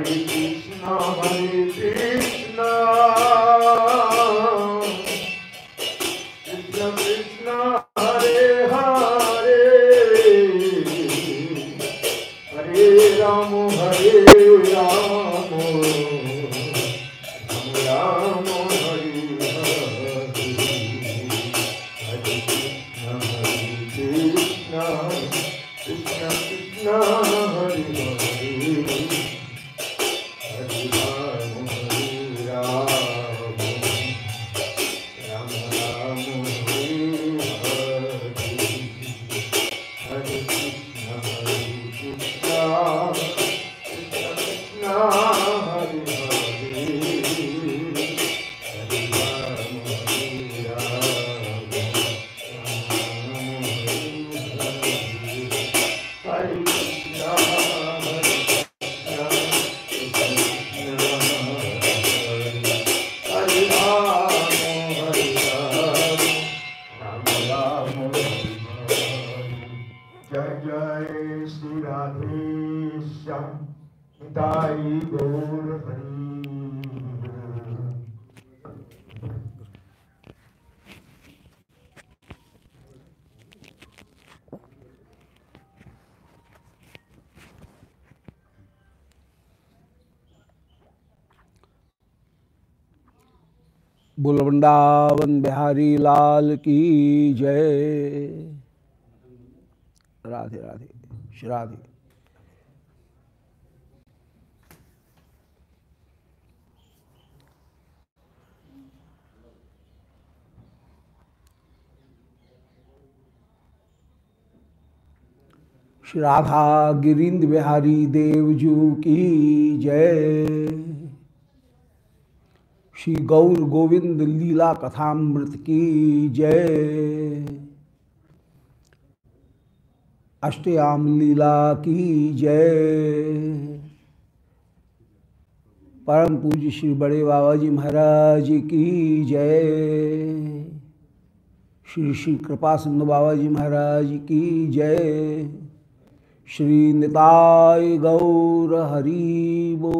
हरे कृष्णा वृंदावन बिहारी लाल की जय। राधे राधे, श्री राधे। श्री राधा गिरिंद्र बिहारी देवजू की जय। श्री गौर गोविंद लीला कथामृत की जय। अष्टयाम लीला की जय। परम पूज्य श्री बड़े बाबा जी महाराज की जय। श्री श्री कृपा सिंधु बाबा जी महाराज की जय। श्री निताय गौर हरि बोल।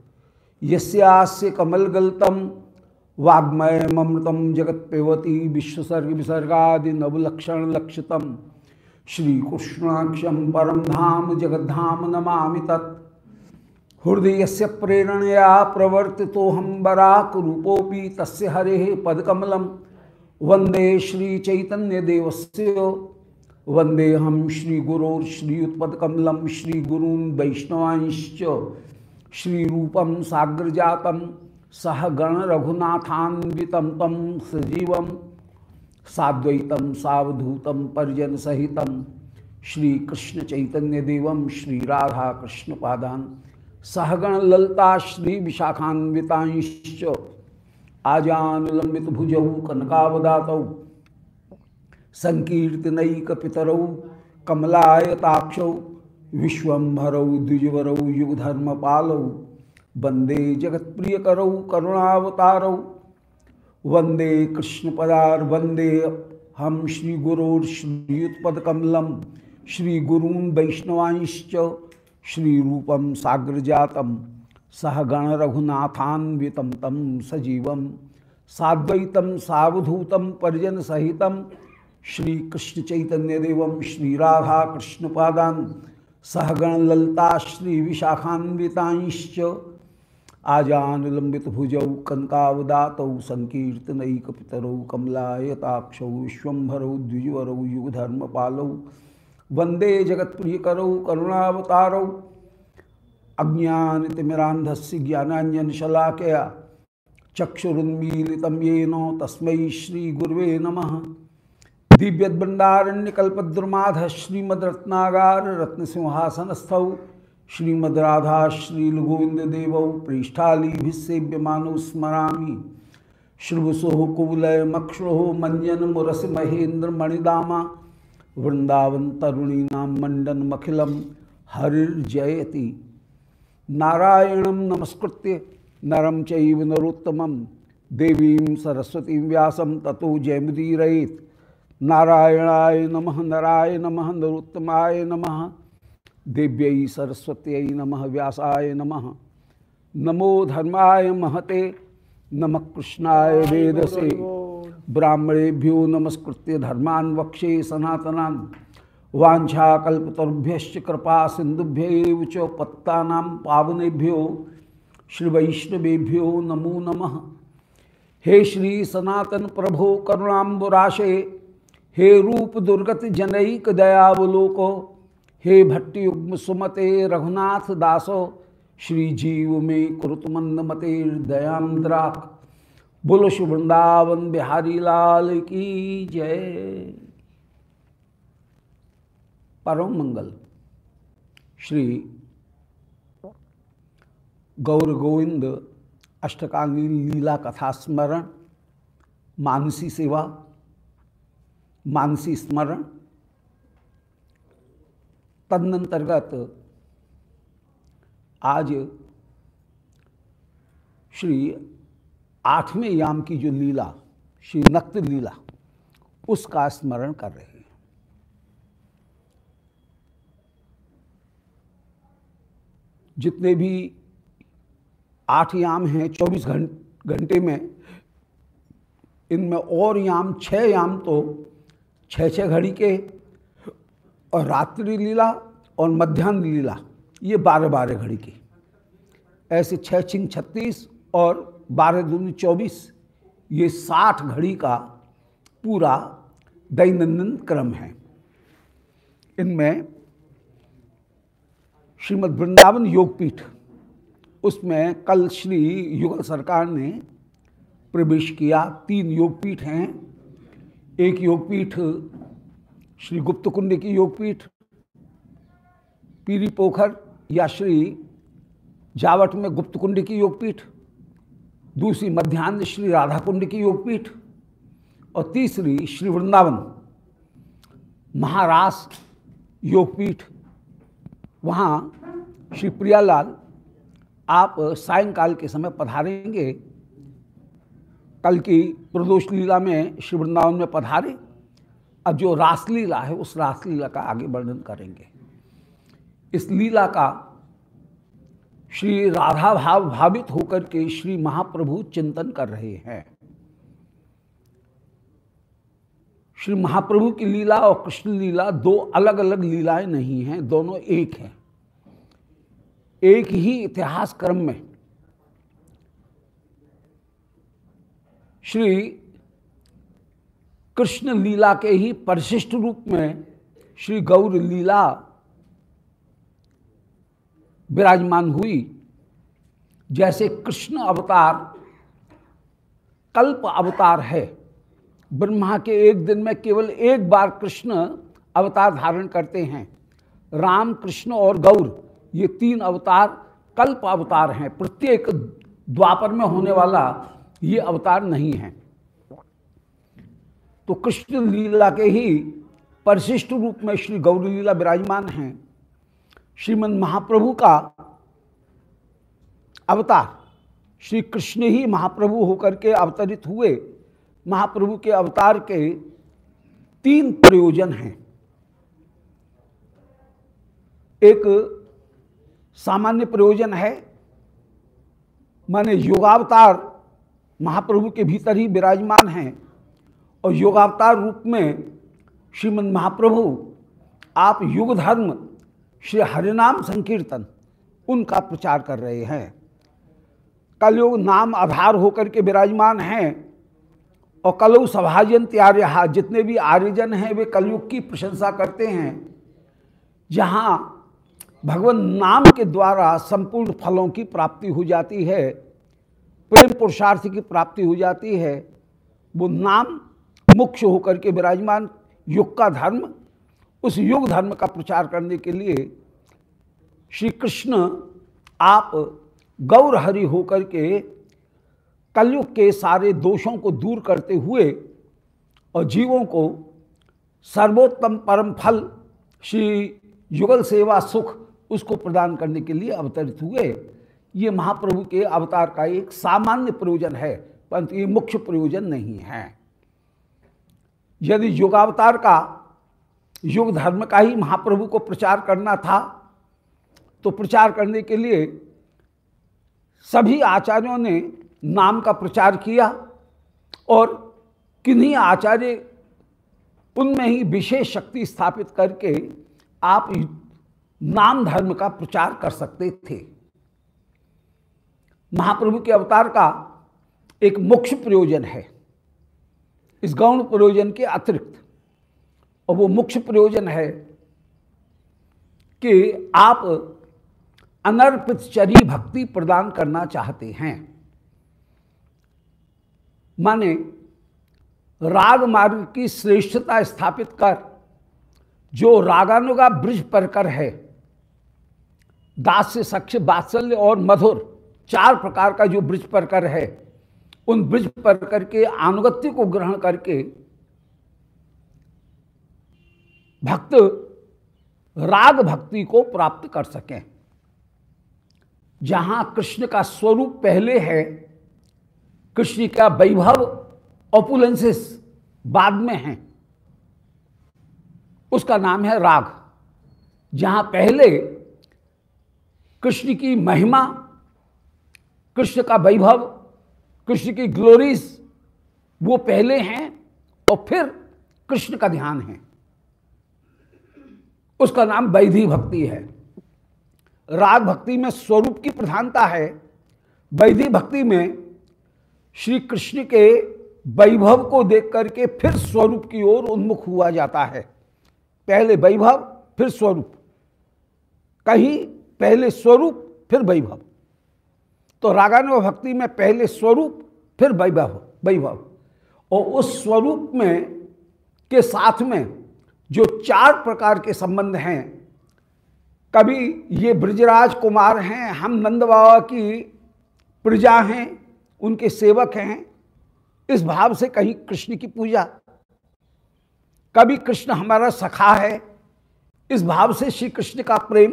कमलगल्तम वाग्मय ममृतम जगत्पेवती विश्वसर्ग विसर्गादि नवलक्षण लक्षितम श्रीकृष्णाक्षम परम धाम जगद्धाम नमा तत्। हृदय से प्रेरणया प्रवर्तितो हम बराक रूपोपि तस्य हरे पदकमल। वंदे श्री चैतन्य देवस्य वंदे हम श्री श्री रूपम साग्र जातम सह गण रघुनाथान्वितम तम सजीव साद्वैतम सावधूतम परिजन सहित श्री कृष्ण चैतन्य देवम श्री राधा कृष्ण पादान सहगण ललता श्री विशाखान्वितांश्च आजान लंबित भुजौ कनकावदात संकीर्तनैक कमलायताक्षौ विश्वभरौ द्विजवरौ युगधर्म पालौ वंदे जगत्प्रियकरौ, करुणावतारौ। वंदे कृष्णपदार वंदे हम श्री गुरोर्श्रीयुत्पकमलम श्री गुरून वैष्णवांश्च श्री रूपम साग्र जातम सहगण रघुनाथान्वितम तम सजीवम साद्वैतम सावधूतम परिजन सहित श्री कृष्ण चैतन्य श्री राधा कृष्ण पादान सहगण ललता श्री विशाखान्वितांश्च। आजान लंबित भुजौ कनकावदातौ संकीर्तनैक पितरौ कमलायताक्षौ विश्वभरौ द्विजवरौ युगधर्म पालौ वंदे जगत्प्रियकरौ करुणावतारौ। अज्ञानतिमिरांधस्य ज्ञानांजनशलाकया चक्षुरुन्मीलितं येन तस्मै श्रीगुर्वे नमः। दिव्यद्बंडारण्यकल्पद्रुमाध श्रीमद्रत्नागार रत्नसिंहासनस्थौ श्रीमद्राधा श्रीलगोविंददेव पृष्ठालीभिसेव्यमानो स्मरामि। श्रुभुसुः कुवलय मक्षुः मंजन मुरस महेन्द्र मणिदामा वृंदावन तरुणीनाम मंडन मखिलम हरिर्जयति। नारायणं नमस्कृत्य नरं चैव नरोत्तमं। देवीं सरस्वतीं व्यासं ततो जयमुदीरयेत्। नारायणाय नमः नराय नमः नरोत्तमाय नमः देव्यै सरस्वत्यै नमः व्यासाय नमः। नमो धर्माय महते नमः कृष्णाय वेदसे। ब्राह्मणेभ्यो नमस्कृत्य धर्मान् वक्षे सनातनान्। वाछाकल्पतरुभ्य कृपा सिंधुभ्य च पत्ता पावनेभ्यो श्री वैष्णवेभ्यो नमो नमः। हे श्री सनातन प्रभो करुणाबुराशे हे रूप दुर्गत जनैक दयावलोको, हे भट्टयुग्म सुमते रघुनाथ दासो, श्री जीव में कुरुत मंद मते दयांद्राक बोलो वृंदावन बिहारी लाल की जय। परम मंगल। श्री गौर गोविंद अष्टकांगी लीला कथा स्मरण, मानसी सेवा। मानसी स्मरण, तदनंतर्गत आज श्री आठवें याम की जो लीला, श्री नक्त लीला, उसका स्मरण कर रहे हैं। जितने भी आठ याम हैं, चौबीस घंटे में, इनमें और याम, छह याम तो छः छः घड़ी के और रात्रि लीला और मध्यान्ह लीला, ये बारह बारह घड़ी की। ऐसे छः छिंग छत्तीस और बारह दूनी चौबीस, ये साठ घड़ी का पूरा दैनंदिन क्रम है। इनमें श्रीमद् वृंदावन योगपीठ, उसमें कल श्री युगल सरकार ने प्रवेश किया, तीन योगपीठ हैं। एक योगपीठ, श्री गुप्त कुंड की योगपीठ, पीरी पोखर या श्री जावट में गुप्त कुंड की योगपीठ, दूसरी मध्यान्ह श्री राधा कुंड की योगपीठ और तीसरी श्री वृंदावन महारास योगपीठ। वहाँ श्री प्रियालाल आप सायंकाल के समय पधारेंगे। कल की प्रदोष लीला में श्री वृंदावन में पधारे, अब जो रासलीला है, उस रासलीला का आगे वर्णन करेंगे। इस लीला का श्री राधा भाव भावित होकर के श्री महाप्रभु चिंतन कर रहे हैं। श्री महाप्रभु की लीला और कृष्ण लीला दो अलग अलग लीलाएँ नहीं हैं, दोनों एक हैं। एक ही इतिहास क्रम में श्री कृष्ण लीला के ही परिशिष्ट रूप में श्री गौर लीला विराजमान हुई। जैसे कृष्ण अवतार, कल्प अवतार है। ब्रह्मा के एक दिन में केवल एक बार कृष्ण अवतार धारण करते हैं। राम, कृष्ण और गौर, ये तीन अवतार कल्प अवतार हैं। प्रत्येक द्वापर में होने वाला ये अवतार नहीं है। तो कृष्ण लीला के ही परिशिष्ट रूप में श्री गौरी लीला विराजमान हैं। श्रीमद महाप्रभु का अवतार, श्री कृष्ण ही महाप्रभु होकर के अवतरित हुए। महाप्रभु के अवतार के तीन प्रयोजन हैं। एक सामान्य प्रयोजन है, माने योगावतार महाप्रभु के भीतर ही विराजमान हैं। और योगावतार रूप में श्रीमद महाप्रभु, आप युग धर्म, श्री हरिनाम संकीर्तन, उनका प्रचार कर रहे हैं। कलयुग नाम आधार होकर के विराजमान हैं और कलयुग सभाजन त्यार्य जितने भी आर्यजन हैं, वे कलयुग की प्रशंसा करते हैं। जहाँ भगवान नाम के द्वारा संपूर्ण फलों की प्राप्ति हो जाती है प्रेम पुरुषार्थ की प्राप्ति हो जाती है। वो नाम मुख्य होकर के विराजमान युग का धर्म, उस युग धर्म का प्रचार करने के लिए श्री कृष्ण आप गौर हरि होकर के कलयुग के सारे दोषों को दूर करते हुए और जीवों को सर्वोत्तम परम फल श्री युगल सेवा सुख उसको प्रदान करने के लिए अवतरित हुए। ये महाप्रभु के अवतार का एक सामान्य प्रयोजन है, परंतु ये मुख्य प्रयोजन नहीं है। यदि युगावतार का, युग धर्म का ही महाप्रभु को प्रचार करना था तो प्रचार करने के लिए सभी आचार्यों ने नाम का प्रचार किया और किन्हीं आचार्य उनमें ही विशेष शक्ति स्थापित करके आप नाम धर्म का प्रचार कर सकते थे। महाप्रभु के अवतार का एक मुख्य प्रयोजन है। इस गौण प्रयोजन के अतिरिक्त और वो मुख्य प्रयोजन है कि आप अनर्पित चरी भक्ति प्रदान करना चाहते हैं। माने राग मार्ग की श्रेष्ठता स्थापित कर, जो रागानुगा ब्रिज परकर है दास से सक्ष बात्सल्य और मधुर चार प्रकार का जो ब्रिज परकर है, उन ब्रिज परकर के अनुगत्य को ग्रहण करके भक्त राग भक्ति को प्राप्त कर सकें। जहाँ कृष्ण का स्वरूप पहले है, कृष्ण का वैभव ऑपुलेंसिस बाद में है। उसका नाम है राग। जहाँ पहले कृष्ण की महिमा कृष्ण का वैभव, कृष्ण की ग्लोरीज वो पहले हैं और फिर कृष्ण का ध्यान है। उसका नाम वैधि भक्ति है। राग भक्ति में स्वरूप की प्रधानता है। वैधि भक्ति में श्री कृष्ण के वैभव को देख करके फिर स्वरूप की ओर उन्मुख हुआ जाता है। पहले वैभव, फिर स्वरूप। कहीं पहले स्वरूप, फिर वैभव। तो रागानु भक्ति में पहले स्वरूप, फिर वैभव वैभव। और उस स्वरूप में के साथ में जो चार प्रकार के संबंध हैं, कभी ये ब्रजराज कुमार हैं, हम नंद बाबा की प्रजा हैं, उनके सेवक हैं, इस भाव से कहीं कृष्ण की पूजा। कभी कृष्ण हमारा सखा है, इस भाव से श्री कृष्ण का प्रेम।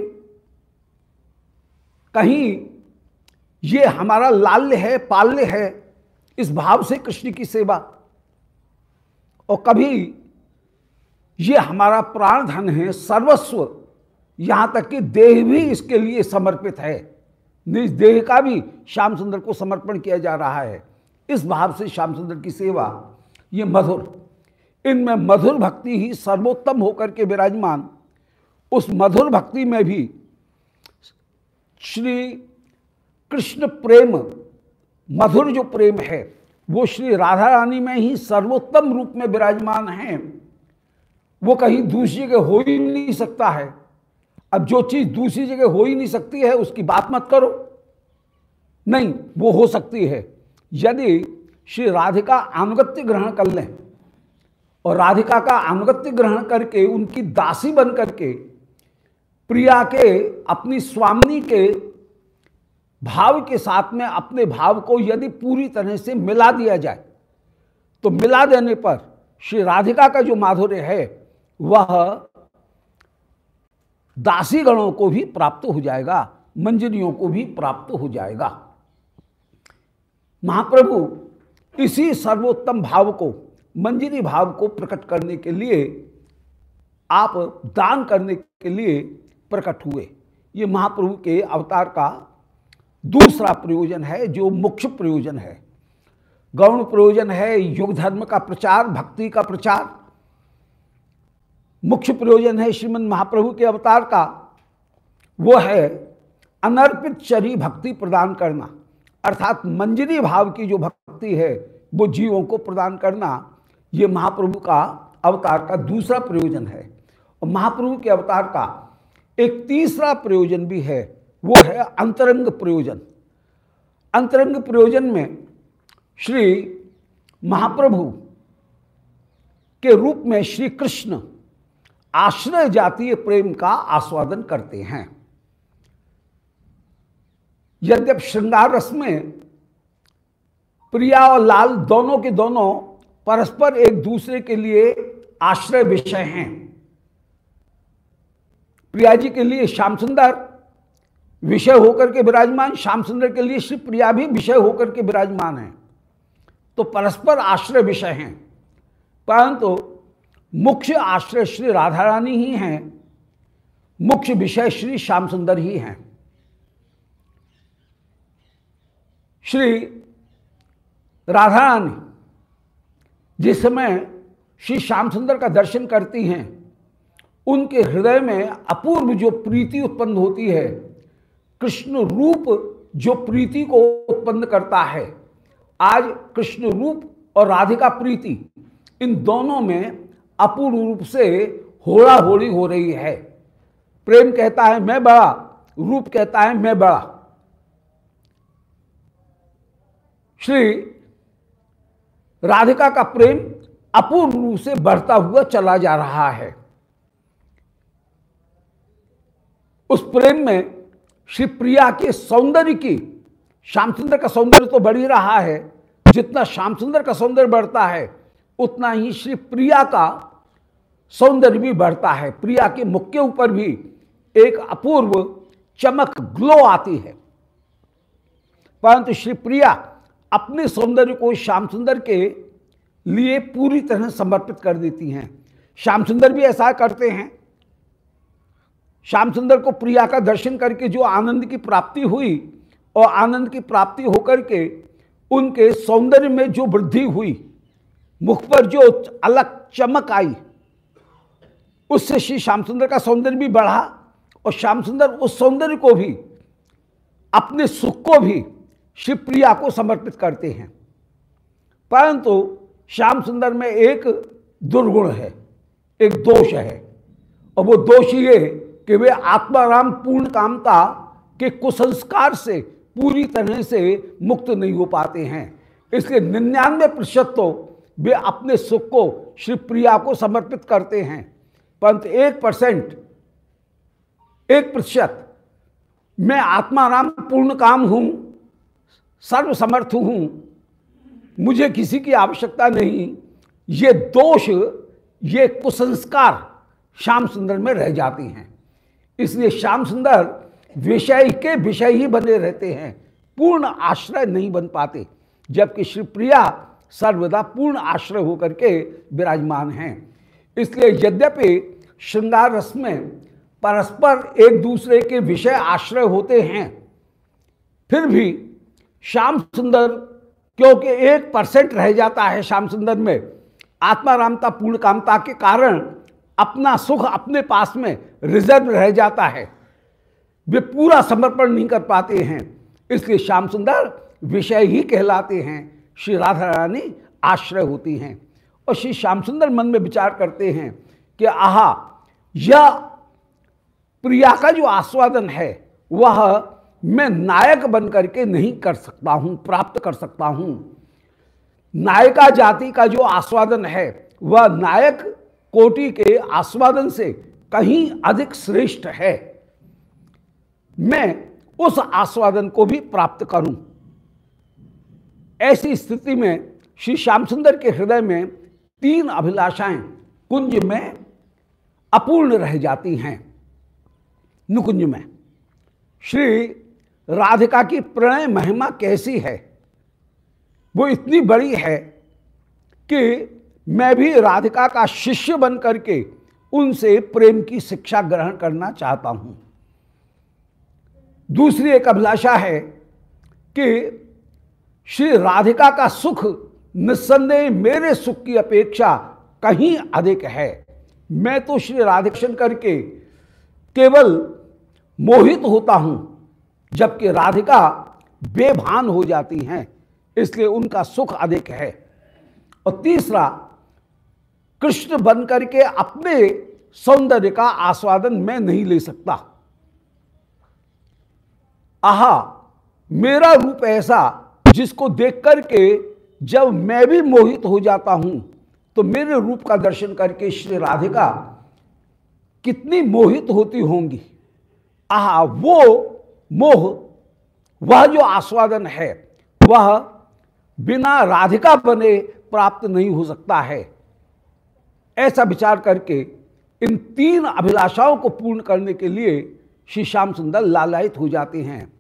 कहीं ये हमारा लाल्य है, पाल्य है, इस भाव से कृष्ण की सेवा। और कभी ये हमारा प्राण धन है, सर्वस्व, यहाँ तक कि देह भी इसके लिए समर्पित है। निज देह का भी श्याम सुंदर को समर्पण किया जा रहा है। इस भाव से श्याम सुंदर की सेवा, ये मधुर। इनमें मधुर भक्ति ही सर्वोत्तम होकर के विराजमान। उस मधुर भक्ति में भी श्री कृष्ण प्रेम, मधुर जो प्रेम है, वो श्री राधा रानी में ही सर्वोत्तम रूप में विराजमान है। वो कहीं दूसरी जगह हो ही नहीं सकता है। अब जो चीज़ दूसरी जगह हो ही नहीं सकती है, उसकी बात मत करो। नहीं, वो हो सकती है। यदि श्री राधिका अनुगत्य ग्रहण कर लें, और राधिका का अनुगत्य ग्रहण करके उनकी दासी बन करके प्रिया के, अपनी स्वामी के भाव के साथ में अपने भाव को यदि पूरी तरह से मिला दिया जाए तो मिला देने पर श्री राधिका का जो माधुर्य है, वह दासी गणों को भी प्राप्त हो जाएगा, मंजरियों को भी प्राप्त हो जाएगा। महाप्रभु, इसी सर्वोत्तम भाव को, मंजरी भाव को प्रकट करने के लिए, आप दान करने के लिए प्रकट हुए। ये महाप्रभु के अवतार का दूसरा प्रयोजन है, जो मुख्य प्रयोजन है। गौण प्रयोजन है, युग धर्म का प्रचार, भक्ति का प्रचार। मुख्य प्रयोजन है श्रीमद महाप्रभु के अवतार का। वो है अनर्पित चरी भक्ति प्रदान करना, अर्थात मंजरी भाव की जो भक्ति है, वो जीवों को प्रदान करना, ये महाप्रभु का अवतार का दूसरा प्रयोजन है। और महाप्रभु के अवतार का एक तीसरा प्रयोजन भी है वो है अंतरंग प्रयोजन। अंतरंग प्रयोजन में श्री महाप्रभु के रूप में श्री कृष्ण आश्रय जातीय प्रेम का आस्वादन करते हैं। यद्यप श्रृंगार रस में प्रिया और लाल दोनों के दोनों परस्पर एक दूसरे के लिए आश्रय विषय हैं। प्रिया जी के लिए श्याम सुंदर विषय होकर के विराजमान। श्याम सुंदर के लिए श्री प्रिया भी विषय होकर के विराजमान है। तो परस्पर आश्रय विषय हैं। परंतु मुख्य आश्रय श्री राधा रानी ही हैं। मुख्य विषय श्री श्याम सुंदर ही हैं। श्री राधा रानी जिस समय श्री श्याम सुंदर का दर्शन करती हैं, उनके हृदय में अपूर्व जो प्रीति उत्पन्न होती है कृष्ण रूप जो प्रीति को उत्पन्न करता है। आज कृष्ण रूप और राधिका प्रीति इन दोनों में अपूर्ण रूप से होड़ा होड़ी हो रही है। प्रेम कहता है, मैं बड़ा। रूप कहता है, मैं बड़ा। श्री राधिका का प्रेम अपूर्ण रूप से बढ़ता हुआ चला जा रहा है। उस प्रेम में श्री प्रिया के सौंदर्य की श्याम सुंदर का सौंदर्य तो बढ़ ही रहा है। जितना श्याम सुंदर का सौंदर्य बढ़ता है, उतना ही श्री प्रिया का सौंदर्य भी बढ़ता है। प्रिया के मुख के ऊपर भी एक अपूर्व चमक ग्लो आती है। परंतु श्री प्रिया अपने सौंदर्य को श्याम सुंदर के लिए पूरी तरह समर्पित कर देती हैं। श्याम सुंदर भी ऐसा करते हैं। श्याम सुंदर को प्रिया का दर्शन करके जो आनंद की प्राप्ति हुई और आनंद की प्राप्ति होकर के उनके सौंदर्य में जो वृद्धि हुई, मुख पर जो अलग चमक आई, उससे श्री श्याम सुंदर का सौंदर्य भी बढ़ा और श्याम सुंदर उस सौंदर्य को भी, अपने सुख को भी श्री प्रिया को समर्पित करते हैं। परंतु श्याम सुंदर में एक दुर्गुण है, एक दोष है और वो दोष ये कि वे आत्माराम पूर्ण कामता के कुसंस्कार से, पूरी तरह से मुक्त नहीं हो पाते हैं। इसलिए निन्यानवे प्रतिशत तो वे अपने सुख को श्री प्रिया को समर्पित करते हैं। परंतु एक परसेंट, एक प्रतिशत, मैं आत्माराम पूर्ण काम हूँ, सर्वसमर्थ हूँ, मुझे किसी की आवश्यकता नहीं, ये दोष, ये कुसंस्कार श्याम सुंदर में रह जाती हैं। इसलिए श्याम सुंदर विषय के विषय ही बने रहते हैं। पूर्ण आश्रय नहीं बन पाते, जबकि श्री प्रिया सर्वदा पूर्ण आश्रय होकर के विराजमान हैं। इसलिए यद्यपि श्रृंगार रस में परस्पर एक दूसरे के विषय आश्रय होते हैं, फिर भी श्याम सुंदर क्योंकि एक परसेंट रह जाता है श्याम सुंदर में, आत्मारामता पूर्ण कामता के कारण अपना सुख अपने पास में रिज़र्व रह जाता है। वे पूरा समर्पण नहीं कर पाते हैं। इसलिए श्याम सुंदर विषय ही कहलाते हैं। श्री राधा रानी आश्रय होती हैं और श्री श्याम सुंदर मन में विचार करते हैं कि आहा, यह प्रिया का जो आस्वादन है, वह मैं नायक बन करके नहीं कर सकता हूँ, प्राप्त कर सकता हूँ। नायिका जाति का जो आस्वादन है, वह नायक कोटि के आस्वादन से कहीं अधिक श्रेष्ठ है। मैं उस आस्वादन को भी प्राप्त करूँ। ऐसी स्थिति में श्री श्याम सुंदर के हृदय में तीन अभिलाषाएँ कुंज में अपूर्ण रह जाती हैं। नुकुंज में, श्री राधिका की प्रणय महिमा कैसी है? वो इतनी बड़ी है कि मैं भी राधिका का शिष्य बन करके उनसे प्रेम की शिक्षा ग्रहण करना चाहता हूँ। दूसरी एक अभिलाषा है कि श्री राधिका का सुख निस्संदेह मेरे सुख की अपेक्षा कहीं अधिक है। मैं तो श्री राधिक्षण करके केवल मोहित होता हूँ, जबकि राधिका बेभान हो जाती हैं, इसलिए उनका सुख अधिक है। और तीसरा कृष्ण बन करके अपने सौंदर्य का आस्वादन मैं नहीं ले सकता। आहा, मेरा रूप ऐसा जिसको देख करके जब मैं भी मोहित हो जाता हूँ तो मेरे रूप का दर्शन करके श्री राधिका कितनी मोहित होती होंगी। आहा, वो मोह, वह जो आस्वादन है, वह बिना राधिका बने प्राप्त नहीं हो सकता है। ऐसा विचार करके इन तीन अभिलाषाओं को पूर्ण करने के लिए श्री श्याम सुंदर लालायित हो जाते हैं।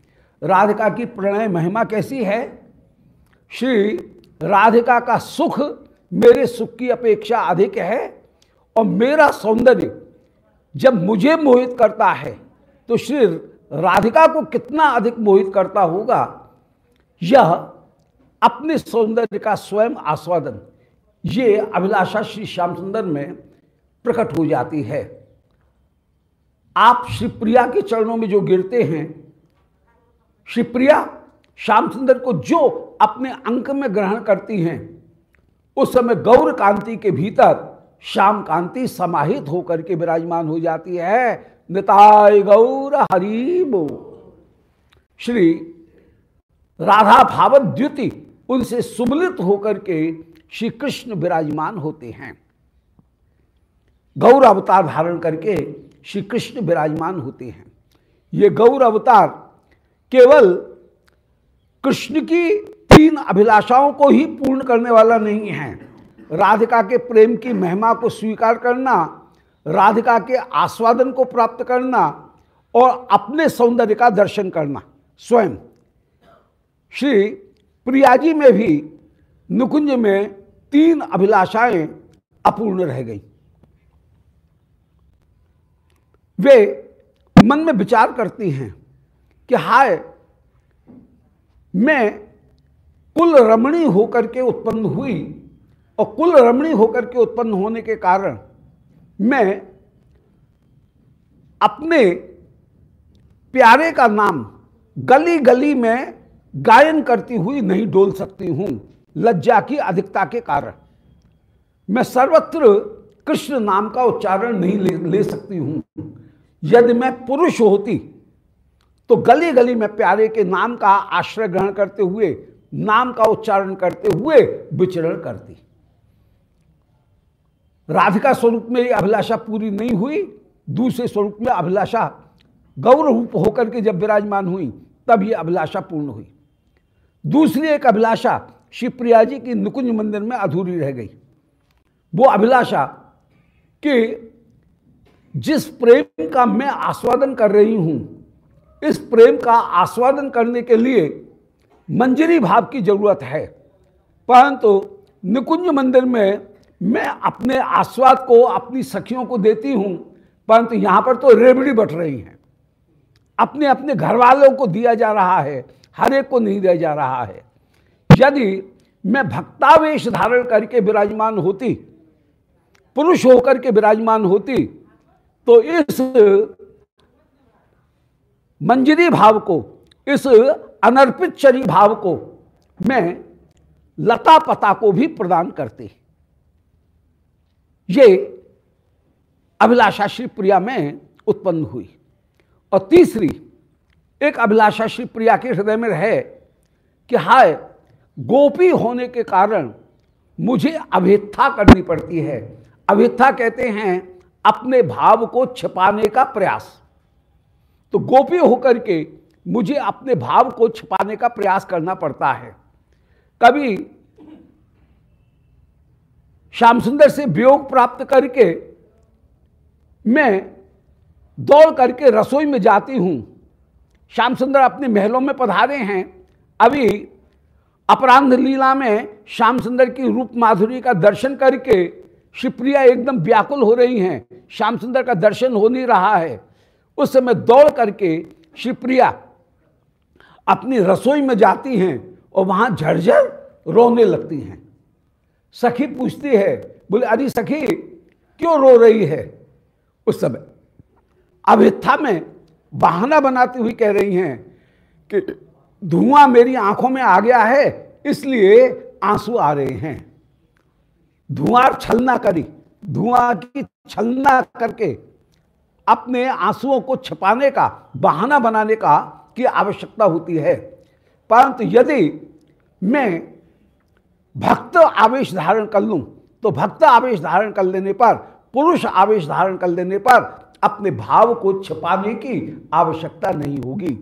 राधिका की प्रणय महिमा कैसी है? श्री राधिका का सुख मेरे सुख की अपेक्षा अधिक है और मेरा सौंदर्य जब मुझे मोहित करता है तो श्री राधिका को कितना अधिक मोहित करता होगा? यह अपने सौंदर्य का स्वयं आस्वादन ये अभिलाषा श्री श्याम सुंदर में प्रकट हो जाती है। आप श्री प्रिया के चरणों में जो गिरते हैं श्री प्रिया श्याम सुंदर को जो अपने अंक में ग्रहण करती हैं, उस समय गौर कांति के भीतर श्याम कांति समाहित होकर के विराजमान हो जाती है। निताय गौर हरिबो श्री राधा भावद्युति उनसे सुमलित होकर के श्री कृष्ण विराजमान होते हैं। गौर अवतार धारण करके श्री कृष्ण विराजमान होते हैं। ये गौर अवतार केवल कृष्ण की तीन अभिलाषाओं को ही पूर्ण करने वाला नहीं है। राधिका के प्रेम की महिमा को स्वीकार करना, राधिका के आस्वादन को प्राप्त करना और अपने सौंदर्य का दर्शन करना। स्वयं श्री प्रियाजी में भी नुकुंज में तीन अभिलाषाएँ अपूर्ण रह गई। वे मन में विचार करती हैं कि हाय, मैं कुल रमणी होकर के उत्पन्न हुई और कुल रमणी होकर के उत्पन्न होने के कारण मैं अपने प्यारे का नाम गली गली में गायन करती हुई नहीं डोल सकती हूँ। लज्जा की अधिकता के कारण। मैं सर्वत्र कृष्ण नाम का उच्चारण नहीं ले, ले सकती हूँ। यदि मैं पुरुष होती तो गली गली में प्यारे के नाम का आश्रय ग्रहण करते हुए नाम का उच्चारण करते हुए विचरण करती। राधिका स्वरूप में अभिलाषा पूरी नहीं हुई दूसरे स्वरूप में अभिलाषा गौर रूप होकर के जब विराजमान हुई तब ये अभिलाषा पूर्ण हुई। दूसरी एक अभिलाषा शिवप्रिया जी की नुकुंज मंदिर में अधूरी रह गई। वो अभिलाषा कि जिस प्रेम का मैं आस्वादन कर रही हूँ, इस प्रेम का आस्वादन करने के लिए मंजरी भाव की ज़रूरत है। परंतु निकुंज मंदिर में मैं अपने आस्वाद को, अपनी सखियों को देती हूँ, परंतु यहाँ पर तो रेबड़ी बट रही हैं। अपने अपने घर वालों को दिया जा रहा है, हर एक को नहीं दिया जा रहा है। यदि मैं भक्तावेश धारण करके विराजमान होती, पुरुष होकर के विराजमान होती तो इस मंजरी भाव को, इस अनर्पित चरी भाव को मैं लता पता को भी प्रदान करती ये अभिलाषा श्री प्रिया में उत्पन्न हुई। और तीसरी, एक अभिलाषा श्री प्रिया के हृदय में रहे कि हाय गोपी होने के कारण मुझे अभिथा करनी पड़ती है। अभिथा कहते हैं, अपने भाव को छिपाने का प्रयास। तो गोपी होकर के मुझे अपने भाव को छिपाने का प्रयास करना पड़ता है। कभी श्याम सुंदर से वियोग प्राप्त करके मैं दौड़ करके रसोई में जाती हूँ। श्याम सुंदर अपने महलों में पधारे हैं। अभी अपराध लीला में श्याम सुंदर की रूप माधुरी का दर्शन करके शिवप्रिया एकदम व्याकुल हो रही हैं। श्याम सुंदर का दर्शन हो नहीं रहा है। उस समय दौड़ करके शिवप्रिया अपनी रसोई में जाती हैं और वहाँ झरझर रोने लगती हैं। सखी पूछती है, बोले, अरे सखी, क्यों रो रही है? उस समय अभिथा में बहाना बनाती हुई कह रही हैं कि धुआँ मेरी आँखों में आ गया है, इसलिए आँसू आ रहे हैं। धुआँ छलना करी, धुआँ की छलना करके अपने आंसुओं को छिपाने का, बहाना बनाने का की आवश्यकता होती है। परंतु यदि मैं भक्त आवेश धारण कर लूँ तो भक्त आवेश धारण कर लेने पर, पुरुष आवेश धारण कर लेने पर अपने भाव को छिपाने की आवश्यकता नहीं होगी।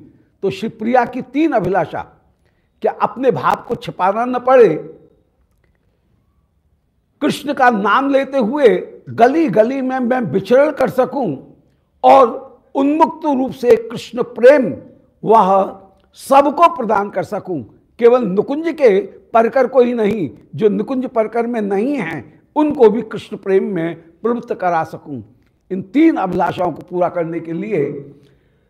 तो शिवप्रिया की तीन अभिलाषा, क्या अपने भाव को छिपाना न पड़े? कृष्ण का नाम लेते हुए गली गली में मैं विचरण कर सकूँ? और उन्मुक्त रूप से कृष्ण प्रेम वह सबको प्रदान कर सकूँ? केवल नुकुंज के परकर को ही नहीं, जो निकुंज परकर में नहीं हैं, उनको भी कृष्ण प्रेम में प्रवृत्त करा सकूँ। इन तीन अभिलाषाओं को पूरा करने के लिए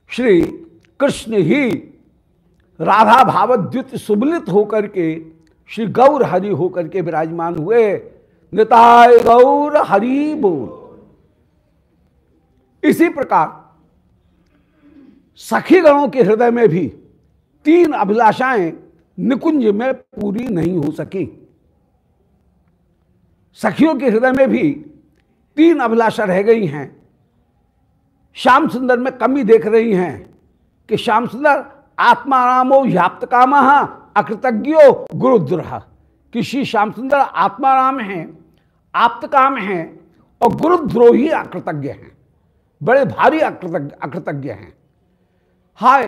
श्री कृष्ण ही राधा भावद्युत सुबलित होकर के, श्री गौर हरि होकर के विराजमान हुए। निताय गौर हरि बोल। इसी प्रकार सखी गणों के हृदय में भी तीन अभिलाषाएँ निकुंज में पूरी नहीं हो सकी। सखियों के हृदय में भी तीन अभिलाषा रह गई हैं। श्याम सुंदर में कमी देख रही हैं। कि श्याम सुंदर आत्मारामो व्याप्त काम अकृतज्ञो गुरुद्रोह। कि श्री श्याम सुंदर आत्माराम हैं आप्त काम हैं, और गुरुद्रोही अकृतज्ञ हैं, बड़े भारी अकृतज्ञ अकृतज्ञ हैं। हाय,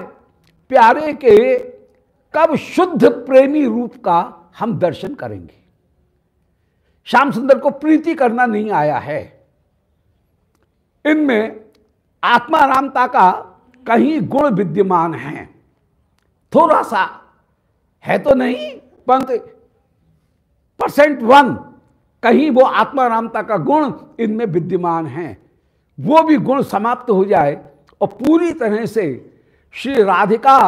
प्यारे के कब शुद्ध प्रेमी रूप का हम दर्शन करेंगे? श्याम सुंदर को प्रीति करना नहीं आया है। इनमें आत्मारामता का कहीं गुण विद्यमान है। थोड़ा सा है तो नहीं, परंतु परसेंट वन कहीं वो आत्मारामता का गुण इनमें विद्यमान है। वो भी गुण समाप्त हो जाए और पूरी तरह से श्री राधिका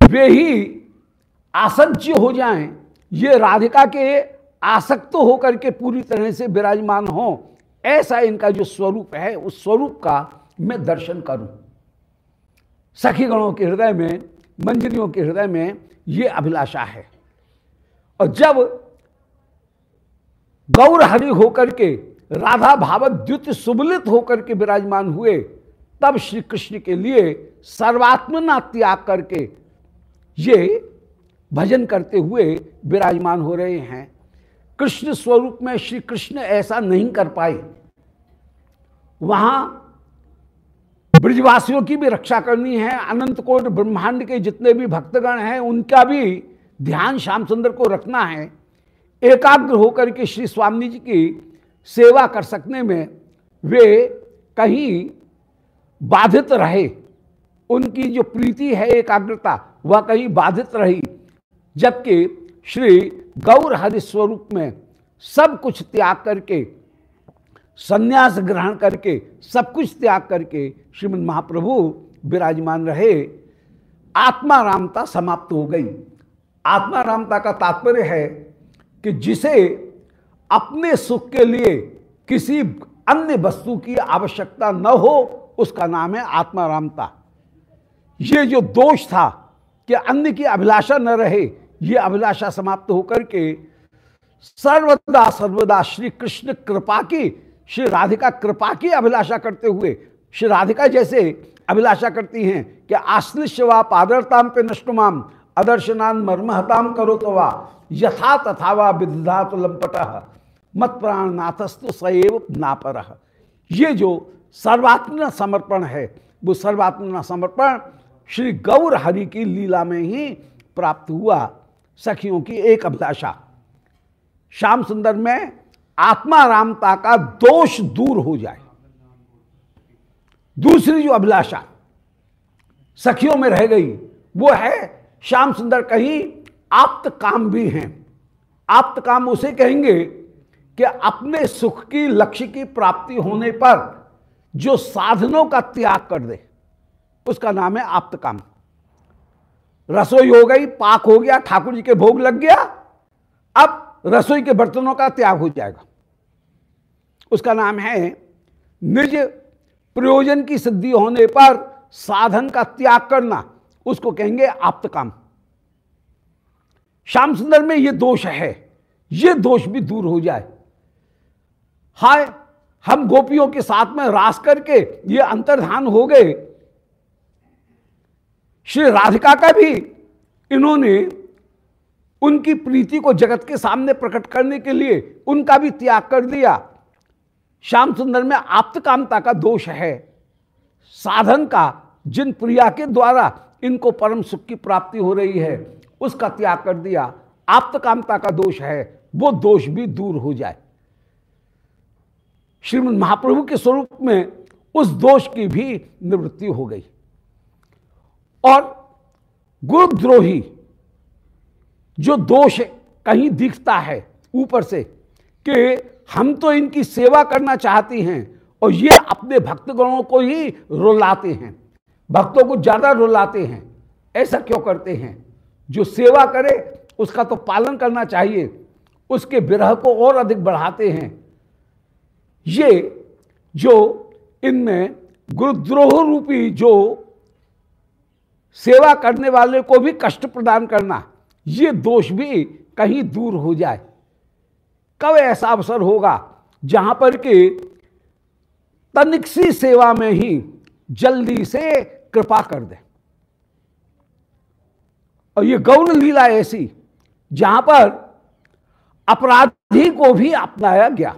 वे ही आसज्य हो जाएँ। ये राधिका के आसक्त होकर के पूरी तरह से विराजमान हो, ऐसा इनका जो स्वरूप है, उस स्वरूप का मैं दर्शन करूँ। सखी गणों के हृदय में, मंजरियों के हृदय में ये अभिलाषा है। और जब गौर हरि होकर के, राधा भावद्युत सुबलित होकर के विराजमान हुए, तब श्री कृष्ण के लिए सर्वात्मना त्याग करके ये भजन करते हुए विराजमान हो रहे हैं। कृष्ण स्वरूप में श्री कृष्ण ऐसा नहीं कर पाए। वहाँ ब्रजवासियों की भी रक्षा करनी है अनंत कोट ब्रह्मांड के जितने भी भक्तगण हैं, उनका भी ध्यान श्याम सुंदर को रखना है। एकाग्र होकर के श्री स्वामी जी की सेवा कर सकने में वे कहीं बाधित रहे। उनकी जो प्रीति है एकाग्रता, वह कहीं बाधित रही। जबकि श्री गौर हरि स्वरूप में सब कुछ त्याग करके संन्यास ग्रहण करके, सब कुछ त्याग करके श्रीमद महाप्रभु विराजमान रहे। आत्मा रामता समाप्त हो गई। आत्मा रामता का तात्पर्य है कि जिसे अपने सुख के लिए किसी अन्य वस्तु की आवश्यकता न हो, उसका नाम है आत्मा रामता। ये जो दोष था कि अन्य की अभिलाषा न रहे, ये अभिलाषा समाप्त होकर के सर्वदा सर्वदा श्री कृष्ण कृपा की श्री राधिका कृपा की अभिलाषा करते हुए, श्री राधिका जैसे अभिलाषा करती हैं कि आश्लिष्य व पादरताम पे नष्टुमाम अदर्शनान मर्महताम करो तो वा यथा तथा वा विधा तो लंपट, मत प्राण नाथस्तु सएव नापर। ये जो सर्वात्म समर्पण है, वो सर्वात्म समर्पण श्री गौर हरि की लीला में ही प्राप्त हुआ। सखियों की एक अभिलाषा। श्याम सुंदर में आत्मा रामता का दोष दूर हो जाए। दूसरी जो अभिलाषा सखियों में रह गई, वो है श्याम सुंदर कहीं आप्त काम भी हैं। आप्त काम उसे कहेंगे कि अपने सुख की, लक्ष्य की प्राप्ति होने पर जो साधनों का त्याग कर दे, उसका नाम है आप्त काम। रसोई हो गई, पाक हो गया, ठाकुर जी के भोग लग गया, अब रसोई के बर्तनों का त्याग हो जाएगा। उसका नाम है निज प्रयोजन की सिद्धि होने पर साधन का त्याग करना। उसको कहेंगे आप्त काम। श्याम सुंदर में यह दोष है यह दोष भी दूर हो जाए। हाय, हम गोपियों के साथ में रास करके ये अंतर्धान हो गए। श्री राधिका का भी इन्होंने उनकी प्रीति को जगत के सामने प्रकट करने के लिए उनका भी त्याग कर दिया। श्याम सुंदर में आप्तकामता का दोष है। साधन का, जिन प्रिया के द्वारा इनको परम सुख की प्राप्ति हो रही है, उसका त्याग कर दिया, आप्तकामता का दोष है, वो दोष भी दूर हो जाए। श्रीमद महाप्रभु के स्वरूप में उस दोष की भी निवृत्ति हो गई। और गुरुद्रोही, जो दोष कहीं दिखता है ऊपर से, कि हम तो इनकी सेवा करना चाहती हैं और ये अपने भक्तगणों को ही रुलाते हैं। भक्तों को ज़्यादा रुलाते हैं। ऐसा क्यों करते हैं? जो सेवा करे, उसका तो पालन करना चाहिए। उसके विरह को और अधिक बढ़ाते हैं। ये जो इनमें गुरुद्रोह रूपी जो सेवा करने वाले को भी कष्ट प्रदान करना, ये दोष भी कहीं दूर हो जाए। कब ऐसा अवसर होगा जहाँ पर कि तनिक सी सेवा में ही जल्दी से कृपा कर दे। और ये गौर लीला ऐसी जहाँ पर अपराधी को भी अपनाया गया।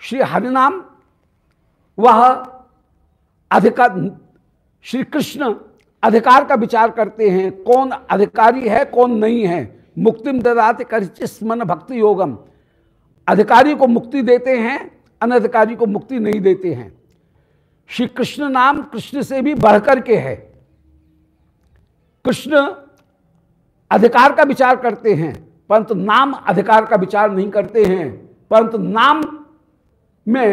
श्री हरिनाम, वह अधिकार, श्री कृष्ण अधिकार का विचार करते हैं, कौन अधिकारी है, कौन नहीं है। मुक्तिम ददाते कर भक्ति योगम। अधिकारी को मुक्ति देते हैं, अनधिकारी को मुक्ति नहीं देते हैं। श्री कृष्ण नाम कृष्ण से भी बढ़कर के है। कृष्ण अधिकार का विचार करते हैं, परंतु नाम अधिकार का विचार नहीं करते हैं। परंतु नाम में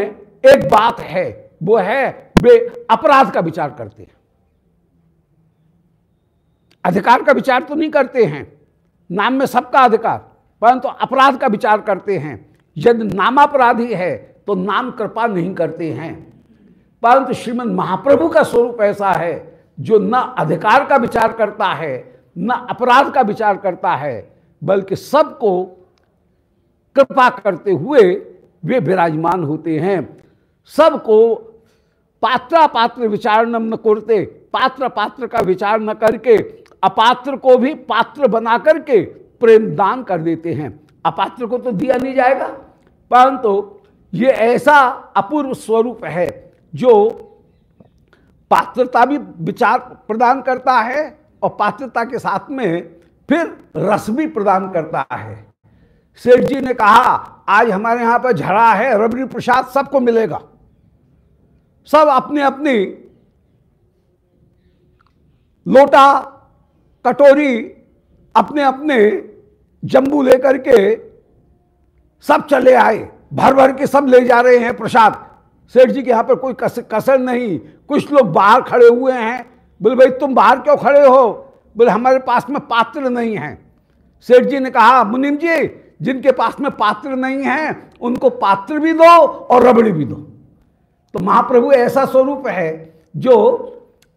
एक बात है, वो है, वे अपराध का विचार करते हैं। अधिकार का विचार तो नहीं करते हैं, नाम में सबका अधिकार, परंतु अपराध का विचार करते हैं। यदि नामापराधी है तो नाम कृपा नहीं करते हैं। परंतु श्रीमद महाप्रभु का स्वरूप ऐसा है, जो न अधिकार का विचार करता है, न अपराध का विचार करता है, बल्कि सबको कृपा करते हुए वे विराजमान होते हैं। सबको पात्रा पात्र विचार न करते पात्र पात्र का विचार न करके, अपात्र को भी पात्र बना करके प्रेम दान कर देते हैं। अपात्र को तो दिया नहीं जाएगा। परंतु ये ऐसा अपूर्व स्वरूप है जो पात्रता भी विचार प्रदान करता है और पात्रता के साथ में फिर रस भी प्रदान करता है। सेठ जी ने कहा, आज हमारे यहाँ पर झड़ा है रबड़ी प्रसाद सबको मिलेगा। सब अपने अपनी लोटा, कटोरी अपने अपने जंबू लेकर के सब चले आए भर भर के सब ले जा रहे हैं प्रसाद। सेठ जी के यहाँ पर कोई कस, कसर नहीं कुछ लोग बाहर खड़े हुए हैं। बोले भाई तुम बाहर क्यों खड़े हो? बोले हमारे पास में पात्र नहीं है। सेठ जी ने कहा मुनिम जी जिनके पास में पात्र नहीं है उनको पात्र भी दो और रबड़ी भी दो। तो महाप्रभु ऐसा स्वरूप है जो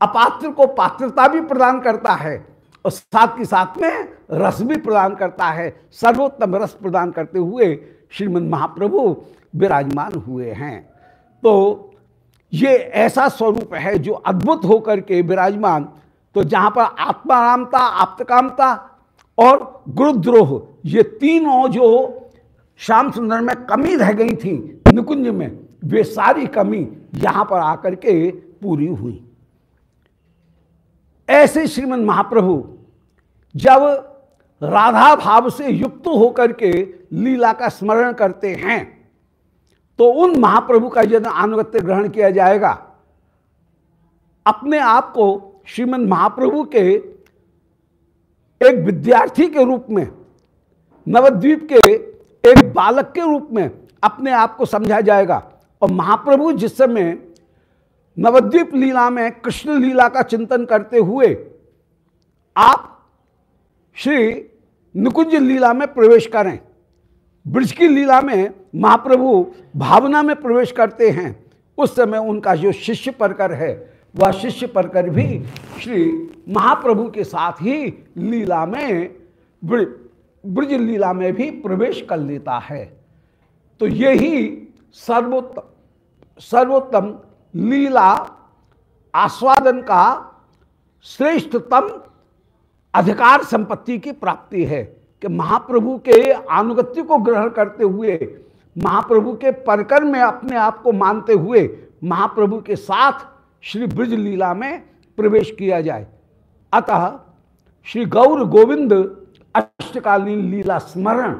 अपात्र को पात्रता भी प्रदान करता है और साथ के साथ में रस भी प्रदान करता है। सर्वोत्तम रस प्रदान करते हुए श्रीमद महाप्रभु विराजमान हुए हैं। तो ये ऐसा स्वरूप है जो अद्भुत होकर के विराजमान तो जहाँ पर आत्मारामता, आप्तकामता और गुरुद्रोह, ये तीनों जो श्याम सुंदर में कमी रह गई थी, निकुंज में, वे सारी कमी यहाँ पर आकर के पूरी हुई। ऐसे श्रीमद महाप्रभु, जब राधा भाव से युक्त होकर के लीला का स्मरण करते हैं। तो उन महाप्रभु का यदि अनुगत्य ग्रहण किया जाएगा, अपने आप को श्रीमद महाप्रभु के एक विद्यार्थी के रूप में, नवद्वीप के एक बालक के रूप में अपने आप को समझा जाएगा। और महाप्रभु जिस समय नवद्वीप लीला में कृष्ण लीला का चिंतन करते हुए आप श्री निकुंज लीला में प्रवेश करें। ब्रज की लीला में महाप्रभु भावना में प्रवेश करते हैं। उस समय उनका जो शिष्य परकर है, वह शिष्य परकर भी श्री महाप्रभु के साथ ही लीला में ब्रज लीला में भी प्रवेश कर लेता है। तो यही सर्वोत्तम सर्वोत्तम लीला आस्वादन का श्रेष्ठतम अधिकार संपत्ति की प्राप्ति है कि महाप्रभु के अनुगत्य को ग्रहण करते हुए, महाप्रभु के परकर में अपने आप को मानते हुए, महाप्रभु के साथ श्री ब्रज लीला में प्रवेश किया जाए। अतः श्री गौर गोविंद अष्टकालीन लीला स्मरण,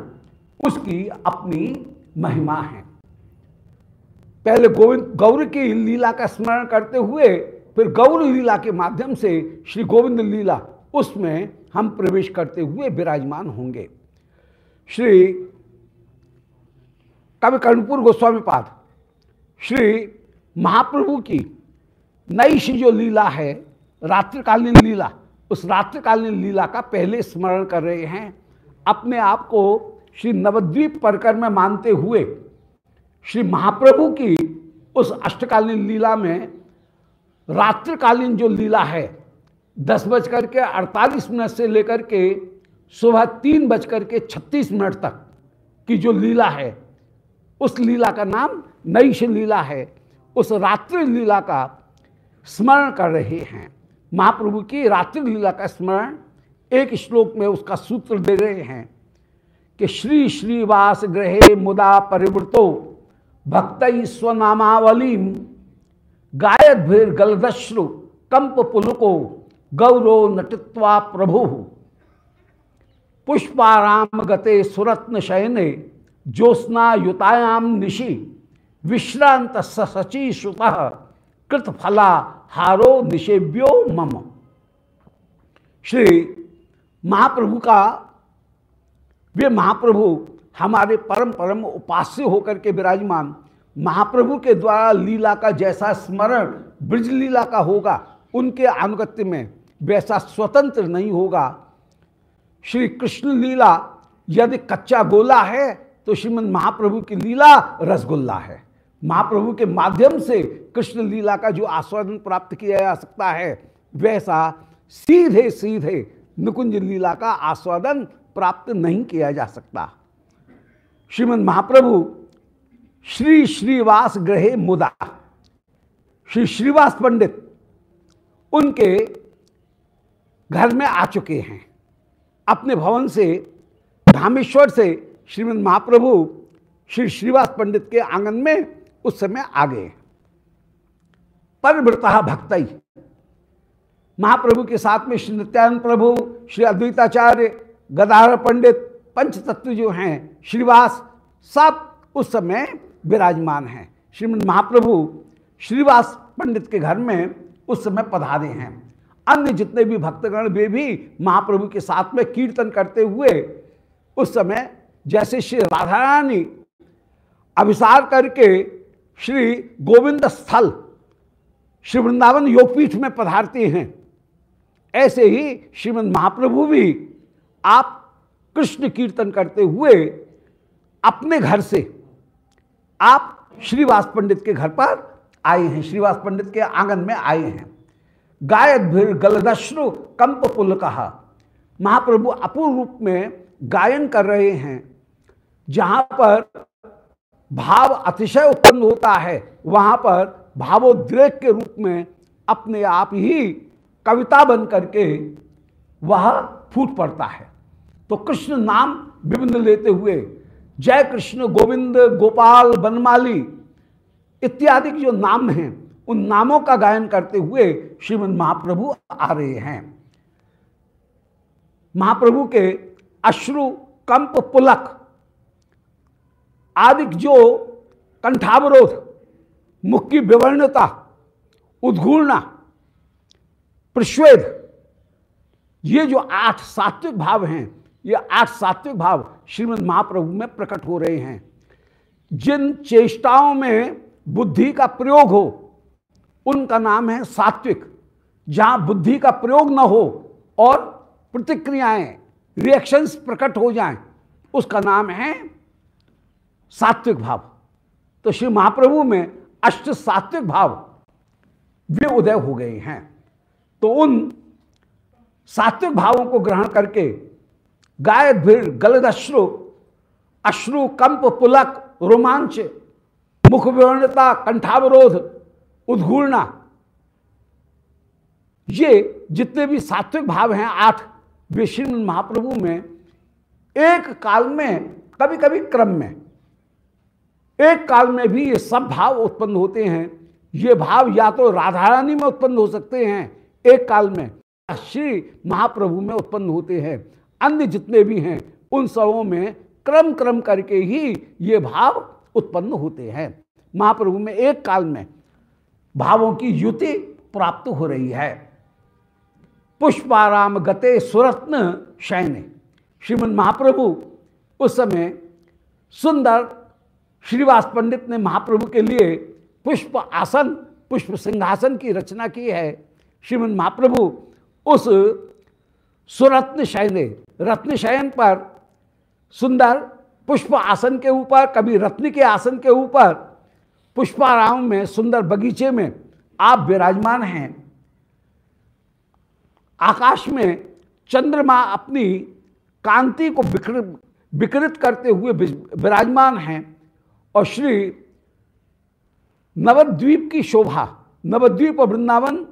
उसकी अपनी महिमा है। पहले गोविंद, गौर की लीला का स्मरण करते हुए, फिर गौर लीला के माध्यम से श्री गोविंद लीला उसमें हम प्रवेश करते हुए विराजमान होंगे। श्री कवि कर्णपुर गोस्वामी पाद, श्री महाप्रभु की नई सी जो लीला है, रात्रिकालीन लीला, उस रात्रिकालीन लीला का पहले स्मरण कर रहे हैं। अपने आप को श्री नवद्वीप परकर में मानते हुए श्री महाप्रभु की उस अष्टकालीन लीला में रात्रिकालीन जो लीला है दस बज कर के अड़तालीस मिनट से लेकर के सुबह तीन बज कर के छत्तीस मिनट तक की जो लीला है, उस लीला का नाम नईश लीला है, उस रात्रि लीला का स्मरण कर रहे हैं। महाप्रभु की रात्रि लीला का स्मरण एक श्लोक में उसका सूत्र दे रहे हैं कि श्री श्रीवास ग्रहे मुदा परिवृतो भक्त स्वनामावली गायत भीर गलदश्रु कंप पुलको गौरव नटित्वा प्रभु। पुष्पाराम गते सुरत्न शयने ज्योत्ना युतायाम निशि विश्रांत सची सुत कृत फला हारो निषेव्यो मम। श्री महाप्रभु का, वे महाप्रभु हमारे परम परम उपास्य होकर के विराजमान, महाप्रभु के द्वारा लीला का जैसा स्मरण ब्रज लीला का होगा, उनके अनुगत्य में। वैसा स्वतंत्र नहीं होगा। श्री कृष्ण लीला यदि कच्चा गोला है तो श्रीमद महाप्रभु की लीला रसगुल्ला है। महाप्रभु के माध्यम से कृष्ण लीला का जो आस्वादन प्राप्त किया जा सकता है, वैसा सीधे सीधे निकुंज लीला का आस्वादन प्राप्त नहीं किया जा सकता। श्रीमद महाप्रभु श्री श्रीवास ग्रहे मुदा। श्री श्रीवास पंडित, उनके घर में आ चुके हैं। अपने भवन से, धामेश्वर से श्रीमद महाप्रभु श्री श्रीवास पंडित के आँगन में उस समय आ गए। परवृता भक्त महाप्रभु के साथ में श्री नित्यानंद प्रभु, श्री अद्वैताचार्य, गदाधर पंडित पंच तत्व जो हैं, श्रीवास, सब उस समय विराजमान हैं। श्रीमद महाप्रभु श्रीवास पंडित के घर में उस समय पधारे हैं। अन्य जितने भी भक्तगण वे भी महाप्रभु के साथ में कीर्तन करते हुए उस समय जैसे श्री राधा रानी अभिसार करके श्री गोविंद स्थल, श्री वृंदावन योगपीठ में पधारती हैं। ऐसे ही श्रीमद महाप्रभु भी आप कृष्ण कीर्तन करते हुए अपने घर से आप श्रीवास पंडित के घर पर आए हैं, श्रीवास पंडित के आँगन में आए हैं। गायक भीड़ गलदश्रु कंप पुल कहा। महाप्रभु अपूर्व रूप में गायन कर रहे हैं, जहाँ पर भाव अतिशय उत्पन्न होता है, वहाँ पर भावोद्रेक के रूप में अपने आप ही कविता बन करके वह फूट पड़ता है। तो कृष्ण नाम विभिन्न लेते हुए, जय कृष्ण गोविंद गोपाल बनमाली इत्यादि के जो नाम हैं उन नामों का गायन करते हुए श्रीमद महाप्रभु आ रहे हैं। महाप्रभु के अश्रु, कंप, पुलक आदि जो कंठावरोध मुख की विवर्णता, उद्घूर्णा, प्रश्वेद, ये जो आठ सात्विक भाव हैं, ये आठ सात्विक भाव श्रीमद महाप्रभु में प्रकट हो रहे हैं। जिन चेष्टाओं में बुद्धि का प्रयोग हो उनका नाम है सात्विक, जहाँ बुद्धि का प्रयोग न हो और प्रतिक्रियाएँ रिएक्शंस प्रकट हो जाएँ, उसका नाम है सात्विक भाव। तो श्री महाप्रभु में अष्ट सात्विक भाव, वे उदय हो गए हैं। तो उन सात्विक भावों को ग्रहण करके गाय, भीड़, गलद, अश्रु अश्रु, कंप, पुलक, रोमांच, मुख विवर्णता, कंठावरोध उद्घूर्णा ये जितने भी सात्विक भाव हैं, आठ वे श्रीमद महाप्रभु में, एक काल में कभी कभी क्रम में, एक काल में भी ये सब भाव उत्पन्न होते हैं। ये भाव या तो राधा रानी में उत्पन्न हो सकते हैं, एक काल में श्री महाप्रभु में उत्पन्न होते हैं। अन्य जितने भी हैं, उन सबों में क्रम क्रम करके ही ये भाव उत्पन्न होते हैं। महाप्रभु में एक काल में भावों की युति प्राप्त हो रही है। पुष्पाराम गते सुरत्न शयने। श्रीमद महाप्रभु उस समय सुंदर श्रीवास पंडित ने महाप्रभु के लिए पुष्प आसन, पुष्प सिंहासन की रचना की है। श्रीमद महाप्रभु उस सुरत्न शयने, रत्न शयन पर सुंदर पुष्प आसन के ऊपर, कभी रत्न के आसन के ऊपर पुष्पाराम में, सुंदर बगीचे में आप विराजमान हैं। आकाश में चंद्रमा अपनी कांति को विकृत करते हुए विराजमान हैं और श्री नवद्वीप की शोभा, नवद्वीप और वृंदावन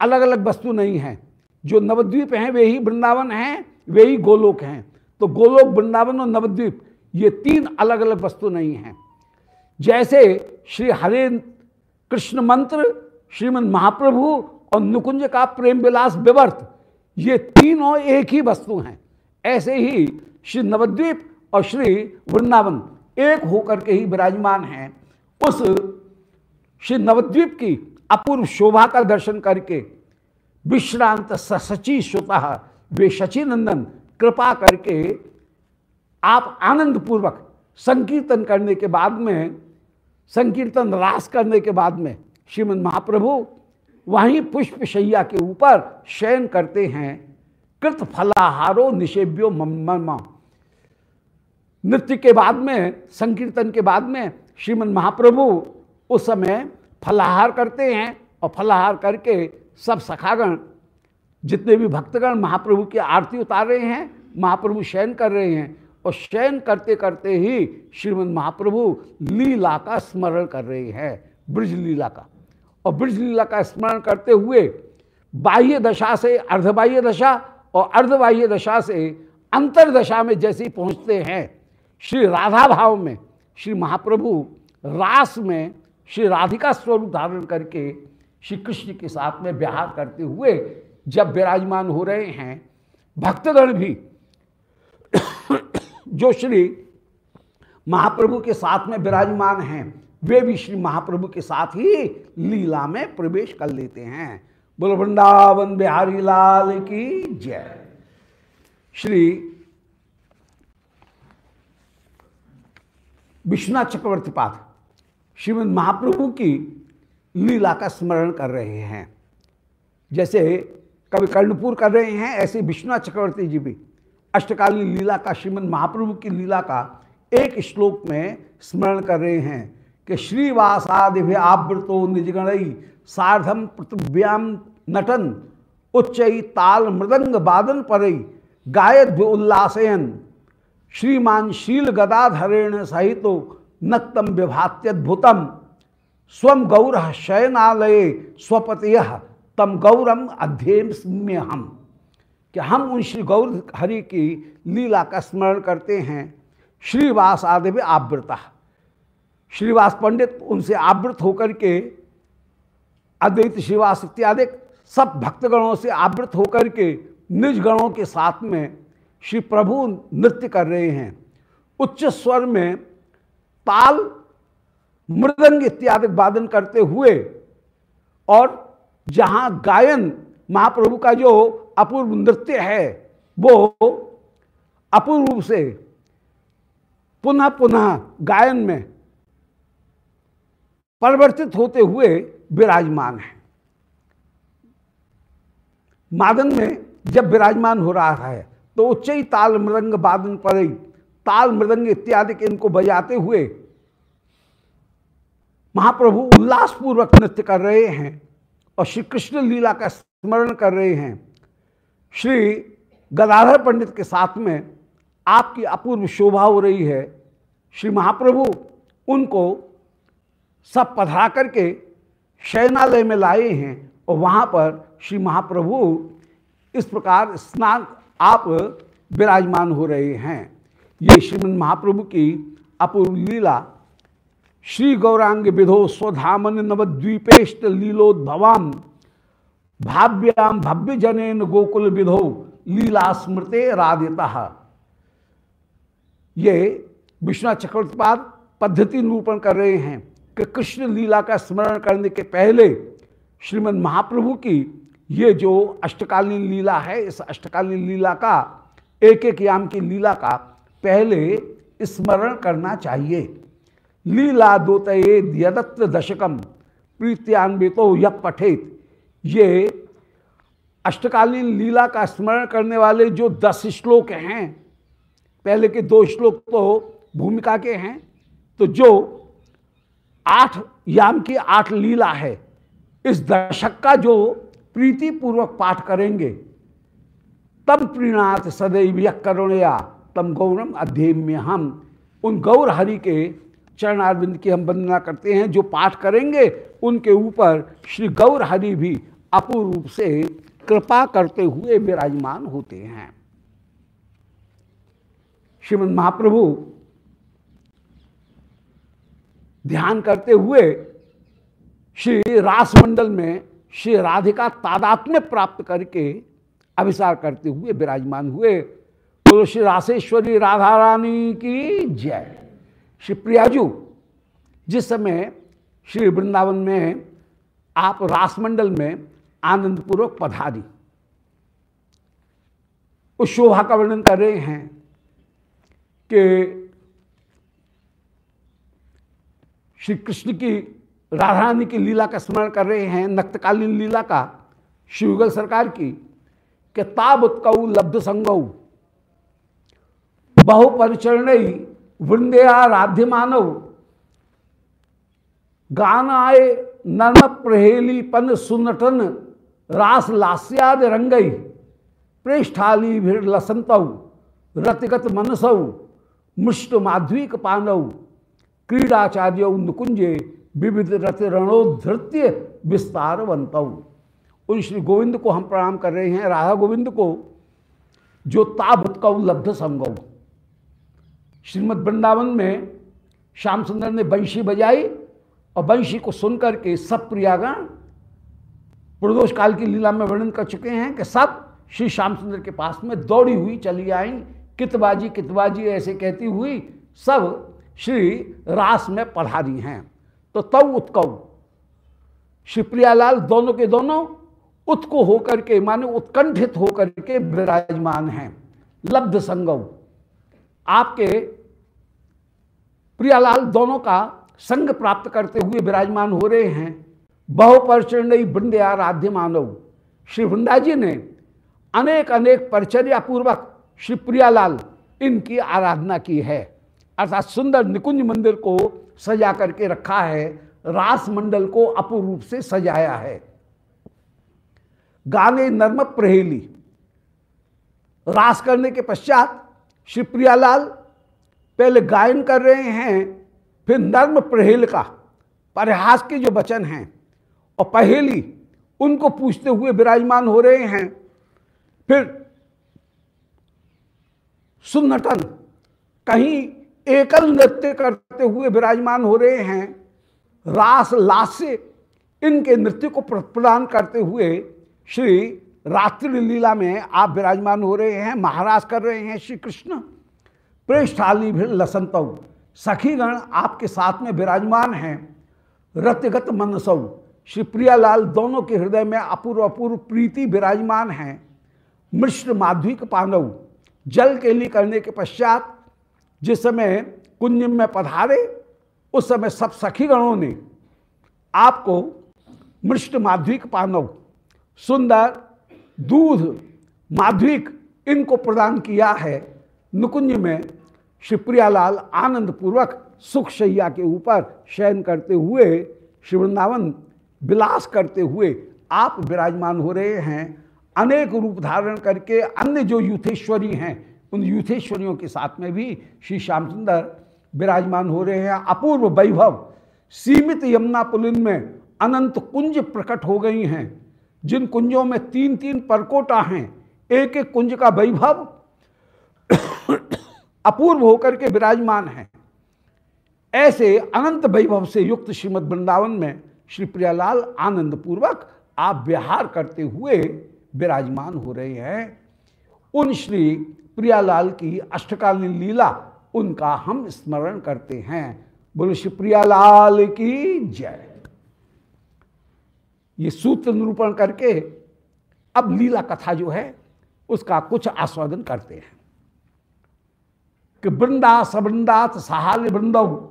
अलग अलग वस्तु नहीं है। जो नवद्वीप हैं, वे ही वृंदावन हैं, वे ही गोलोक हैं। तो गोलोक, वृंदावन और नवद्वीप, ये तीन अलग अलग वस्तु नहीं हैं। जैसे श्री हरे कृष्ण मंत्र श्रीमद महाप्रभु और नुकुंज का प्रेम विलास विवर्त, ये तीनों एक ही वस्तु हैं। ऐसे ही श्री नवद्वीप और श्री वृंदावन एक होकर के ही विराजमान हैं। उस श्री नवद्वीप की अपूर्व शोभा का दर्शन करके विश्रांत सची श्रुता वे शची नंदन कृपा करके आप आनंद पूर्वक संकीर्तन करने के बाद में संकीर्तन रास करने के बाद में श्रीमद महाप्रभु वहीं पुष्प शैया के ऊपर शयन करते हैं, कृत फलाहारो निषेव्यो मम्मा नृत्य के बाद में, संकीर्तन के बाद में श्रीमद महाप्रभु उस समय फलाहार करते हैं और फलाहार करके सब सखागण, जितने भी भक्तगण महाप्रभु की आरती उतार रहे हैं, महाप्रभु शयन कर रहे हैं और शयन करते करते ही श्रीमद महाप्रभु लीला का स्मरण कर रहे हैं, ब्रज लीला का। और ब्रज लीला का स्मरण करते हुए बाह्य दशा से अर्धबाह्य दशा और अर्धबाह्य दशा से अंतरदशा में जैसे ही पहुँचते हैं, श्री राधा भाव में, श्री महाप्रभु रास में श्री राधिका स्वरूप धारण करके श्री कृष्ण के साथ में विहार करते हुए जब विराजमान हो रहे हैं, भक्तगण भी जो श्री महाप्रभु के साथ में विराजमान हैं, वे भी श्री महाप्रभु के साथ ही लीला में प्रवेश कर लेते हैं। बोल, वृंदावन बिहारी लाल की जय। श्री विश्वनाथ चक्रवर्ती पाद श्रीमद महाप्रभु की लीला का स्मरण कर रहे हैं। जैसे कभी कर्णपुर कर रहे हैं, ऐसे विश्वनाथ चक्रवर्ती जी भी। अष्टकालीन लीला का, श्रीमद महाप्रभु की लीला का एक श्लोक में स्मरण कर रहे हैं कि श्रीवासादिभ्य आवृतो निजगणई सार्धम पृथ्व्याम नटन, उच्च ताल मृदंग बादन परई गायद उल्लासयन। श्रीमान शील गदाधरेण सहित नक्तम विभात्यद्भुतम स्व गौर शयनालय स्वपत तम गौरम अध्ययन में हम कि हम उन श्री गौर हरि की लीला का स्मरण करते हैं। श्रीवास आदि में आवृता श्रीवास पंडित उनसे आवृत होकर के, अद्वैत श्रीवास इत्यादि सब भक्तगणों से आवृत होकर के, निज गणों के साथ में श्री प्रभु नृत्य कर रहे हैं। उच्च स्वर में ताल, मृदंग इत्यादि वादन करते हुए और जहाँ गायन, महाप्रभु का जो अपूर्व नृत्य है, वो अपूर्व रूप से पुनः पुनः गायन में परिवर्तित होते हुए विराजमान है। मादन में जब विराजमान हो रहा है तो उच्च ताल मृदंग वादन पर ताल मृदंग इत्यादि के इनको बजाते हुए महाप्रभु उल्लासपूर्वक नृत्य कर रहे हैं और श्री कृष्ण लीला का स्मरण कर रहे हैं। श्री गदाधर पंडित के साथ में आपकी अपूर्व शोभा हो रही है। श्री महाप्रभु उनको सब पधरा करके शयनालय में लाए हैं और वहाँ पर श्री महाप्रभु इस प्रकार स्नान आप विराजमान हो रहे हैं। ये श्रीमद महाप्रभु की अपूर्व लीला श्री गौरांग विधो स्वधामन नवद्वीपेष्ट लीलोद्भवाम भाव्याम भव्य जनेन गोकुल विधो लीला स्मृते राधिता। ये विश्वनाथ चक्रवर्तीपाद पद्धति निरूपण कर रहे हैं कि कृष्ण लीला का स्मरण करने के पहले श्रीमद महाप्रभु की ये जो अष्टकालीन लीला है, इस अष्टकालीन लीला का एक एक याम की लीला का पहले स्मरण करना चाहिए। लीला दोतये यदत्र दशकम प्रीत्यान्वितो यह पठेत। ये अष्टकालीन लीला का स्मरण करने वाले जो दस श्लोक हैं, पहले के दो श्लोक तो भूमिका के हैं तो जो आठ याम की आठ लीला है, इस दशक का जो प्रीति पूर्वक पाठ करेंगे, तब प्रीणात सदैव यह करुणया तम गौरम में हम। उन गौर हरि के चरणारविंद की हम वंदना करते हैं, जो पाठ करेंगे, उनके ऊपर श्री गौर हरि भी अपूर्व रूप से कृपा करते हुए विराजमान होते हैं। श्रीमद महाप्रभु ध्यान करते हुए श्री रासमंडल में श्री राधिका तादात्म्य प्राप्त करके अभिसार करते हुए विराजमान हुए। बोलो, श्री रासेश्वरी राधा रानी की जय। श्री प्रियाजू, जिस समय श्री वृंदावन में आप रासमंडल में आनंदपूर्वक पधारी। उस शोभा का वर्णन कर रहे हैं कि श्री कृष्ण की राधा रानी की लीला का स्मरण कर रहे हैं, नक्तकालीन लीला का, शिवगल सरकार की, कि ताब उत्कऊ लब्ध संगऊ बहु परिचरण वृंदया राध्य मानव गान आए नर्म प्रहेली पन सुनटन रास लास्याद रंगई प्रेष्ठाली भीड़ लसंतऊ रतिगत मनसौ, मुष्ट माध्विक पानव क्रीडाचार्य नुकुंजे विविध रथ रणोधृत्य विस्तारवंत उन श्री गोविंद को हम प्रणाम कर रहे हैं, राधा गोविंद को, जो ताभुत का उपलब्ध संगव श्रीमद वृंदावन में श्याम सुंदर ने बंशी बजाई और वंशी को सुनकर के सब प्रियागण प्रदोष काल की लीला में वर्णन कर चुके हैं कि सब श्री श्याम सुंदर के पास में दौड़ी हुई चली आई। कितबाजी कितबाजी ऐसे कहती हुई सब श्री रास में पढ़ा पढ़ारी हैं। तो तव उत्कव, श्री प्रियालाल दोनों के दोनों उत्को होकर के, माने उत्कंठित होकर के विराजमान हैं। लब्ध संगव, आपके प्रियालाल दोनों का संग प्राप्त करते हुए विराजमान हो रहे हैं। बहुपरचंडी वृंदया आराध्य मानव। श्री वृंदा जी ने अनेक अनेक परिचर्या पूर्वक श्री प्रियालाल इनकी आराधना की है। अर्थात सुंदर निकुंज मंदिर को सजा करके रखा है, रास मंडल को अपूर्व रूप से सजाया है। गाने नर्म प्रहेली। रास करने के पश्चात श्री प्रियालाल पहले गायन कर रहे हैं, फिर नर्म प्रहेल का। परिहास के जो वचन हैं और पहेली, उनको पूछते हुए विराजमान हो रहे हैं। फिर सुन्नटन कहीं एकल नृत्य करते हुए विराजमान हो रहे हैं। रास लास्य इनके नृत्य को प्रदान करते हुए श्री रात्रि लीला में आप विराजमान हो रहे हैं, महाराज कर रहे हैं श्री कृष्ण। प्रेष्ठाली भी लसंत सखीगण आपके साथ में विराजमान हैं। रत्यगत मनसौ श्री प्रियालाल दोनों के हृदय में अपूर्व अपूर्व प्रीति विराजमान हैं। मिश्र माध्विक पांडव, जल के लिए करने के पश्चात जिस समय कुंज में पधारे, उस समय सब सखीगणों ने आपको मृष्ट माध्विक पानव सुंदर, दूध माध्विक इनको प्रदान किया है। नुकुंज में शिवप्रियालाल आनंद पूर्वक सुख शैया के ऊपर शयन करते हुए शिवृंदावन विलास करते हुए आप विराजमान हो रहे हैं। अनेक रूप धारण करके अन्य जो यूथेश्वरी हैं, उन यूथेश्वरियों के साथ में भी श्री श्याम सुंदर विराजमान हो रहे हैं। अपूर्व वैभव, सीमित यमुना पुलिन में अनंत कुंज प्रकट हो गई हैं, जिन कुंजों में तीन तीन परकोटा हैं। एक एक कुंज का वैभव अपूर्व होकर के विराजमान है। ऐसे अनंत वैभव से युक्त श्रीमद वृंदावन में श्री प्रियालाल आनंद पूर्वक आप विहार करते हुए विराजमान हो रहे हैं। उन श्री प्रियालाल की अष्टकालीन लीला, उनका हम स्मरण करते हैं। बोलो, श्री प्रियालाल की जय। ये सूत्र निरूपण करके अब लीला कथा जो है, उसका कुछ आस्वादन करते हैं। कि वृंदा सबृंदात सहाल वृंदव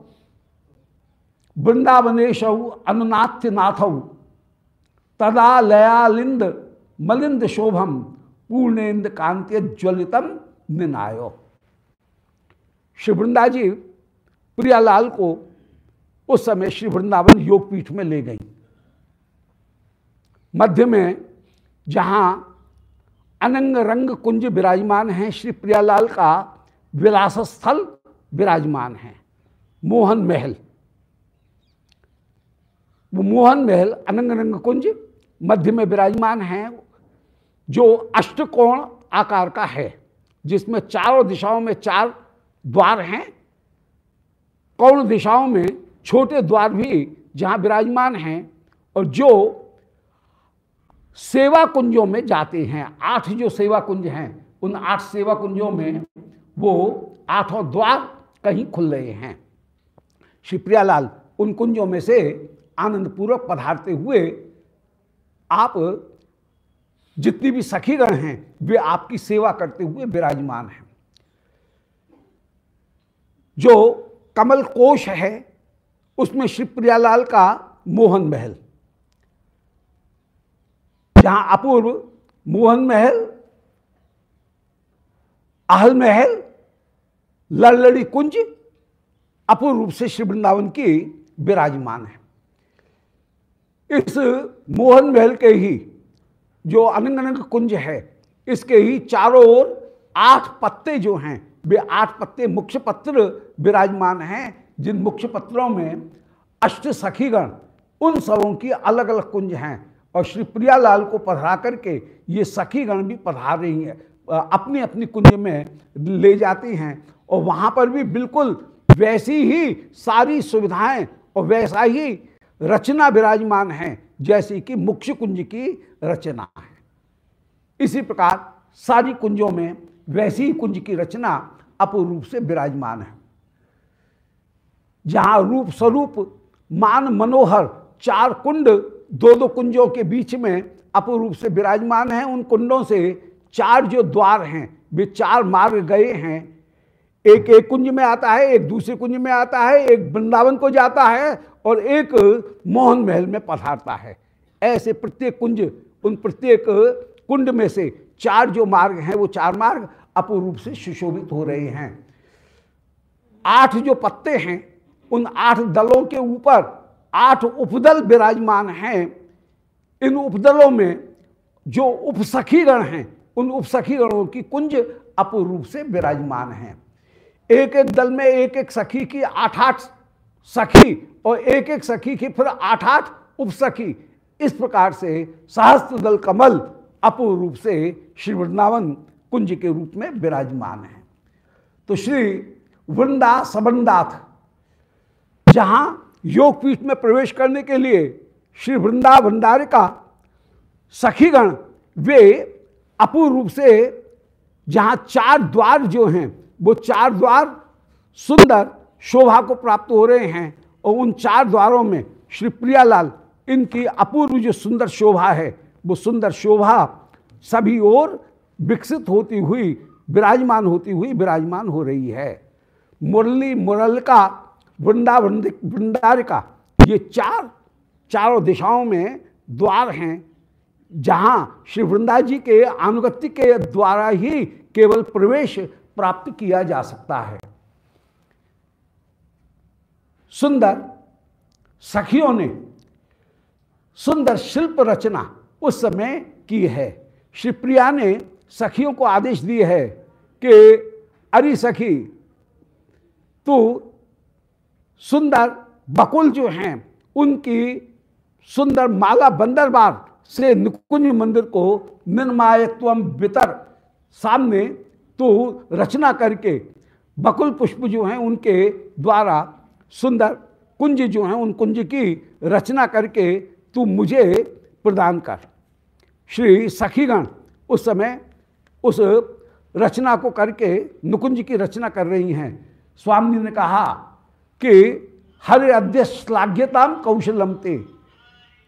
वृंदावनेश अनुनाथ्य नाथ तदा लयालिंद मलिंद शोभम पूर्णेन्द्र कांत्य ज्वलितम निनायो। श्री वृंदा जी प्रियालाल को उस समय श्री वृंदावन योगपीठ में ले गई। मध्य में जहाँ अनंग रंग कुंज विराजमान है, श्री प्रियालाल का विलास स्थल विराजमान है, मोहन महल। वो मोहन महल अनंग रंग कुंज, मध्य में विराजमान है, जो अष्टकोण आकार का है, जिसमें चारों दिशाओं में चार द्वार हैं। कौन दिशाओं में छोटे द्वार भी जहाँ विराजमान हैं और जो सेवा कुंजों में जाते हैं। आठ जो सेवा कुंज हैं, उन आठ सेवा कुंजों में वो आठों द्वार कहीं खुल रहे हैं। श्री प्रियालाल उन कुंजों में से आनंद पूर्वक पधारते हुए आप जितनी भी सखीगण हैं, वे आपकी सेवा करते हुए विराजमान हैं। जो कमल कोश है, उसमें श्री प्रियालाल का मोहन महल। जहाँ अपूर्व मोहन महल आहल महल, लड़लड़ी कुंज अपूर्व रूप से श्री वृंदावन की विराजमान है। इस मोहन महल के ही, जो अनंग कुंज है, इसके ही चारों ओर आठ पत्ते जो हैं, वे आठ पत्ते मुख्य पत्र विराजमान हैं, जिन मुख्य पत्रों में अष्ट सखीगण, उन सबों की अलग अलग कुंज हैं, और श्री प्रियालाल को पधरा करके ये सखीगण भी पधार रही हैं अपनी अपनी कुंज में ले जाती हैं, और वहाँ पर भी बिल्कुल वैसी ही सारी सुविधाएँ और वैसा ही रचना विराजमान है, जैसी कि मुख्य कुंज की रचना है। इसी प्रकार सारी कुंजों में वैसी ही कुंज की रचना अपूर्व रूप से विराजमान है। जहाँ रूप स्वरूप, मान मनोहर, चार कुंड दो दो कुंजों के बीच में अपूर्व रूप से विराजमान है। उन कुंडों से चार जो द्वार हैं, वे चार मार्ग गए हैं। एक एक कुंज में आता है, एक दूसरे कुंज में आता है, एक वृंदावन को जाता है और एक मोहन महल में पधारता है। ऐसे प्रत्येक कुंज, उन प्रत्येक कुंड में से चार जो मार्ग हैं, वो चार मार्ग अपूर्व से सुशोभित हो रहे हैं। आठ जो पत्ते हैं, उन आठ दलों के ऊपर आठ उपदल विराजमान हैं। इन उपदलों में जो उपसखीगण हैं, उन उपसखीगणों की कुंज अपूर्व से विराजमान हैं। एक एक दल में एक एक सखी की आठ आठ सखी और एक एक सखी की फिर आठ आठ उपसखी। इस प्रकार से सहस्त्र दल कमल अपूर्व रूप से श्री वृंदावन कुंज के रूप में विराजमान है। तो श्री वृंदा सबंदाथ जहाँ योगपीठ में प्रवेश करने के लिए श्री वृंदा वृंदारिका सखीगण, वे अपूर्व रूप से जहाँ चार द्वार जो हैं, वो चार द्वार सुंदर शोभा को प्राप्त हो रहे हैं और उन चार द्वारों में श्री प्रियालाल, इनकी अपूर्व जो सुंदर शोभा है, वो सुंदर शोभा सभी ओर विकसित होती हुई, विराजमान होती हुई विराजमान हो रही है। मुरली मुरल का वृंदा वृंदारिका, ये चार, चारों दिशाओं में द्वार हैं, जहाँ श्री वृंदा जी के अनुगत्य के द्वारा ही केवल प्रवेश प्राप्त किया जा सकता है। सुंदर सखियों ने सुंदर शिल्प रचना उस समय की है। श्री प्रिया ने सखियों को आदेश दिए है कि, अरे सखी, तू सुंदर बकुल जो हैं, उनकी सुंदर माला बंदरबार से निकुंज मंदिर को निर्मायत्व वितर सामने तू रचना करके बकुल पुष्प जो हैं उनके द्वारा सुंदर कुंज जो हैं, उन कुंज की रचना करके तू मुझे प्रदान कर। श्री सखीगण उस समय उस रचना को करके नुकुंज की रचना कर रही हैं। स्वामी ने कहा कि हरि अद्य श्लाघ्यताम कौशलम ते।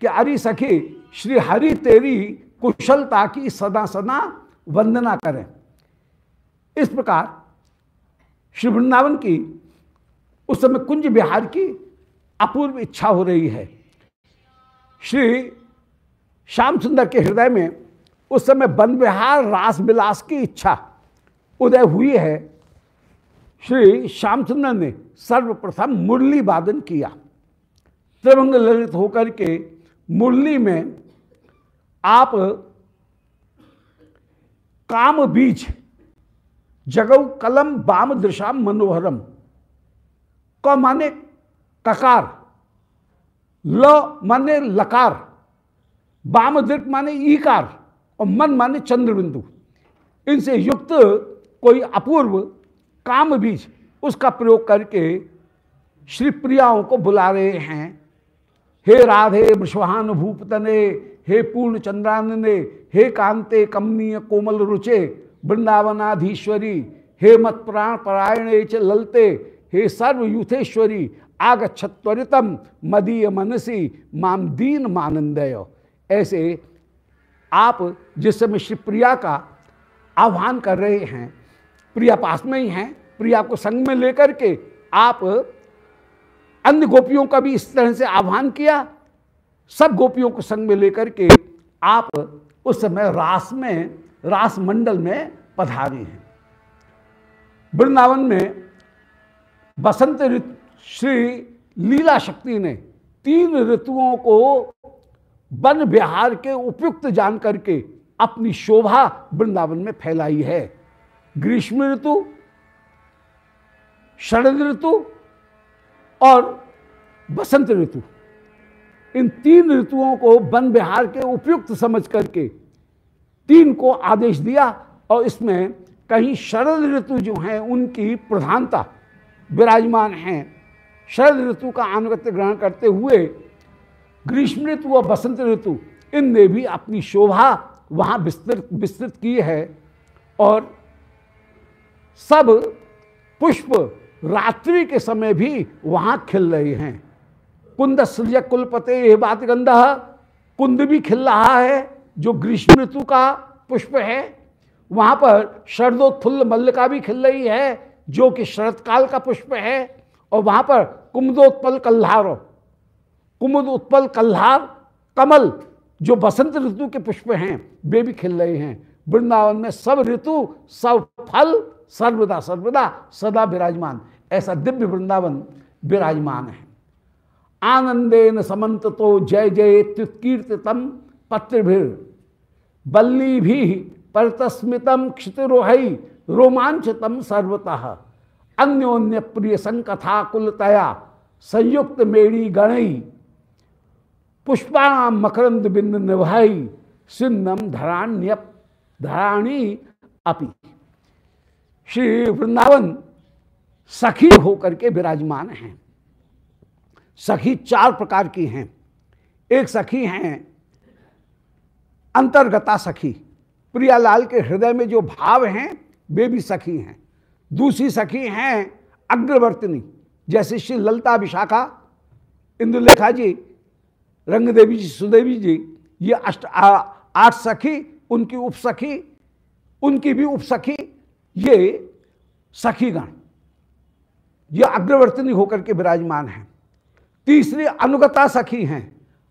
कि अरे सखी, श्री हरि तेरी कुशलता की सदा सदा वंदना करें। इस प्रकार श्री वृंदावन की उस समय कुंज बिहार की अपूर्व इच्छा हो रही है। श्री श्याम सुंदर के हृदय में उस समय वन विहार रास विलास की इच्छा उदय हुई है। श्री श्यामचंद्र ने सर्वप्रथम मुरली वादन किया। त्रिभंग ललित होकर के मुरली में आप काम बीज जगव कलम बाम दृशा मनोहरम क माने ककार, ल माने लकार, बाम दृक माने ईकार, और मन माने चंद्रबिंदु। इनसे युक्त कोई अपूर्व काम बीज उसका प्रयोग करके श्री प्रियाओं को बुला रहे हैं। हे राधे वृषवान भूपतने हे पूर्ण चंद्रानने, हे कांते कमनीय कोमल रुचे, वृंदावनाधीश्वरी, हे मत प्राण परायणे च ललते हे सर्वयूथेश्वरी आगछत त्वरितम मदीय मनसी माम दीन मानंदय। ऐसे आप जिस समय श्री प्रिया का आह्वान कर रहे हैं, प्रिया पास में ही हैं, प्रिया को संग में लेकर के आप अन्य गोपियों का भी इस तरह से आह्वान किया, सब गोपियों को संग में लेकर के आप उस समय रास में, रास मंडल में पधारे हैं। वृंदावन में बसंत ऋतु, श्री लीला शक्ति ने तीन ऋतुओं को वन विहार के उपयुक्त जान करके अपनी शोभा वृंदावन में फैलाई है। ग्रीष्म ऋतु, शरद ऋतु और बसंत ऋतु। इन तीन ऋतुओं को वन विहार के उपयुक्त समझ करके तीन को आदेश दिया और इसमें कहीं शरद ऋतु जो हैं, उनकी प्रधानता विराजमान हैं। शरद ऋतु का अनुगत्य ग्रहण करते हुए ग्रीष्म ऋतु और बसंत ऋतु इनने भी अपनी शोभा वहाँ विस्तृत विस्तृत की है और सब पुष्प रात्रि के समय भी वहाँ खिल रहे हैं। कुंद सृज कुलपते यह बात गंधा, कुंद भी खिल रहा है, जो ग्रीष्म ऋतु का पुष्प है। वहाँ पर शरदोत्फुल्ल मल्लिका भी खिल रही है। जो कि शरद काल का पुष्प है, और वहाँ पर कुमदोत्पल कल्हार कुमुद उत्पल कल्हार, कमल, जो बसंत ऋतु के पुष्प हैं, वे भी खिल रहे हैं। वृंदावन में सब ऋतु, सब फल, सर्वदा सर्वदा, सदा विराजमान। ऐसा दिव्य वृंदावन विराजमान है। आनंदेन समन्त तो जय जय त्युत्कीर्तितम पत्रभिर बल्ली भी परतस्मितम क्षितिरोहई रोमांचतम सर्वतः। अन्योन्य प्रिय संकथा कुलतया संयुक्त मेड़ी गणई पुष्पाणाम मकरंद बिंद निभाई, सिन्नम धराण्य धराणी अपी। श्री वृंदावन सखी होकर के विराजमान हैं। सखी चार प्रकार की हैं। एक सखी हैं अंतर्गता सखी। प्रियालाल के हृदय में जो भाव हैं वे भी सखी हैं। दूसरी सखी हैं अग्रवर्तनी, जैसे श्री ललता विशाखा इंदुलेखा जी, रंगदेवी जी, सुदेवी जी, ये अष्ट आठ सखी, उनकी उपसखी उनकी भी उपसखी ये सखीगण, ये अग्रवर्तनी होकर के विराजमान हैं। तीसरी अनुगता सखी हैं।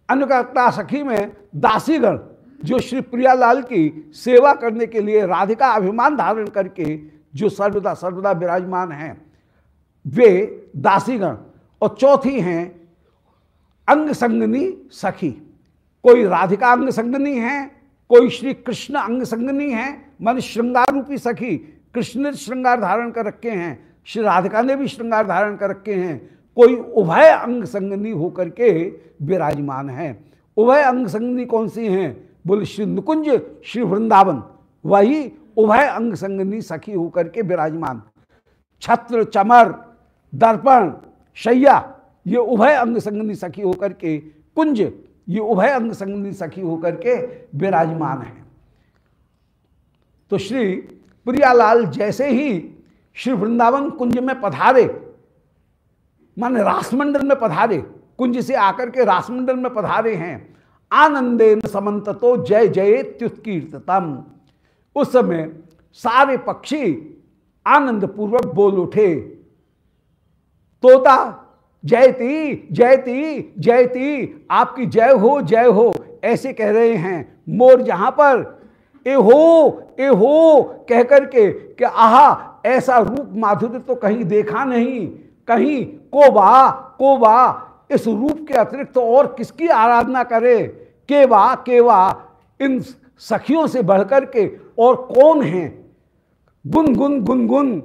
अनुगता सखी में दासीगण जो श्री प्रियालाल की सेवा करने के लिए राधिका अभिमान धारण करके जो सर्वदा सर्वदा विराजमान हैं, वे दासीगण और चौथी हैं अंग संगनी सखी। कोई राधिका अंग संगनी है, कोई श्री कृष्ण अंग संगनी है मन श्रृंगार रूपी सखी कृष्ण ने श्रृंगार धारण कर रखे हैं, श्री राधिका ने भी श्रृंगार धारण कर रखे हैं, कोई उभय अंग संगनी होकर के विराजमान है। उभय अंग संगनी कौन सी हैं? बोले, श्री नुकुंज, श्री वृंदावन। वही उभय अंग संगनी सखी होकर के विराजमान। छत्र, चमर, दर्पण, शैया, ये उभय अंग संगनी सखी होकर के, कुंज, ये उभय अंग संगनी सखी होकर के विराजमान है। तो श्री प्रियालाल जैसे ही श्री वृंदावन कुंज में पधारे, माने रासमंडल में पधारे, कुंज से आकर के रासमंडल में पधारे हैं आनंदे समन्त तो जय जय त्युत्कीर्ततम उस समय सारे पक्षी आनंद पूर्वक बोल उठे। तोता, जयती जयती जयती, आपकी जय हो जय हो, ऐसे कह रहे हैं। मोर जहाँ पर, ए हो ए हो, कह करके कि आहा, ऐसा रूप माधुर्य तो कहीं देखा नहीं। कहीं, को बा को बा इस रूप के अतिरिक्त तो और किसकी आराधना करे? केवा केवा, इन सखियों से बढ़कर के और कौन हैं? गुन गुन गुन गुन,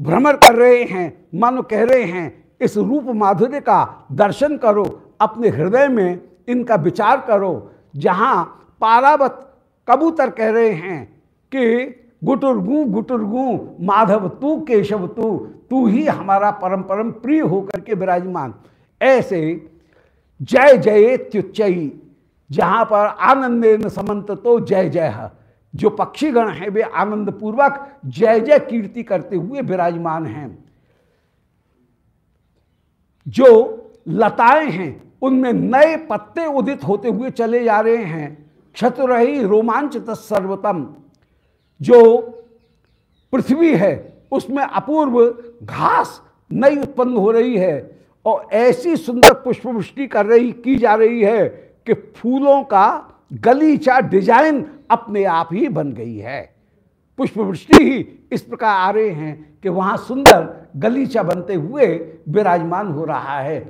भ्रमर कर रहे हैं, मानो कह रहे हैं, इस रूप माधुर्य का दर्शन करो, अपने हृदय में इनका विचार करो, जहाँ पारावत कबूतर कह रहे हैं कि, गुटुरगु गुटुरगु, माधव तू, केशव तू तू ही हमारा परम परम प्रिय होकर के विराजमान। ऐसे जय जय त्युच्चयी। जहाँ पर आनंद समंत तो जय जय जो पक्षीगण हैं, वे आनंद पूर्वक जय जय कीर्ति करते हुए विराजमान हैं। जो लताएँ हैं, उनमें नए पत्ते उदित होते हुए चले जा रहे हैं। क्षतुरही रोमांच सर्वतम। जो पृथ्वी है, उसमें अपूर्व घास नई उत्पन्न हो रही है। और ऐसी सुंदर पुष्पवृष्टि कर रही, की जा रही है कि फूलों का गलीचा डिज़ाइन अपने आप ही बन गई है। पुष्पवृष्टि ही इस प्रकार आ रहे हैं कि वहाँ सुंदर गलीचा बनते हुए विराजमान हो रहा है।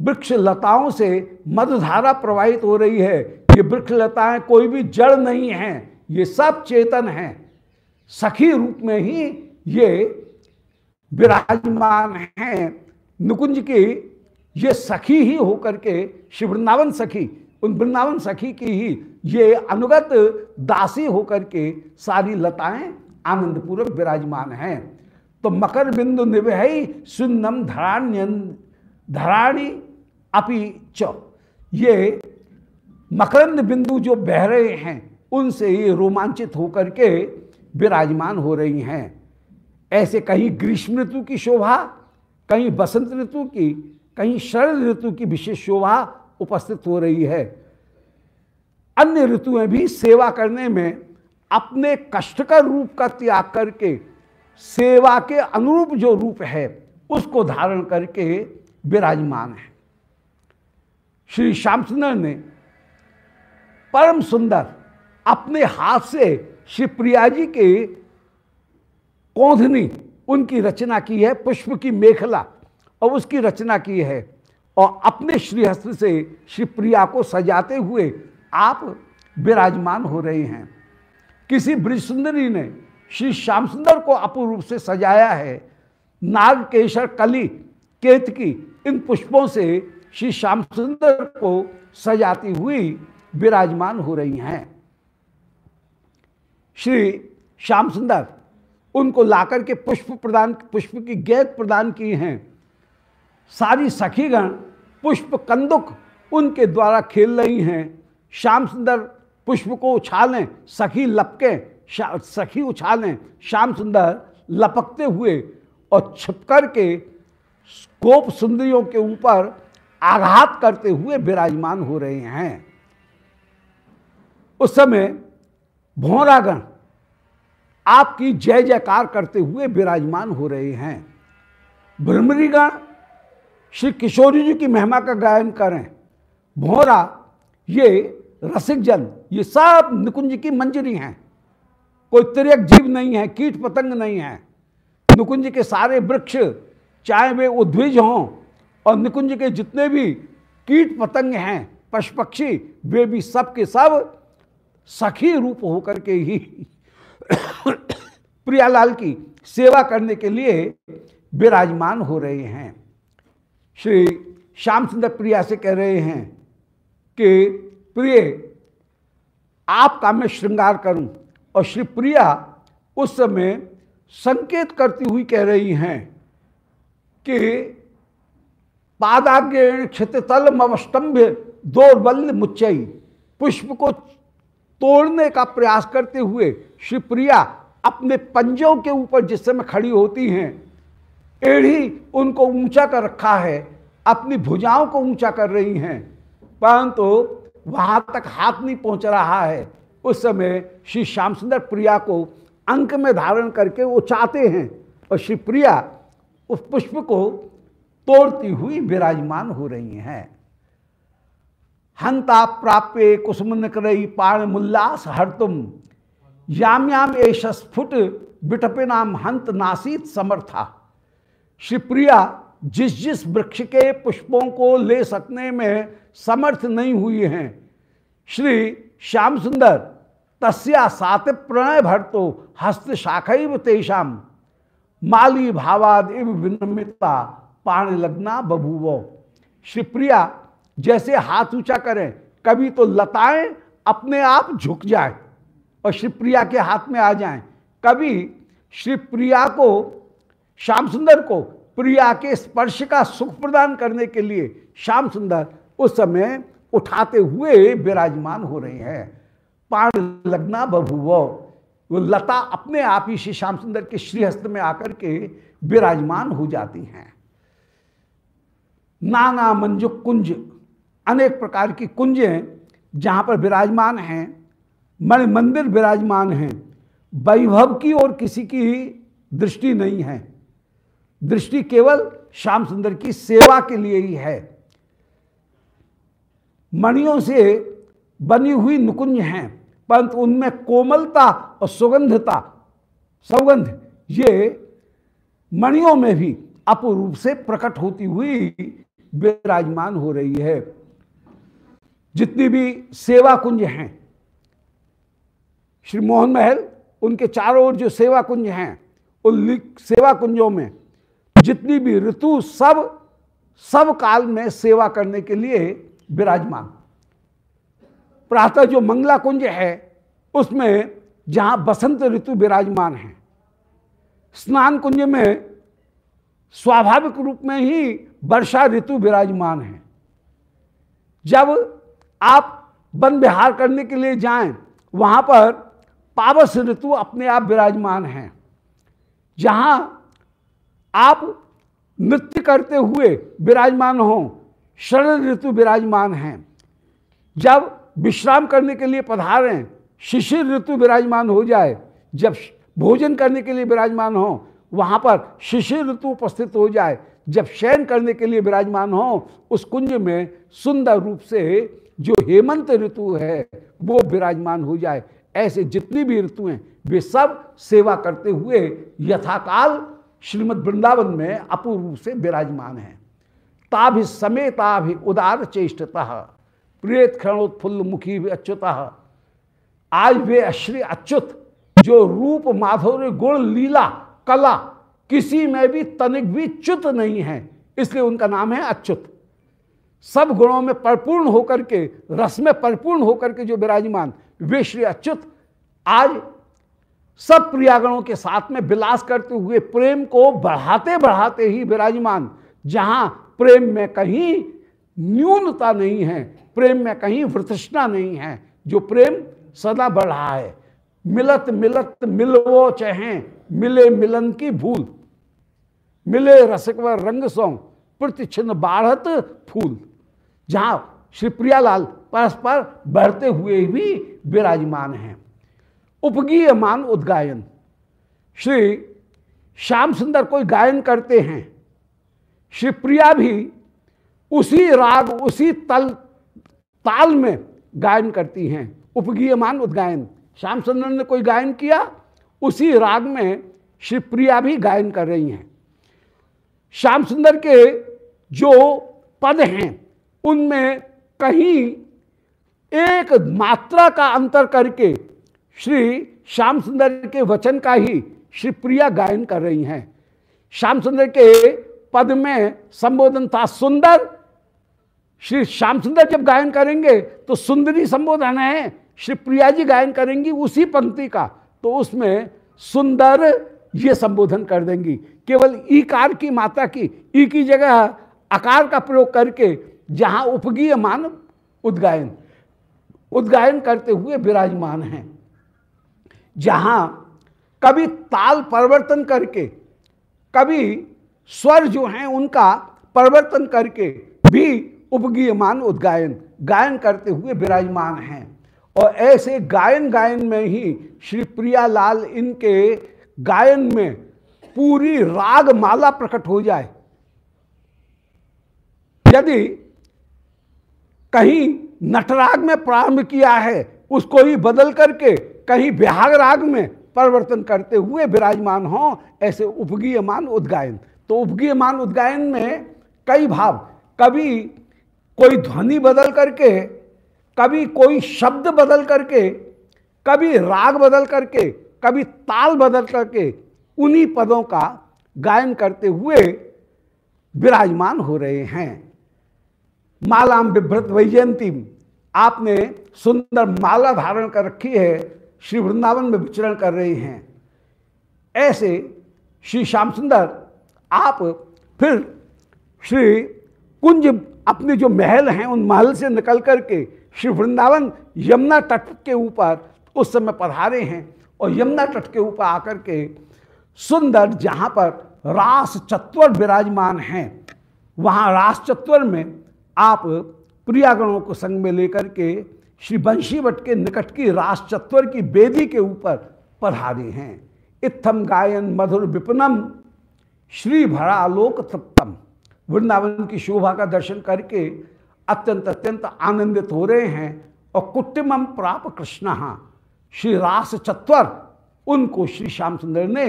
वृक्ष लताओं से मधुधारा प्रवाहित हो रही है। ये वृक्ष लताएँ कोई भी जड़ नहीं है, ये सब चेतन हैं। सखी रूप में ही ये विराजमान हैं। नुकुंज की ये सखी ही होकर के शिव वृंदावन सखी, उन वृंदावन सखी की ही ये अनुगत दासी होकर के सारी लताएँ आनंद पूर्वक विराजमान हैं। तो मकर बिंदु निवह सुन्नम धराण्य धराणी अपि च। ये मकरंद बिंदु जो बह रहे हैं, उनसे ये रोमांचित होकर के विराजमान हो रही हैं। ऐसे कहीं ग्रीष्म ऋतु की शोभा कहीं बसंत ऋतु की, कहीं शरद ऋतु की विशेष शोभा उपस्थित हो रही है। अन्य ऋतुएँ भी सेवा करने में अपने कष्टकर रूप का त्याग करके, सेवा के अनुरूप जो रूप है, उसको धारण करके विराजमान है। श्री श्याम सुंदर ने परम सुंदर अपने हाथ से श्री प्रिया जी के कौंधनी उनकी रचना की है, पुष्प की मेखला, और उसकी रचना की है। और अपने श्रीहस्त से श्री प्रिया को सजाते हुए आप विराजमान हो रहे हैं। किसी ब्रिज सुंदरी ने श्री श्याम सुंदर को अपूर्व से सजाया है। नाग केशर कली, केत की इन पुष्पों से श्री श्याम सुंदर को सजाती हुई विराजमान हो रही हैं। श्री श्याम सुंदर उनको लाकर के पुष्प प्रदान, पुष्प की गेंद प्रदान की हैं। सारी सखीगण पुष्प कंदुक उनके द्वारा खेल रही हैं। श्याम सुंदर पुष्प को उछालें, सखी लपके सखी उछालें, श्याम सुंदर लपकते हुए और छिपकर के गोप सुंदरियों के ऊपर आघात करते हुए विराजमान हो रहे हैं। उस समय भोरागण आपकी जय जयकार करते हुए विराजमान हो रहे हैं। भ्रमरीगण श्री किशोरी जी की महिमा का गायन करें। भोरा, ये रसिक जन, ये सब निकुंज की मंजरी हैं। कोई तिरक जीव नहीं है, कीट पतंग नहीं है। निकुंज के सारे वृक्ष, चाहे वे उद्विज हों, और निकुंज के जितने भी कीट पतंग हैं, पशु पक्षी, वे भी सब के सब सखी रूप होकर के ही प्रियालाल की सेवा करने के लिए विराजमान हो रहे हैं। श्री श्याम सुंदर प्रिया से कह रहे हैं कि, प्रिय, आपका मैं श्रृंगार करूँ। और श्री प्रिया उस समय संकेत करती हुई कह रही हैं कि, पादाग्रेण क्षितल मवस्तंभ दौर्बल्य मुच्चई पुष्प को तोड़ने का प्रयास करते हुए श्री प्रिया अपने पंजों के ऊपर जिस समय खड़ी होती हैं एढ़ी उनको ऊँचा कर रखा है, अपनी भुजाओं को ऊँचा कर रही हैं। परंतु वहाँ तक हाथ नहीं पहुँच रहा है। उस समय श्री श्याम सुंदर प्रिया को अंक में धारण करके वो चाहते हैं और श्री प्रिया उस पुष्प को तोड़ती हुई विराजमान हो रही हैं। हंता प्राप्य कुसुम निकरई पाण मुल्लास हर तुम याम याम एश स्फुट बिटपे नाम हंत नासित समर्था। शिवप्रिया जिस जिस वृक्ष के पुष्पों को ले सकने में समर्थ नहीं हुई हैं, श्री श्याम सुंदर, तस्या सात प्रणय भर तो हस्त शाखैव तेषाम माली भावाद इव विनमिता पाण लगना बभूवो। श्रीप्रिया, जैसे हाथ ऊँचा करें, कभी तो लताएँ अपने आप झुक जाए। और श्रीप्रिया के हाथ में आ जाएँ। कभी श्रीप्रिया को, श्याम सुंदर को प्रिया के स्पर्श का सुख प्रदान करने के लिए श्याम सुंदर उस समय उठाते हुए विराजमान हो रहे हैं। पाण लगना बभुव। वो लता अपने आप ही श्री श्याम सुंदर के श्रीहस्त में आकर के विराजमान हो जाती हैं। नाना मंजु कुंज, अनेक प्रकार की कुंजें जहाँ पर विराजमान हैं। मन मंदिर विराजमान हैं। वैभव की और किसी की दृष्टि नहीं है। दृष्टि केवल श्याम सुंदर की सेवा के लिए ही है। मणियों से बनी हुई नुकुंज हैं, परंतु उनमें कोमलता और सुगंधता, सौगंध, ये मणियों में भी अपूर्व से प्रकट होती हुई विराजमान हो रही है। जितनी भी सेवा कुंज हैं श्री मोहन महल, उनके चारों ओर जो सेवा कुंज हैं, उन सेवा कुंजों में जितनी भी ऋतु, सब सब काल में सेवा करने के लिए विराजमान। प्रातः जो मंगला कुंज है, उसमें जहाँ बसंत ऋतु विराजमान है, स्नान कुंज में स्वाभाविक रूप में ही वर्षा ऋतु विराजमान है। जब आप वन विहार करने के लिए जाएँ, वहाँ पर पावस ऋतु अपने आप विराजमान है। जहाँ आप नृत्य करते हुए विराजमान हो शरद ऋतु विराजमान हैं। जब विश्राम करने के लिए पधारें शिशिर ऋतु विराजमान हो जाए, जब भोजन करने के लिए विराजमान हो, वहाँ पर शिशिर ऋतु उपस्थित हो जाए, जब शयन करने के लिए विराजमान हो, उस कुंज में सुंदर रूप से जो हेमंत ऋतु है, वो विराजमान हो जाए। ऐसे जितनी भी ऋतु हैं, वे सब सेवा करते हुए यथाकाल श्रीमद वृंदावन में अपूर्व रूप से विराजमान है। ताभि समेताभि उदार चेष्टता, प्रेत क्षणोत्फुल्ल मुखी भी अच्युत। आज वे अश्री अच्युत, जो रूप, माधुर्य, गुण, लीला, कला, किसी में भी तनिक भी च्युत नहीं है, इसलिए उनका नाम है अच्युत। सब गुणों में परिपूर्ण होकर के, रस में परिपूर्ण होकर के जो विराजमान, वे श्री अच्युत आज सब प्रियागणों के साथ में विलास करते हुए प्रेम को बढ़ाते बढ़ाते ही विराजमान, जहाँ प्रेम में कहीं न्यूनता नहीं है, प्रेम में कहीं वृतृष्णा नहीं है, जो प्रेम सदा बढ़ रहा है। मिलत मिलत मिलवो चहे, मिले मिलन की भूल। मिले रसकवर रंग सौ, प्रतिच्छिन्न बाढ़त फूल। जहाँ श्री प्रियालाल परस्पर बढ़ते हुए भी विराजमान हैं। उपगीय मान उद्गायन। श्री श्याम सुंदर कोई गायन करते हैं। श्री प्रिया भी उसी राग, उसी तल, ताल में गायन करती हैं। उपगीयमान उद्गायन। श्याम सुंदर ने कोई गायन किया? उसी राग में श्री प्रिया भी गायन कर रही हैं। श्याम सुंदर के जो पद हैं उनमें कहीं एक मात्रा का अंतर करके श्री श्याम सुंदर के वचन का ही श्री प्रिया गायन कर रही हैं। श्याम सुंदर के पद में संबोधन था सुंदर। श्री श्याम सुंदर जब गायन करेंगे तो सुंदरी संबोधन है, श्री प्रिया जी गायन करेंगी उसी पंक्ति का तो उसमें सुंदर ये संबोधन कर देंगी। केवल ईकार की मात्रा की, ई की जगह आकार का प्रयोग करके जहाँ उपगीय मान उद्गायन। उद्गायन करते हुए विराजमान हैं। जहाँ कभी ताल परिवर्तन करके, कभी स्वर जो हैं उनका परिवर्तन करके भी उपगीयमान उद्गायन, गायन करते हुए विराजमान हैं। और ऐसे गायन गायन में ही श्री प्रियालाल इनके गायन में पूरी राग माला प्रकट हो जाए। यदि कहीं नटराग में प्रारंभ किया है, उसको ही बदल करके कहीं बिहाग राग में परिवर्तन करते हुए विराजमान हो, ऐसे उपगीयमान उद्गायन। तो उपगीयमान उद्गायन में कई भाव। कभी कोई ध्वनि बदल करके, कभी कोई शब्द बदल करके, कभी राग बदल करके, कभी ताल बदल करके, उन्हीं पदों का गायन करते हुए विराजमान हो रहे हैं। मालाम विभ्रत वैजयंती आपने सुंदर माला धारण कर रखी है, श्री वृंदावन में विचरण कर रहे हैं। ऐसे श्री श्याम सुंदर, आप फिर श्री कुंज अपने जो महल हैं, उन महल से निकल करके श्री वृंदावन यमुना तट के ऊपर उस समय पधारे हैं और यमुना तट के ऊपर आकर के सुंदर जहाँ पर रास चत्वर विराजमान हैं, वहाँ रास चत्वर में आप प्रियागणों को संग में लेकर के श्री बंशी भट्ट के निकट की रास चत्वर की बेदी के ऊपर पधारे हैं। इत्थम गायन मधुर विपनम, श्री भरा आलोक तृप्तम। वृंदावन की शोभा का दर्शन करके अत्यंत अत्यंत आनंदित हो रहे हैं और कुट्टिमम प्राप कृष्ण। श्री रास चत्वर उनको श्री श्याम सुंदर ने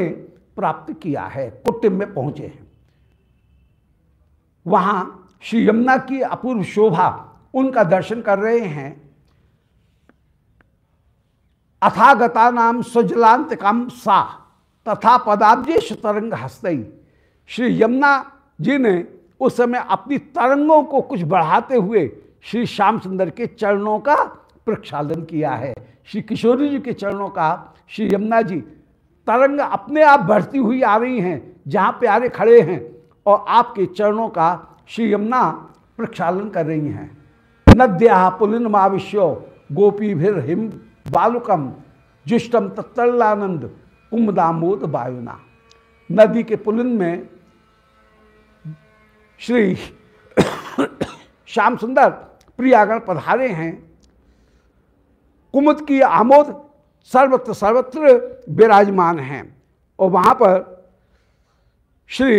प्राप्त किया है, कुट्टिम में पहुँचे हैं। वहाँ श्री यमुना की अपूर्व शोभा उनका दर्शन कर रहे हैं। अथागता नाम स्वजलांतिकम सा तथा पदाब्जेश तरंग हस्तई श्री यमुना जी ने उस समय अपनी तरंगों को कुछ बढ़ाते हुए श्री श्याम सुंदर के चरणों का प्रक्षालन किया है। श्री किशोरी जी के चरणों का श्री यमुना जी तरंग अपने आप बढ़ती हुई आ रही हैं, जहाँ प्यारे खड़े हैं और आपके चरणों का श्री यमुना प्रक्षालन कर रही हैं। नद्या पुलिन माविश्यो गोपी भीर हिम बालुकम जुष्टम तत्तलानंद कुमदामोद वायुना नदी के पुलिन में श्री श्याम सुंदर प्रियागण पधारे हैं। कुमुद की आमोद सर्वत्र सर्वत्र विराजमान हैं और वहाँ पर श्री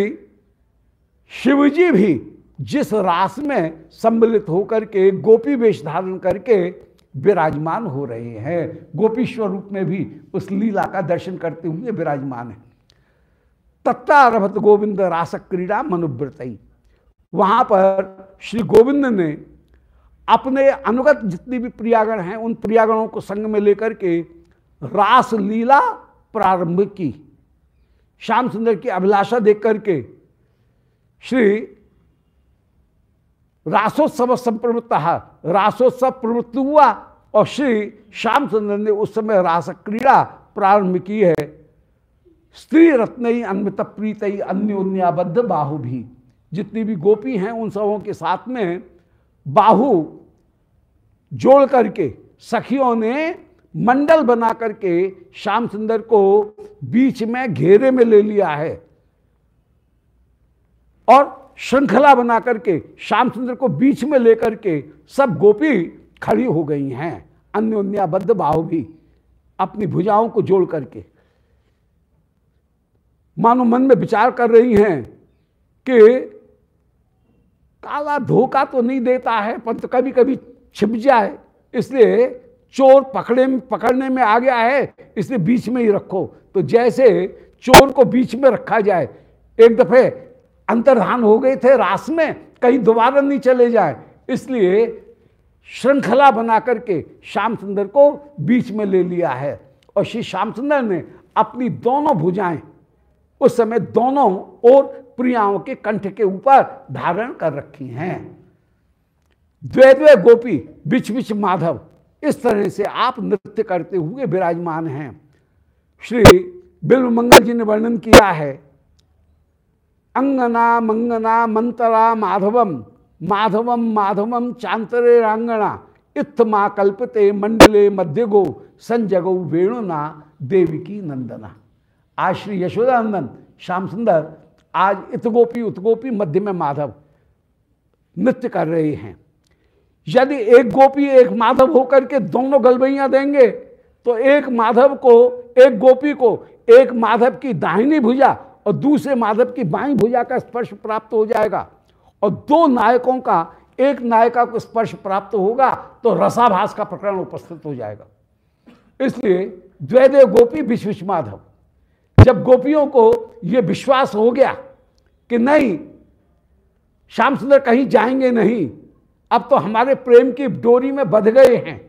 शिवजी भी जिस रास में सम्मिलित होकर के, गोपी वेश धारण करके विराजमान हो रहे हैं। गोपीश्वर रूप में भी उस लीला का दर्शन करते हुए विराजमान है। तत्तारभत गोविंद रास क्रीड़ा मनुव्रतई वहाँ पर श्री गोविंद ने अपने अनुगत जितनी भी प्रियागण हैं, उन प्रियागणों को संग में लेकर के रास लीला प्रारंभ की। श्याम सुंदर की अभिलाषा देख करके श्री रासोत्सव संप्रवृत्त रासोत्सव प्रवृत्त हुआ और श्री श्यामचंद्र ने उस समय रास क्रीड़ा प्रारंभ की है। स्त्री रत्न ही अन्वित प्रीत ही अन्योन्याबद्ध बाहु भी। जितनी भी गोपी हैं उन सबों के साथ में बाहु जोड़ करके सखियों ने मंडल बना करके श्याम सुंदर को बीच में घेरे में ले लिया है। और श्रृंखला बना करके, श्याम सुंदर को बीच में लेकर के सब गोपी खड़ी हो गई हैं। अन्योन्याबद्ध बाहु भी अपनी भुजाओं को जोड़ करके। मानो मन में विचार कर रही हैं कि काला धोखा तो नहीं देता है परंतु कभी कभी छिप जाए। इसलिए चोर पकड़े, पकड़ने में आ गया है, इसलिए बीच में ही रखो। तो जैसे चोर को बीच में रखा जाए, एक दफे अंतर्धान हो गए थे, रास में कहीं दोबारा नहीं चले जाए। इसलिए श्रृंखला बना करके श्याम सुंदर को बीच में ले लिया है। और श्री श्याम सुंदर ने अपनी दोनों भुजाएँ, उस समय दोनों और प्रियाओं के कंठ के ऊपर धारण कर रखी हैं। द्वे द्वे गोपी, बिच बिच माधव, इस तरह से आप नृत्य करते हुए विराजमान हैं। श्री बिल्व मंगल जी ने वर्णन किया है अंगना मंगना मंतरा माधवम माधवम माधवम चांतरे रांगणा, इत्थ माँ कल्पते मंडले मध्य गो संजगो वेणुना देवी की नंदना। आज श्री यशोदानंदन, श्याम सुंदर, आज इतगोपी उतगोपी मध्य में माधव नृत्य कर रहे हैं। यदि एक गोपी एक माधव होकर के दोनों गलबैया देंगे तो एक माधव को, एक गोपी को, एक माधव की दाहिनी भुजा और दूसरे माधव की बाई भुजा का स्पर्श प्राप्त हो जाएगा। और दो नायकों का, एक नायिका को स्पर्श प्राप्त होगा तो रसाभास का प्रकरण उपस्थित हो जाएगा। इसलिए द्वैदय गोपी विश्व माधव, जब गोपियों को यह विश्वास हो गया कि नहीं, श्याम सुंदर कहीं जाएँगे नहीं, अब तो हमारे प्रेम की डोरी में बध गए हैं।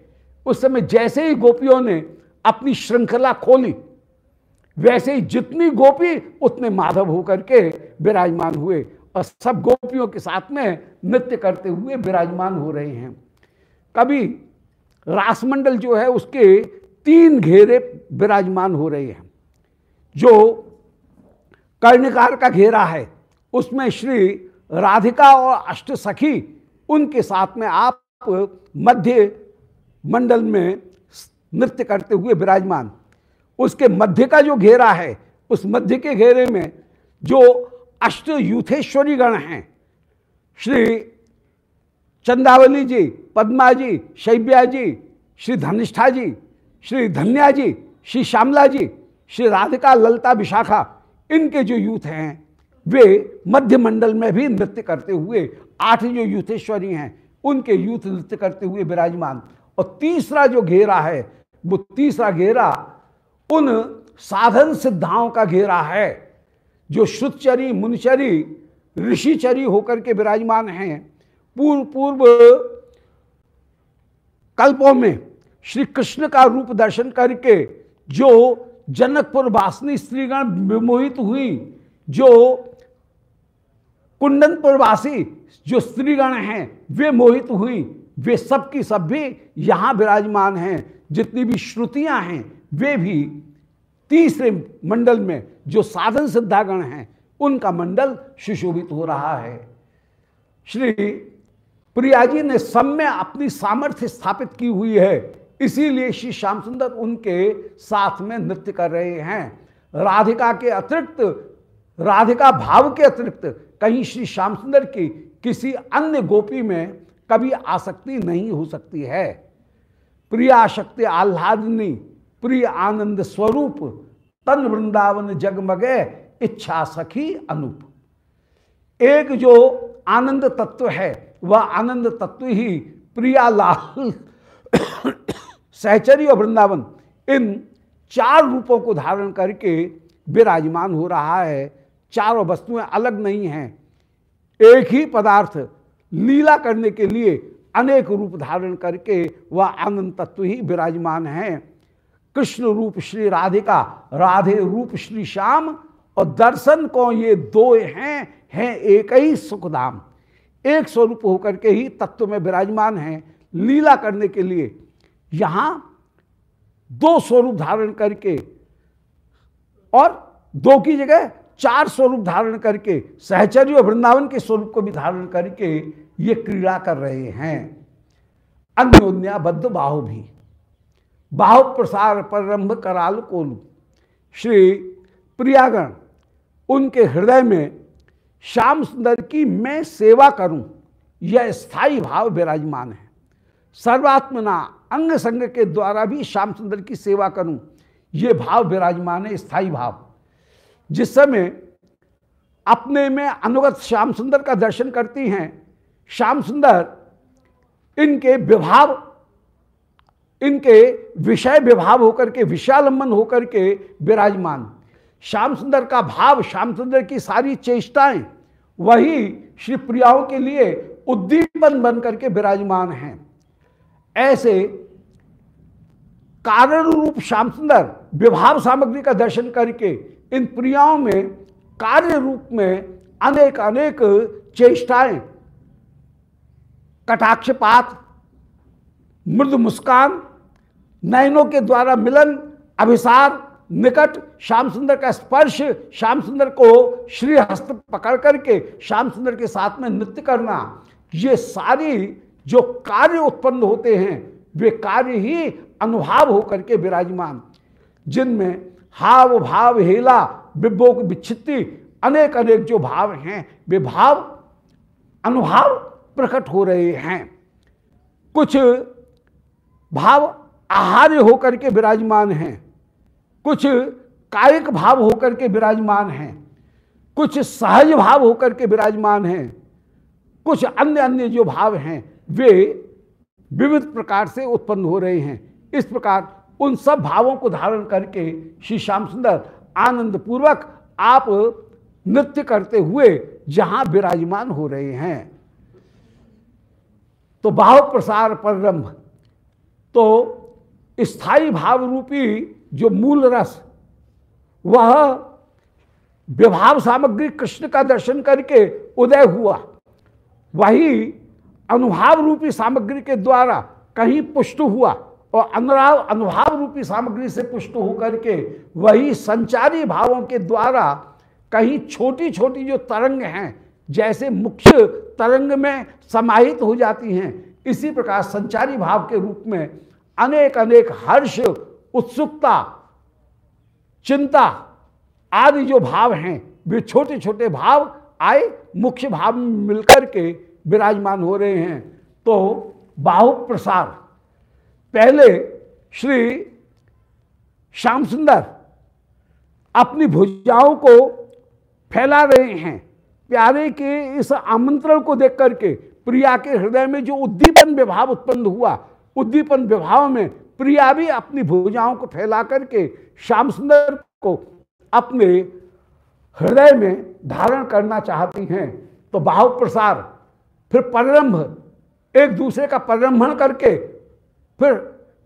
उस समय जैसे ही गोपियों ने अपनी श्रृंखला खोली वैसे ही जितनी गोपी, उतने माधव होकर के विराजमान हुए और सब गोपियों के साथ में नृत्य करते हुए विराजमान हो रहे हैं। कभी रासमंडल जो है, उसके तीन घेरे विराजमान हो रहे हैं। जो कर्णकार का घेरा है, उसमें श्री राधिका और अष्ट सखी, उनके साथ में आप मध्य मंडल में नृत्य करते हुए विराजमान। उसके मध्य का जो घेरा है, उस मध्य के घेरे में जो अष्ट यूथेश्वरी गण हैं, श्री चंदावली जी, पद्मा जी, शैब्या जी, श्री धनिष्ठा जी, श्री धन्या जी, श्री श्यामला जी, श्री राधिका, ललता, विशाखा, इनके जो यूथ हैं, वे मध्य मंडल में भी नृत्य करते हुए आठ जो यूथेश्वरी हैं, उनके यूथ नृत्य करते हुए विराजमान। और तीसरा जो घेरा है, वो तीसरा घेरा उन साधन सिद्धाओं का घेरा है, जो श्रुतचरी, मुनचरी, ऋषिचरी होकर के विराजमान हैं। पूर्व पूर्व कल्पों में श्री कृष्ण का रूप दर्शन करके जो जनकपुर वासनी स्त्रीगण विमोहित हुई, जो कुंडनपुर वासी जो स्त्रीगण हैं, वे मोहित हुई, वे सब की सब भी यहाँ विराजमान हैं। जितनी भी श्रुतियाँ हैं वे भी तीसरे मंडल में जो साधन सिद्धागण हैं, उनका मंडल सुशोभित हो रहा है। श्री प्रिया जी ने सब में अपनी सामर्थ्य स्थापित की हुई है, इसीलिए श्री श्याम सुंदर उनके साथ में नृत्य कर रहे हैं। राधिका के अतिरिक्त, राधिका भाव के अतिरिक्त कहीं श्री श्याम सुंदर की किसी अन्य गोपी में कभी आसक्ति नहीं हो सकती है। प्रिया शक्ति आह्लादनी प्रिय आनंद स्वरूप, तन वृंदावन जगमगे, इच्छा सखी अनूप। एक जो आनंद तत्व है, वह आनंद तत्व ही प्रिया लाल सहचरी और वृंदावन, इन चार रूपों को धारण करके विराजमान हो रहा है। चारों वस्तुएँ अलग नहीं हैं। एक ही पदार्थ लीला करने के लिए अनेक रूप धारण करके वह आनंद तत्व ही विराजमान है। कृष्ण रूप श्री राधिका, राधे रूप श्री श्याम, और दर्शन को ये दो हैं हैं एक ही सुखधाम। एक स्वरूप होकर के ही तत्व में विराजमान हैं, लीला करने के लिए। यहाँ दो स्वरूप धारण करके और दो की जगह चार स्वरूप धारण करके, सहचर्य वृंदावन के स्वरूप को भी धारण करके ये क्रीड़ा कर रहे हैं। अन्योन्याबद्ध बाहु भी। बाहु प्रसार प्रारंभ कराल कोलू। श्री प्रियागण, उनके हृदय में श्याम सुंदर की मैं सेवा करूँ, यह स्थायी भाव विराजमान है। सर्वात्मना अंग संग के द्वारा भी श्याम सुंदर की सेवा करूँ यह भाव विराजमान है, स्थायी भाव। जिस समय अपने में अनुगत श्याम सुंदर का दर्शन करती हैं, श्याम सुंदर इनके विभाव इनके विषय विभाव होकर के, विषयालंबन होकर के विराजमान। श्याम सुंदर का भाव, श्याम सुंदर की सारी चेष्टाएँ, वही श्री प्रियाओं के लिए उद्दीपन बन करके विराजमान हैं। ऐसे कारण रूप श्याम सुंदर विभाव सामग्री का दर्शन करके इन प्रियाओं में कार्य रूप में अनेक अनेक चेष्टाएँ, कटाक्षपात मृदु मुस्कान, नयनों के द्वारा मिलन, अभिसार, निकट, श्याम सुंदर का स्पर्श, श्याम सुंदर को श्री हस्त पकड़ करके, श्याम सुंदर के साथ में नृत्य करना, ये सारी जो कार्य उत्पन्न होते हैं, वे कार्य ही अनुभाव होकर के विराजमान, जिनमें हाव भाव हेला बिब्बोक विच्छित्ति अनेक अनेक जो भाव हैं, वे भाव, अनुभाव प्रकट हो रहे हैं। कुछ भाव आहार्य होकर के विराजमान हैं। कुछ कायिक भाव होकर के विराजमान हैं। कुछ सहज भाव होकर के विराजमान हैं। कुछ अन्य अन्य जो भाव हैं, वे विविध प्रकार से उत्पन्न हो रहे हैं। इस प्रकार उन सब भावों को धारण करके श्री श्याम सुंदर आनंद पूर्वक आप नृत्य करते हुए जहाँ विराजमान हो रहे हैं। तो भाव प्रसार प्रारंभ तो स्थायी भाव रूपी जो मूल रस, वह विभाव सामग्री कृष्ण का दर्शन करके उदय हुआ। वही अनुभाव रूपी सामग्री के द्वारा कहीं पुष्ट हुआ और अनुराव, अनुभाव रूपी सामग्री से पुष्ट होकर के वही संचारी भावों के द्वारा कहीं छोटी छोटी जो तरंग हैं, जैसे मुख्य तरंग में समाहित हो जाती हैं, इसी प्रकार संचारी भाव के रूप में अनेक अनेक हर्ष, उत्सुकता, चिंता आदि जो भाव हैं, वे छोटे छोटे भाव आए, मुख्य भाव में मिलकर के विराजमान हो रहे हैं। तो बाहु प्रसार पहले श्री श्याम सुंदर अपनी भुजाओं को फैला रहे हैं। प्यारे के इस आमंत्रण को देख करके प्रिया के हृदय में जो उद्दीपन, विभाव उत्पन्न हुआ उद्दीपन विभाव में प्रिया भी अपनी भुजाओं को फैला करके श्याम सुंदर को अपने हृदय में धारण करना चाहती हैं। तो भाव प्रसार, फिर परम्भ एक दूसरे का परम्भण करके फिर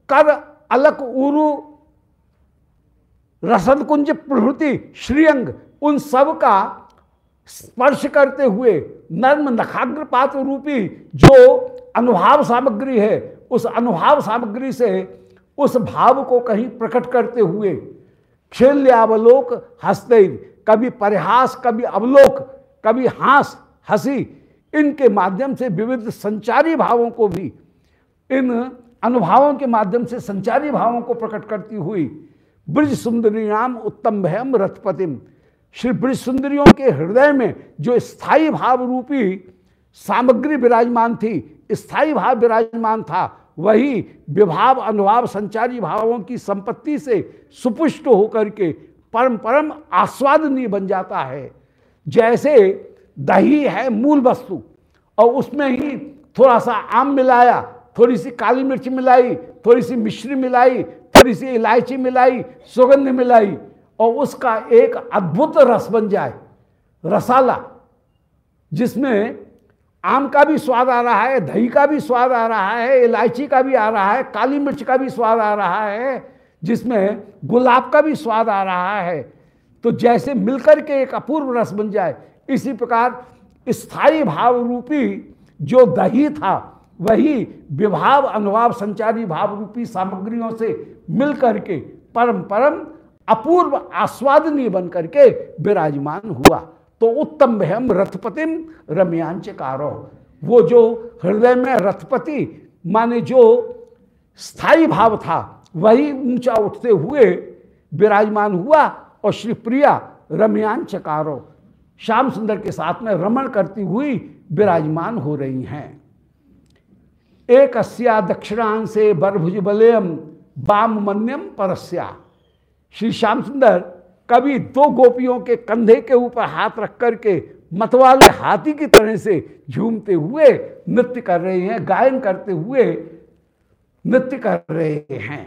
कर अलक उरु रसद कुंज प्रभृति, श्रीअंग, उन सब का स्पर्श करते हुए नर्म नखाग्र पात्र रूपी जो अनुभाव सामग्री है उस अनुभाव सामग्री से उस भाव को कहीं प्रकट करते हुए खेल्यावलोक हँसते कभी परिहास, कभी अवलोक, कभी हास, हँसी, इनके माध्यम से विविध संचारी भावों को भी, इन अनुभावों के माध्यम से संचारी भावों को प्रकट करती हुई ब्रज सुंदरी नाम उत्तम भयम रथपतिम, श्री ब्रज सुंदरियों के हृदय में जो स्थायी भाव रूपी सामग्री विराजमान थी, स्थायी भाव विराजमान था वही विभाव, अनुभाव संचारी भावों की संपत्ति से सुपुष्ट होकर के परम परम आस्वादनीय बन जाता है। जैसे दही है मूल वस्तु, और उसमें ही थोड़ा सा आम मिलाया, थोड़ी सी काली मिर्च मिलाई, थोड़ी सी मिश्री मिलाई, थोड़ी सी इलायची मिलाई, सुगंध मिलाई, और उसका एक अद्भुत रस बन जाए, रसाला, जिसमें आम का भी स्वाद आ रहा है, दही का भी स्वाद आ रहा है, इलायची का भी आ रहा है, काली मिर्च का भी स्वाद आ रहा है, जिसमें गुलाब का भी स्वाद आ रहा है। तो जैसे मिलकर के एक अपूर्व रस बन जाए, इसी प्रकार स्थायी भाव रूपी जो दही था, वही विभाव, अनुभाव, संचारी भाव रूपी सामग्रियों से मिल करके परम परम अपूर्व, आस्वादनीय बन करके विराजमान हुआ। तो उत्तम भयम रथपतिम रम्यांचकारो। वो जो हृदय में रथपति, माने जो स्थायी भाव था, वही ऊँचा उठते हुए विराजमान हुआ और श्री प्रिया रम्यांचकारो, श्याम सुंदर के साथ में रमण करती हुई विराजमान हो रही हैं। एक अस्या दक्षिणांश से बरभुज बलयम बाम मन्यम परस्या। श्री श्याम सुंदर कभी दो गोपियों के कंधे के ऊपर हाथ रख करके मतवाले हाथी की तरह से झूमते हुए नृत्य कर रहे हैं, गायन करते हुए नृत्य कर रहे हैं।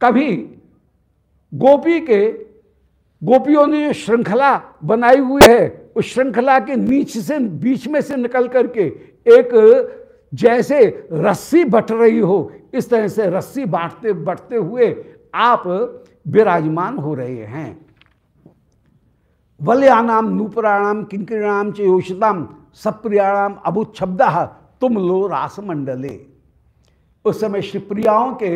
कभी गोपी के, गोपियों ने जो श्रृंखला बनाई हुई है, उस श्रृंखला के नीचे से, बीच में से निकल करके एक जैसे रस्सी बट रही हो, इस तरह से रस्सी बांटते, बटते हुए आप विराजमान हो रहे हैं। वल्यानाम, नूपराणाम किंकिणाम च योषिताम, सप्रियाणाम शब्द तुम लो रास मंडले। उस समय श्रीप्रियाओं के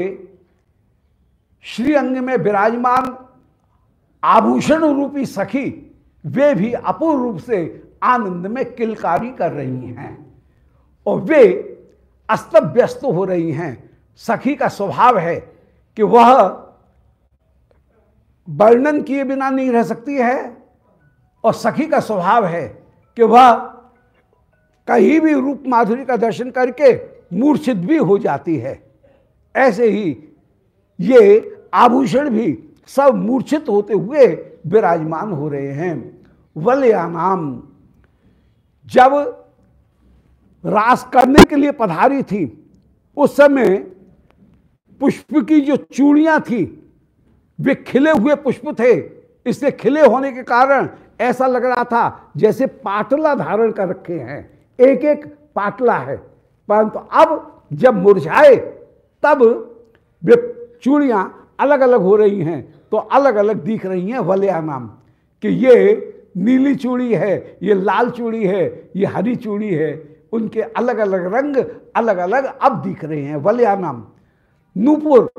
श्री अंग में विराजमान आभूषण रूपी सखी, वे भी अपूर्व रूप से आनंद में किलकारी कर रही हैं और वे अस्त व्यस्त हो रही हैं। सखी का स्वभाव है कि वह वर्णन किए बिना नहीं रह सकती है और सखी का स्वभाव है कि वह कहीं भी रूप माधुरी का दर्शन करके मूर्छित भी हो जाती है। ऐसे ही ये आभूषण भी सब मूर्छित होते हुए विराजमान हो रहे हैं। वलयानाम, जब रास करने के लिए पधारी थी, उस समय पुष्प की जो चूड़ियाँ थी वे खिले हुए पुष्प थे। इससे खिले होने के कारण ऐसा लग रहा था जैसे पाटला धारण कर रखे हैं। एक एक पाटला है। परंतु अब जब मुरझाए, तब वे चूड़ियाँ अलग अलग हो रही हैं तो अलग अलग दिख रही हैं वलया नाम कि ये नीली चूड़ी है, ये लाल चूड़ी है, ये हरी चूड़ी है। उनके अलग अलग रंग अलग अलग अब दिख रहे हैं। वलया नाम नूपुर,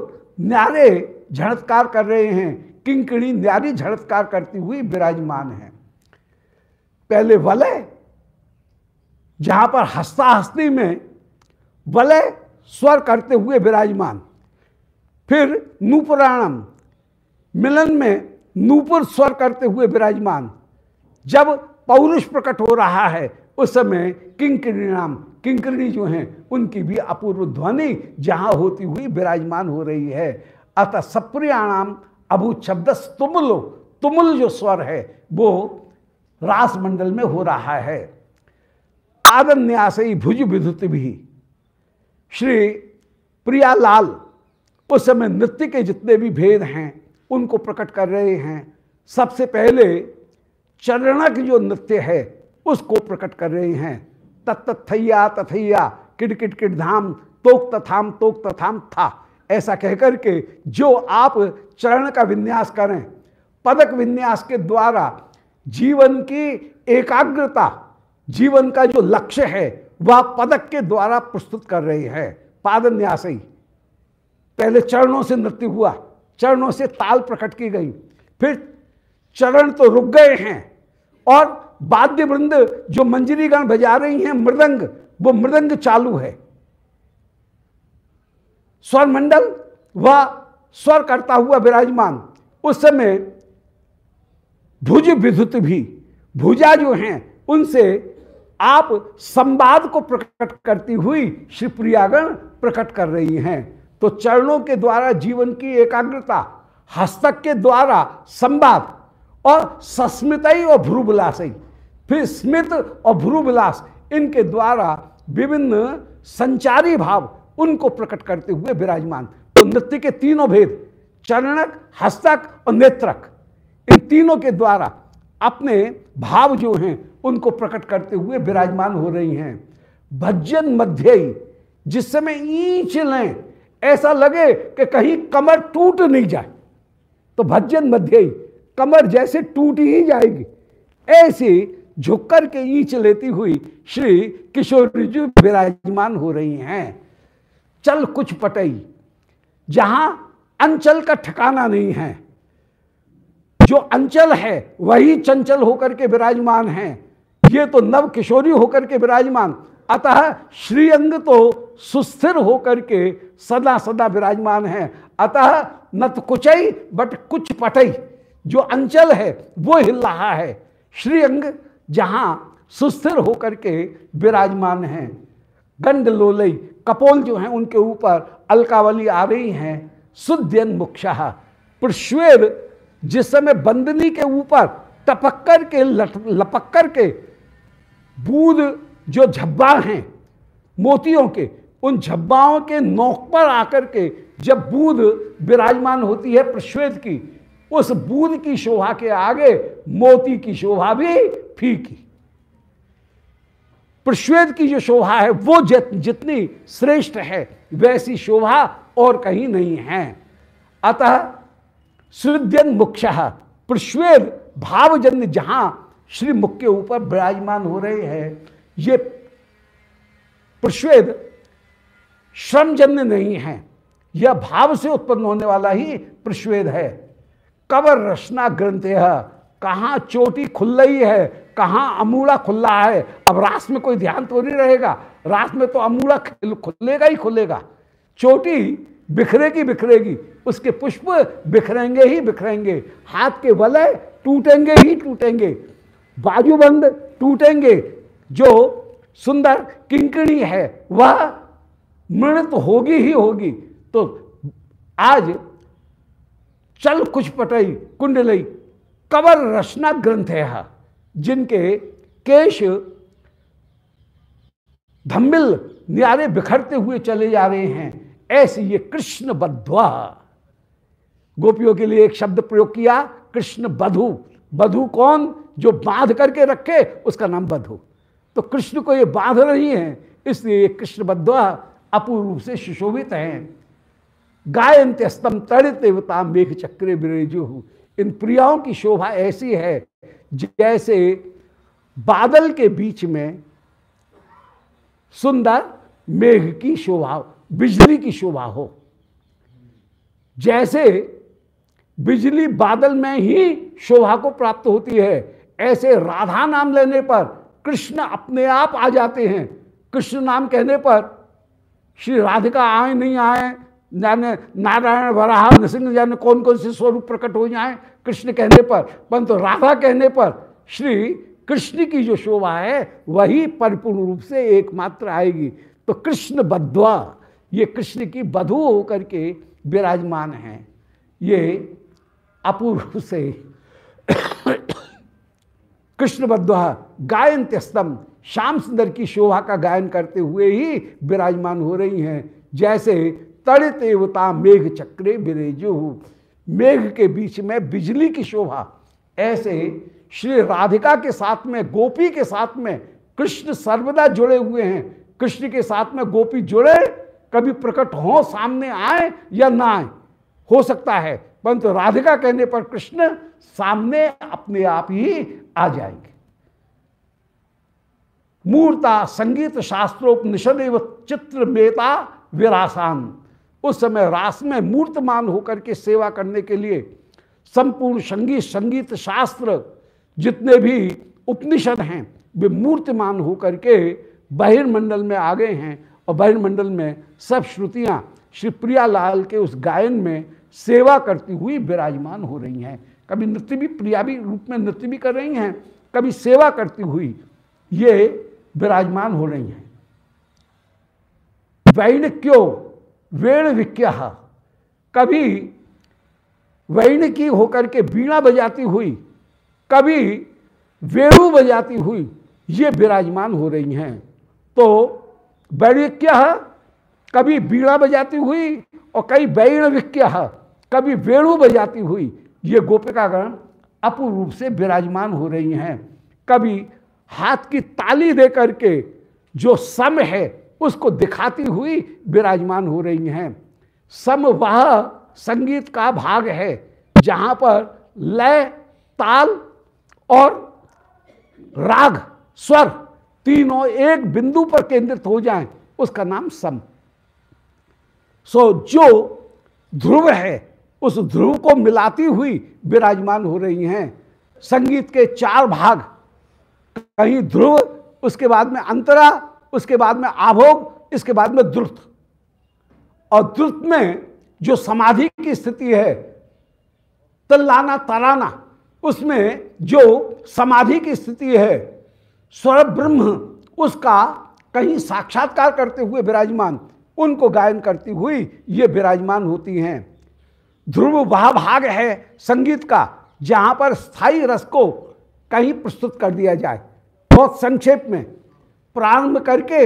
न्यारे झड़त्कार कर रहे हैं। किंकड़ी न्यारी झड़त्कार करती हुई विराजमान है। पहले वलय, जहाँ पर हस्ता हस्ती में वलय स्वर करते हुए विराजमान। फिर नूपुराणम, मिलन में नूपुर स्वर करते हुए विराजमान। जब पौरुष प्रकट हो रहा है, उस समय किंकरी नाम किंकरी जो हैं, उनकी भी अपूर्व ध्वनि जहाँ होती हुई विराजमान हो रही है। अतः सप्रियाणाम अभू शब्द तुमुल तुमुल जो स्वर है, वो रास मंडल में हो रहा है। आदन्यास भुज विधुत भी। श्री प्रियालाल, उस समय नृत्य के जितने भी भेद हैं, उनको प्रकट कर रहे हैं। सबसे पहले चरणक जो नृत्य है, उसको प्रकट कर रहे हैं। तत्थैया तथैया किट किट धाम, तोक तथाम तोक तथाम था। ऐसा कहकर के जो आप चरण का विन्यास करें, पदक विन्यास के द्वारा जीवन की एकाग्रता, जीवन का जो लक्ष्य है, वह पदक के द्वारा प्रस्तुत कर रहे हैं। पादन्यास ही पहले चरणों से नृत्य हुआ, चरणों से ताल प्रकट की गई, फिर चरण तो रुक गए हैं और वाद्य वृंद जो मंजरीगण बजा रही हैं, मृदंग, वो मृदंग चालू है। स्वर मंडल व स्वर करता हुआ विराजमान। उस समय भुज विद्युत भी, भुजा जो हैं, उनसे आप संवाद को प्रकट करती हुई श्री प्रियागण प्रकट कर रही हैं। तो चरणों के द्वारा जीवन की एकाग्रता, हस्तक के द्वारा संवाद और सस्मितई और भ्रूविलासई फिर स्मित और भ्रुविलास इनके द्वारा विभिन्न संचारी भाव उनको प्रकट करते हुए विराजमान। तो नृत्य के तीनों भेद चरणक हस्तक और नेत्रक, इन तीनों के द्वारा अपने भाव जो हैं, उनको प्रकट करते हुए विराजमान हो रही हैं। भजन मध्य जिस समय ईंच लें, ऐसा लगे कि कहीं कमर टूट नहीं जाए। तो भजन मध्य ही कमर जैसे टूट ही जाएगी। ऐसे झुक कर के ईच लेती हुई श्री किशोर जी विराजमान हो रही हैं। चल कुछ पटई। जहाँ अंचल का ठिकाना नहीं है, जो अंचल है, वही चंचल होकर के विराजमान है। ये तो नव किशोरी होकर के विराजमान। अतः श्रीअंग तो सुस्थिर होकर के सदा सदा विराजमान है। अतः न तो कुचई, बट कुछ पटई। जो अंचल है, वो हिल रहा है। श्रीअंग जहाँ सुस्थिर होकर के विराजमान है। गंड लोलई कपोल जो हैं उनके ऊपर अलकावली आ रही हैं। सुद्यन मुख्य प्रश्वेद जिस समय बंदनी के ऊपर टपक कर के लपक कर के बूद जो झब्बा हैं, मोतियों के, उन झब्बाओं के नोक पर आकर के जब बूद विराजमान होती है प्रश्वेद की, उस बूद की शोभा के आगे मोती की शोभा भी फीकी। प्रश्वेद की जो शोभा है वो जित, जितनी श्रेष्ठ है वैसी शोभा और कहीं नहीं है। अतः सुद्यन मुख्य प्रश्वेद भावजन्य जहाँ श्री मुख के ऊपर विराजमान हो रहे हैं ये प्रश्वेद श्रमजन्य नहीं है यह भाव से उत्पन्न होने वाला ही प्रश्वेद है। कबर रचना ग्रंथ कहाँ चोटी खुल रही है कहाँ अमूड़ा खुल है? अब रास में कोई ध्यान तो नहीं रहेगा। रास में तो अमूड़ा खुलेगा ही खुलेगा। चोटी बिखरेगी बिखरेगी। उसके पुष्प बिखरेंगे ही बिखरेंगे। हाथ के वलय टूटेंगे ही टूटेंगे। बाजूबंद टूटेंगे। जो सुंदर किंकणी है, वह मृत होगी ही होगी। तो आज चल कुछ पटई कुंडलई कवर रचना ग्रंथ है जिनके केश धम्बिल न्यारे बिखरते हुए चले जा रहे हैं। ऐसे ये कृष्ण बद्वा गोपियों के लिए एक शब्द प्रयोग किया, कृष्ण बधु। बधु कौन? जो बाँध करके रखे, उसका नाम बधु। तो कृष्ण को ये बाँध रही हैं, इसलिए ये कृष्ण बद्वा अपूर्व रूप से सुशोभित हैं। गायंत्यस्तम तड़ित देवता मेघ चक्रे विरेजु इन प्रियाओं की शोभा ऐसी है जैसे बादल के बीच में सुंदर मेघ की शोभा बिजली की शोभा हो। जैसे बिजली बादल में ही शोभा को प्राप्त होती है, ऐसे राधा नाम लेने पर कृष्ण अपने आप आ जाते हैं। कृष्ण नाम कहने पर श्री राधिका आए, नहीं आए जाने नारायण, वराह, नृसिंह जाने कौन कौन से स्वरूप प्रकट हो जाए? कृष्ण कहने पर, परंतु राधा कहने पर, श्री कृष्ण की जो शोभा है, वही परिपूर्ण रूप से एकमात्र आएगी। तो कृष्ण बद्वा ये कृष्ण की बधु होकर के विराजमान हैं। ये अपूर्व से कृष्ण बद्वा गायन त्यस्तम श्याम सुंदर की शोभा का गायन करते हुए ही विराजमान हो रही हैं। जैसे तड़ित एवता मेघ चक्रे बिरेजु मेघ के बीच में बिजली की शोभा। ऐसे श्री राधिका के साथ में, गोपी के साथ में कृष्ण सर्वदा जुड़े हुए हैं। कृष्ण के साथ में गोपी जुड़े, कभी प्रकट हो, सामने आए या ना आए। हो सकता है, परंतु राधिका कहने पर कृष्ण सामने अपने आप ही आ जाएँगे। मूर्ता, संगीत शास्त्रोपनिषद चित्र मेता विरासान। उस समय रास में मूर्तमान होकर के सेवा करने के लिए संपूर्ण संगीत संगीत शास्त्र जितने भी उपनिषद हैं, वे मूर्तिमान होकर के बहिर्मंडल में आ गए हैं और बहिर्मंडल में सब श्रुतियाँ श्री प्रियालाल के उस गायन में सेवा करती हुई विराजमान हो रही हैं। कभी नृत्य भी प्रिया भी रूप में नृत्य भी कर रही हैं, कभी सेवा करती हुई ये विराजमान हो रही हैं। वैणक्यो वेण विक्या कभी वैण की होकर के बीणा बजाती हुई, कभी वेणु बजाती हुई ये विराजमान हो रही हैं। तो वैणिक्य कभी बीणा बजाती हुई और कई वैण विज्ञा कभी वेणु बजाती हुई ये गोपिकागण अपूर्व रूप से विराजमान हो रही हैं। कभी हाथ की ताली दे करके जो सम है उसको दिखाती हुई विराजमान हो रही हैं। सम वह संगीत का भाग है, जहाँ पर लय, ताल और राग, स्वर तीनों एक बिंदु पर केंद्रित हो जाएँ। उसका नाम सम। सो जो ध्रुव है, उस ध्रुव को मिलाती हुई विराजमान हो रही हैं। संगीत के चार भाग, कहीं ध्रुव, उसके बाद में अंतरा उसके बाद में आभोग, इसके बाद में द्रुत। और द्रुत में जो समाधि की स्थिति है, तल्लाना तराना, उसमें जो समाधि की स्थिति है स्वर ब्रह्म उसका कहीं साक्षात्कार करते हुए विराजमान, उनको गायन करती हुई ये विराजमान होती हैं। ध्रुव वह भाग है संगीत का, जहाँ पर स्थायी रस को कहीं प्रस्तुत कर दिया जाए। बहुत संक्षेप में प्रारंभ करके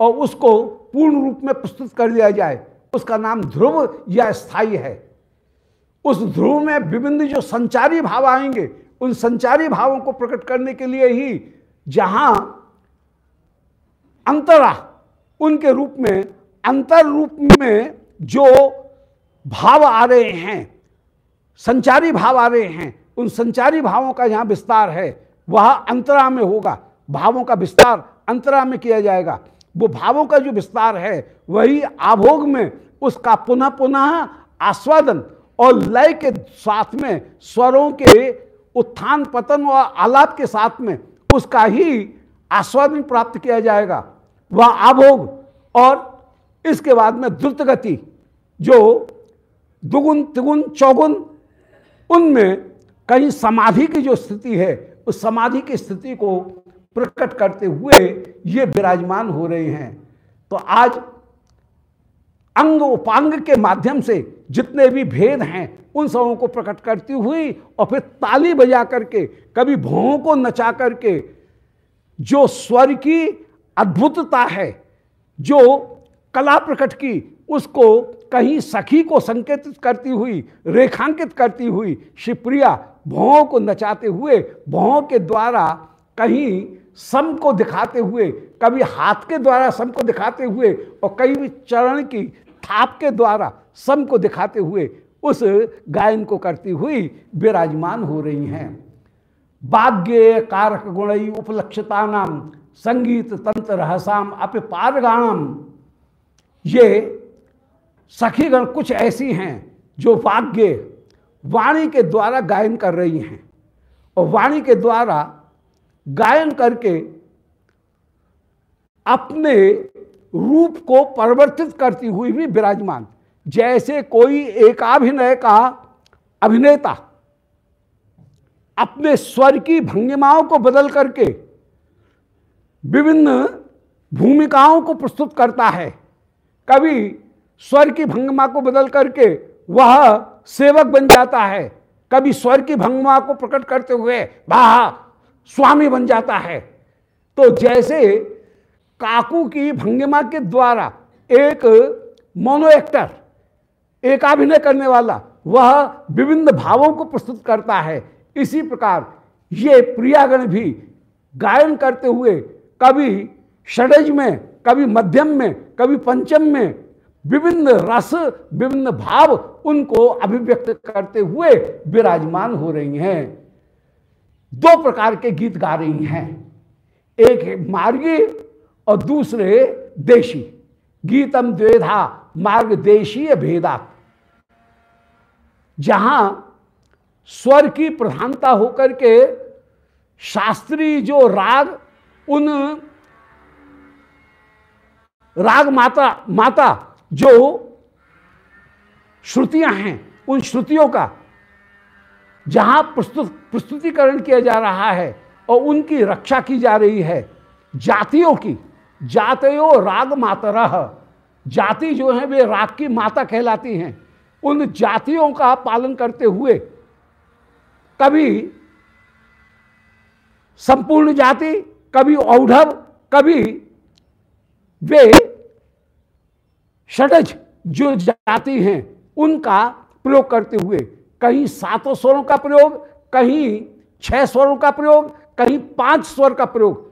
और उसको पूर्ण रूप में प्रस्तुत कर दिया जाए। उसका नाम ध्रुव या स्थायी है। उस ध्रुव में विभिन्न जो संचारी भाव आएँगे, उन संचारी भावों को प्रकट करने के लिए ही जहाँ अंतरा, उनके रूप में, अंतर रूप में जो भाव आ रहे हैं, संचारी भाव आ रहे हैं, उन संचारी भावों का जहाँ विस्तार है। वह अंतरा में होगा, भावों का विस्तार अंतरा में किया जाएगा। वो भावों का जो विस्तार है, वही आभोग में उसका पुनः पुनः आस्वादन और लय के साथ में, स्वरों के उत्थान, पतन और आलाप के साथ में उसका ही आस्वादन प्राप्त किया जाएगा। वह आभोग और इसके बाद में द्रुत गति, जो दुगुन, तिगुन, चौगुन, उनमें कहीं समाधि की जो स्थिति है, उस समाधि की स्थिति को प्रकट करते हुए ये विराजमान हो रहे हैं। तो आज अंग उपांग के माध्यम से जितने भी भेद हैं, उन सबों को प्रकट करती हुई और फिर ताली बजा करके, कभी भों को नचा करके, जो स्वर की अद्भुतता है, जो कला प्रकट की, उसको कहीं सखी को संकेतित करती हुई, रेखांकित करती हुई, शिवप्रिया भौं को नचाते हुए भौं के द्वारा कहीं सम को दिखाते हुए, कभी हाथ के द्वारा सम को दिखाते हुए और कई भी चरण की थाप के द्वारा सम को दिखाते हुए उस गायन को करती हुई विराजमान हो रही हैं। बाग्य कारक गुणई उपलक्षता नाम संगीत तंत्र रहसाम अप पारगाणम ये सखीगण कुछ ऐसी हैं जो वाग्य वाणी के द्वारा गायन कर रही हैं और वाणी के द्वारा गायन करके अपने रूप को परिवर्तित करती हुई भी विराजमान। जैसे कोई एकाभिनय का अभिनेता अपने स्वर की भंगिमाओं को बदल करके विभिन्न भूमिकाओं को प्रस्तुत करता है। कभी स्वर की भंगिमा को बदल करके वह सेवक बन जाता है। कभी स्वर की भंगिमा को प्रकट करते हुए, वाह स्वामी बन जाता है। तो जैसे काकू की भंगिमा के द्वारा एक मोनो एक्टर एकाभिनय करने वाला, वह विभिन्न भावों को प्रस्तुत करता है। इसी प्रकार ये प्रियागण भी गायन करते हुए कभी षडज में, कभी मध्यम में, कभी पंचम में विभिन्न रस, विभिन्न भाव उनको अभिव्यक्त करते हुए विराजमान हो रही हैं। दो प्रकार के गीत गा रही हैं। एक है मार्गी और दूसरे देशी। गीतम द्वेधा, मार्ग देशीय भेदा। जहाँ स्वर की प्रधानता होकर के शास्त्रीय जो राग, उन राग माता माता जो श्रुतियाँ हैं, उन श्रुतियों का जहाँ प्रस्तुत, प्रस्तुतिकरण किया जा रहा है और उनकी रक्षा की जा रही है। जातियों की, जातयो राग मातरह जाति जो है, वे राग की माता कहलाती हैं। उन जातियों का पालन करते हुए कभी संपूर्ण जाति, कभी औढ़व, कभी वे षडज जो जाति हैं, उनका प्रयोग करते हुए कहीं सातों स्वरों का प्रयोग, कहीं छह स्वरों का प्रयोग, कहीं पाँच स्वर का प्रयोग।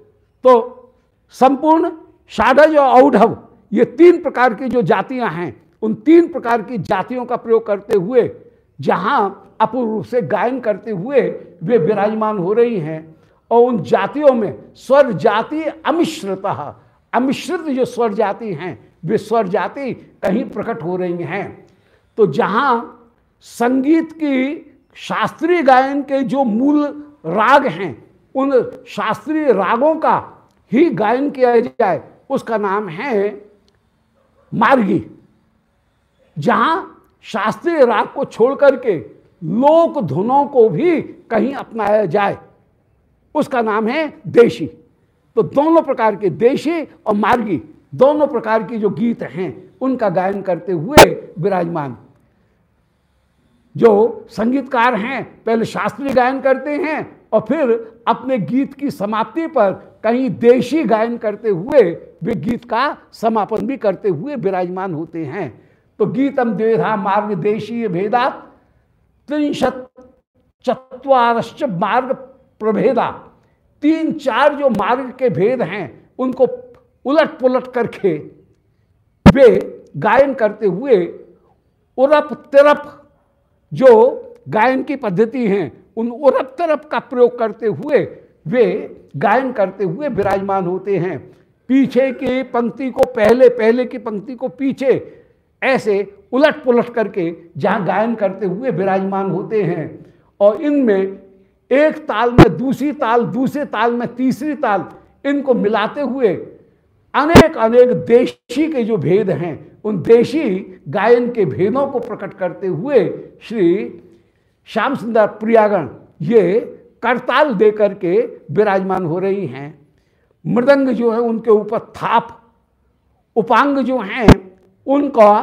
तो संपूर्ण षाढ़ज और औढ़व, ये तीन प्रकार की जो जातियाँ हैं, उन तीन प्रकार की जातियों का प्रयोग करते हुए, जहाँ अपूर्व रूप से गायन करते हुए वे विराजमान हो रही हैं, और उन जातियों में स्वर जाति अमिश्रता, अमिश्रित जो स्वर जाति हैं, वे स्वर जाति कहीं प्रकट हो रही हैं। तो जहाँ संगीत की शास्त्रीय गायन के जो मूल राग हैं, उन शास्त्रीय रागों का ही गायन किया जाए, उसका नाम है मार्गी, जहाँ शास्त्रीय राग को छोड़ करके लोक धुनों को भी कहीं अपनाया जाए। उसका नाम है देशी। तो दोनों प्रकार के देशी और मार्गी, दोनों प्रकार की जो गीत हैं, उनका गायन करते हुए विराजमान जो संगीतकार हैं, पहले शास्त्रीय गायन करते हैं और फिर अपने गीत की समाप्ति पर कहीं देशी गायन करते हुए वे गीत का समापन भी करते हुए विराजमान होते हैं। तो गीतम द्वेधा मार्ग देशीय भेदा त्रिशत चतवारश्च मार्ग प्रभेदा। तीन चार जो मार्ग के भेद हैं, उनको उलट पुलट करके वे गायन करते हुए उरप तिरप जो गायन की पद्धति हैं, उन उरप तरप का प्रयोग करते हुए, वे गायन करते हुए विराजमान होते हैं। पीछे की पंक्ति को पहले पहले की पंक्ति को पीछे ऐसे उलट पुलट करके जहाँ गायन करते हुए विराजमान होते हैं। और इनमें एक ताल में दूसरी ताल, दूसरे ताल में तीसरी ताल इनको मिलाते हुए अनेक अनेक देशी के जो भेद हैं, उन देशी गायन के भेदों को प्रकट करते हुए श्री श्याम सुंदर प्रियागण ये करताल दे करके विराजमान हो रही हैं। मृदंग जो है, उनके ऊपर थाप, उपांग जो हैं, उनका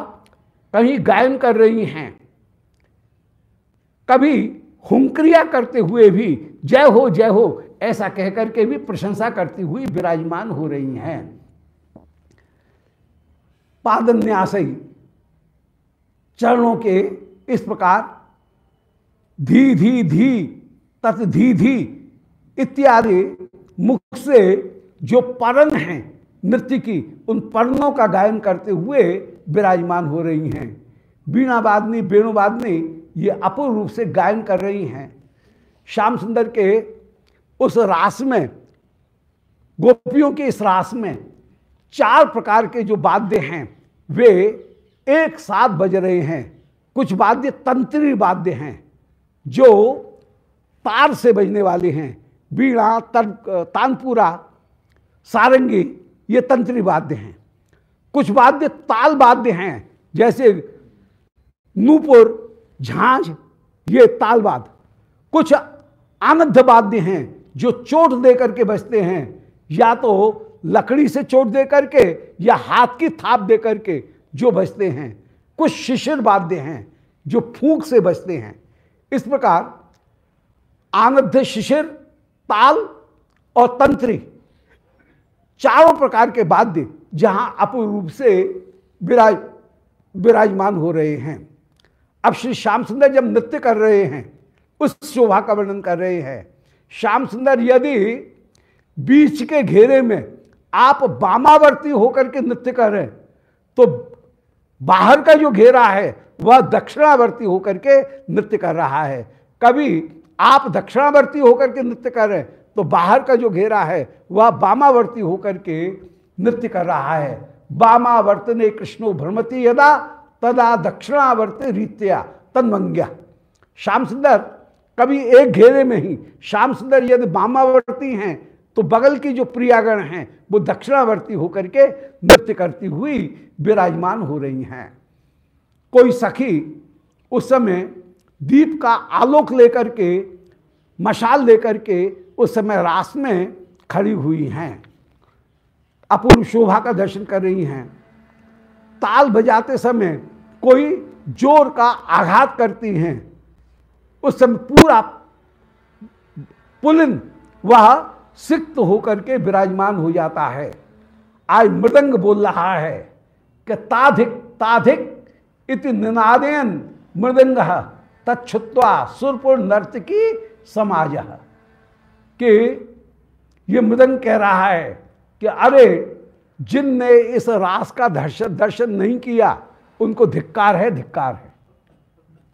कहीं गायन कर रही हैं। कभी हुंक्रिया करते हुए भी, जय हो जय हो, ऐसा कहकर के भी प्रशंसा करती हुई विराजमान हो रही हैं। पादन्यासई चरणों के इस प्रकार धी धी धी, तत् धी धी, इत्यादि मुख से जो परण हैं, नृत्य की, उन पर्णों का गायन करते हुए विराजमान हो रही हैं। बीणा वादनी वेणुवादनी ये अपूर्ण रूप से गायन कर रही हैं। श्याम सुंदर के उस रास में, गोपियों के इस रास में चार प्रकार के जो वाद्य हैं, वे एक साथ बज रहे हैं। कुछ वाद्य तंत्री वाद्य हैं, जो तार से बजने वाले हैं। बीणा तानपुरा, सारंगी, ये तंत्री वाद्य हैं। कुछ वाद्य ताल वाद्य हैं, जैसे नूपुर, झांझ, ये तालवाद कुछ आनंद वाद्य हैं, जो चोट दे करके बजते हैं, या तो लकड़ी से चोट दे करके या हाथ की थाप दे करके जो बचते हैं, कुछ शिशिर वाद्य हैं, जो फूंक से बचते हैं। इस प्रकार आनंद शिशिर, ताल और तंत्री चारों प्रकार के वाद्य जहाँ अपूर्ण रूप से विराज, विराजमान हो रहे हैं। अब श्री श्याम सुंदर जब नृत्य कर रहे हैं, उस शोभा का वर्णन कर रहे हैं। श्याम सुंदर यदि बीच के घेरे में आप बामावर्ती होकर के नृत्य कर रहे हैं तो बाहर का जो घेरा है, वह दक्षिणावर्ती होकर के नृत्य कर रहा है। कभी आप दक्षिणावर्ती होकर के नृत्य कर रहे हैं तो बाहर का जो घेरा है, वह बामावर्ती होकर के नृत्य कर रहा है। बामावर्तने कृष्णो भ्रमति यदा, तदा दक्षिणावर्त रीत्या तन्मंग्या। श्याम सुंदर, कभी एक घेरे में ही, श्याम सुंदर यदि बामावर्ती हैं तो बगल की जो प्रियागण हैं वो दक्षिणावर्ती होकर के नृत्य करती हुई विराजमान हो रही हैं। कोई सखी उस समय दीप का आलोक लेकर के, मशाल लेकर के उस समय रास में खड़ी हुई हैं। अपूर्व शोभा का दर्शन कर रही हैं। ताल बजाते समय कोई ज़ोर का आघात करती हैं। उस समय पूरा पुलिन वह सिक्त होकर के विराजमान हो जाता है। आज मृदंग बोल रहा है कि ताधिक ताधिक इति निनादेन मृदंग तछुत्वा सुरपुर नर्तकी समाज। कि ये मृदंग कह रहा है कि अरे, जिनने इस रास का दर्शन दर्शन नहीं किया, उनको धिक्कार है धिक्कार है।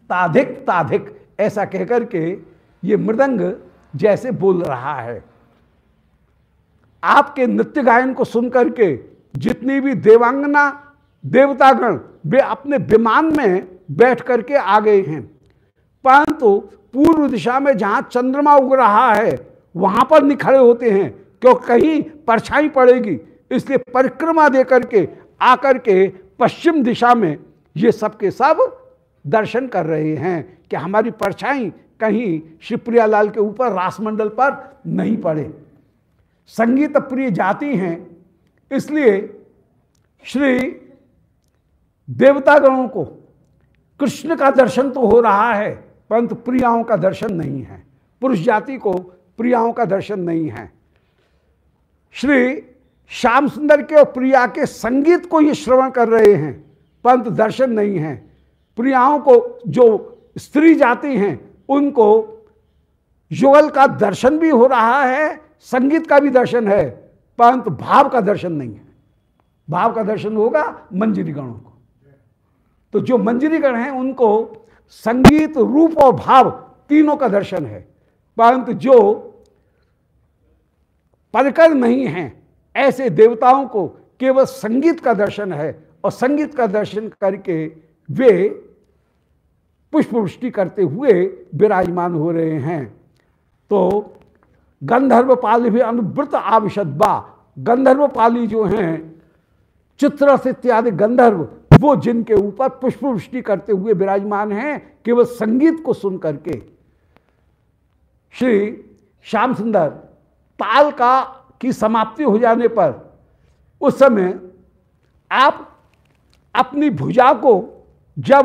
ताधिक ताधिक, ऐसा कहकर के ये मृदंग जैसे बोल रहा है। आपके नृत्य गायन को सुन करके जितनी भी देवांगना देवतागण, वे अपने विमान में बैठ करके आ गए हैं। परंतु पूर्व दिशा में जहाँ चंद्रमा उग रहा है, वहाँ पर निखड़े होते हैं, क्यों कहीं परछाई पड़ेगी। इसलिए परिक्रमा दे करके आकर के पश्चिम दिशा में ये सब के सब दर्शन कर रहे हैं कि हमारी परछाई कहीं शिवप्रियालाल के ऊपर रासमंडल पर नहीं पड़े। संगीत प्रिय जाति हैं, इसलिए श्री देवतागणों को कृष्ण का दर्शन तो हो रहा है, परंतु प्रियाओं का दर्शन नहीं है। पुरुष जाति को प्रियाओं का दर्शन नहीं है। श्री श्याम सुंदर के और प्रिया के संगीत को ये श्रवण कर रहे हैं, परंतु दर्शन नहीं है। प्रियाओं को जो स्त्री जाति हैं, उनको युगल का दर्शन भी हो रहा है संगीत का भी दर्शन है, परंतु भाव का दर्शन नहीं है। भाव का दर्शन होगा मंजरी गणों को। तो जो मंजरी गण हैं, उनको संगीत रूप और भाव तीनों का दर्शन है। परंतु जो परकर नहीं है, ऐसे देवताओं को केवल संगीत का दर्शन है और संगीत का दर्शन करके वे पुष्पवृष्टि करते हुए विराजमान हो रहे हैं। तो गंधर्व पाली भी अनुवृत आविशदबा गंधर्व पाली जो हैं चित्रस इत्यादि गंधर्व, वो जिनके ऊपर पुष्पवृष्टि करते हुए विराजमान हैं, केवल संगीत को सुन करके। श्री श्याम सुंदर, ताल का की समाप्ति हो जाने पर, उस समय आप अपनी भुजा को जब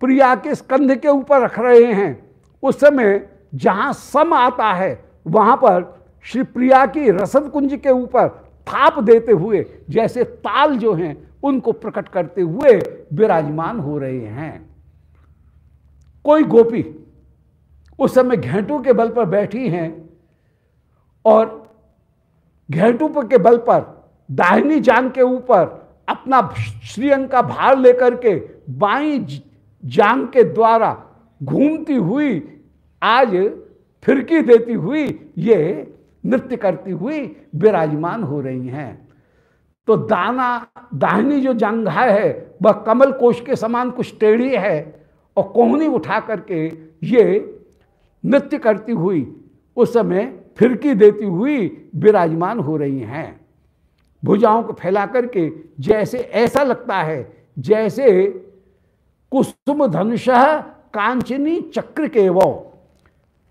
प्रिया के स्कंध के ऊपर रख रहे हैं, उस समय जहाँ सम आता है वहाँ पर श्री प्रिया की रसद कुंज के ऊपर थाप देते हुए, जैसे ताल जो हैं, उनको प्रकट करते हुए विराजमान हो रहे हैं। कोई गोपी उस समय घेंटू के बल पर बैठी हैं और घेंटू के बल पर दाहिनी जांग के ऊपर अपना श्रीअंग का भार लेकर के बाई जांग के द्वारा घूमती हुई आज फिरकी देती हुई ये नृत्य करती हुई विराजमान हो रही हैं। तो दाना, दाहिनी जो जंघा है, वह कमल कोश के समान कुछ टेढ़ी है और कोहनी उठा करके ये नृत्य करती हुई उस समय फिरकी देती हुई विराजमान हो रही हैं। भुजाओं को फैला करके जैसे ऐसा लगता है, जैसे कुसुम धनुष कांचनी चक्र के वो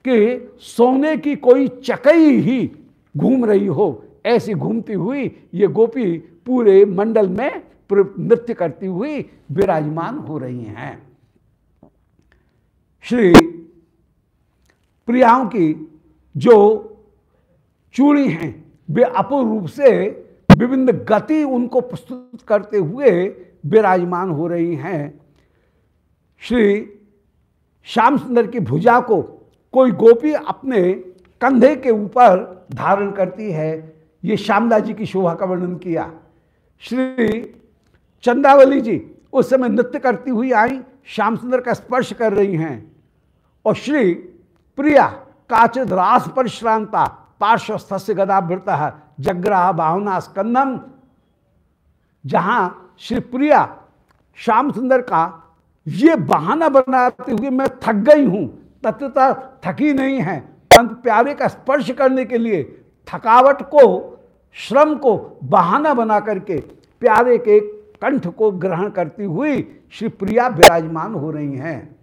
कि सोने की कोई चकई ही घूम रही हो। ऐसी घूमती हुई ये गोपी पूरे मंडल में नृत्य करती हुई विराजमान हो रही हैं। श्री प्रियाओं की जो चूड़ी हैं, वे अपूर्ण रूप से विभिन्न गति उनको प्रस्तुत करते हुए विराजमान हो रही हैं। श्री श्याम सुंदर की भुजा को कोई गोपी अपने कंधे के ऊपर धारण करती है। ये श्यामला जी की शोभा का वर्णन किया। श्री चंदावली जी उस समय नृत्य करती हुई आई, श्याम सुंदर का स्पर्श कर रही हैं। और श्री प्रिया काचित रास पर परिश्रांता पार्श्वस्थ से गदावृत जग्राह भावना स्कंदम, जहाँ श्री प्रिया श्याम सुंदर का ये बहाना बनाते हुए मैं थक गई हूँ। तत्वता थकी नहीं है। परंतु प्यारे का स्पर्श करने के लिए थकावट को, श्रम को बहाना बना करके प्यारे के कंठ को ग्रहण करती हुई श्री प्रिया विराजमान हो रही हैं।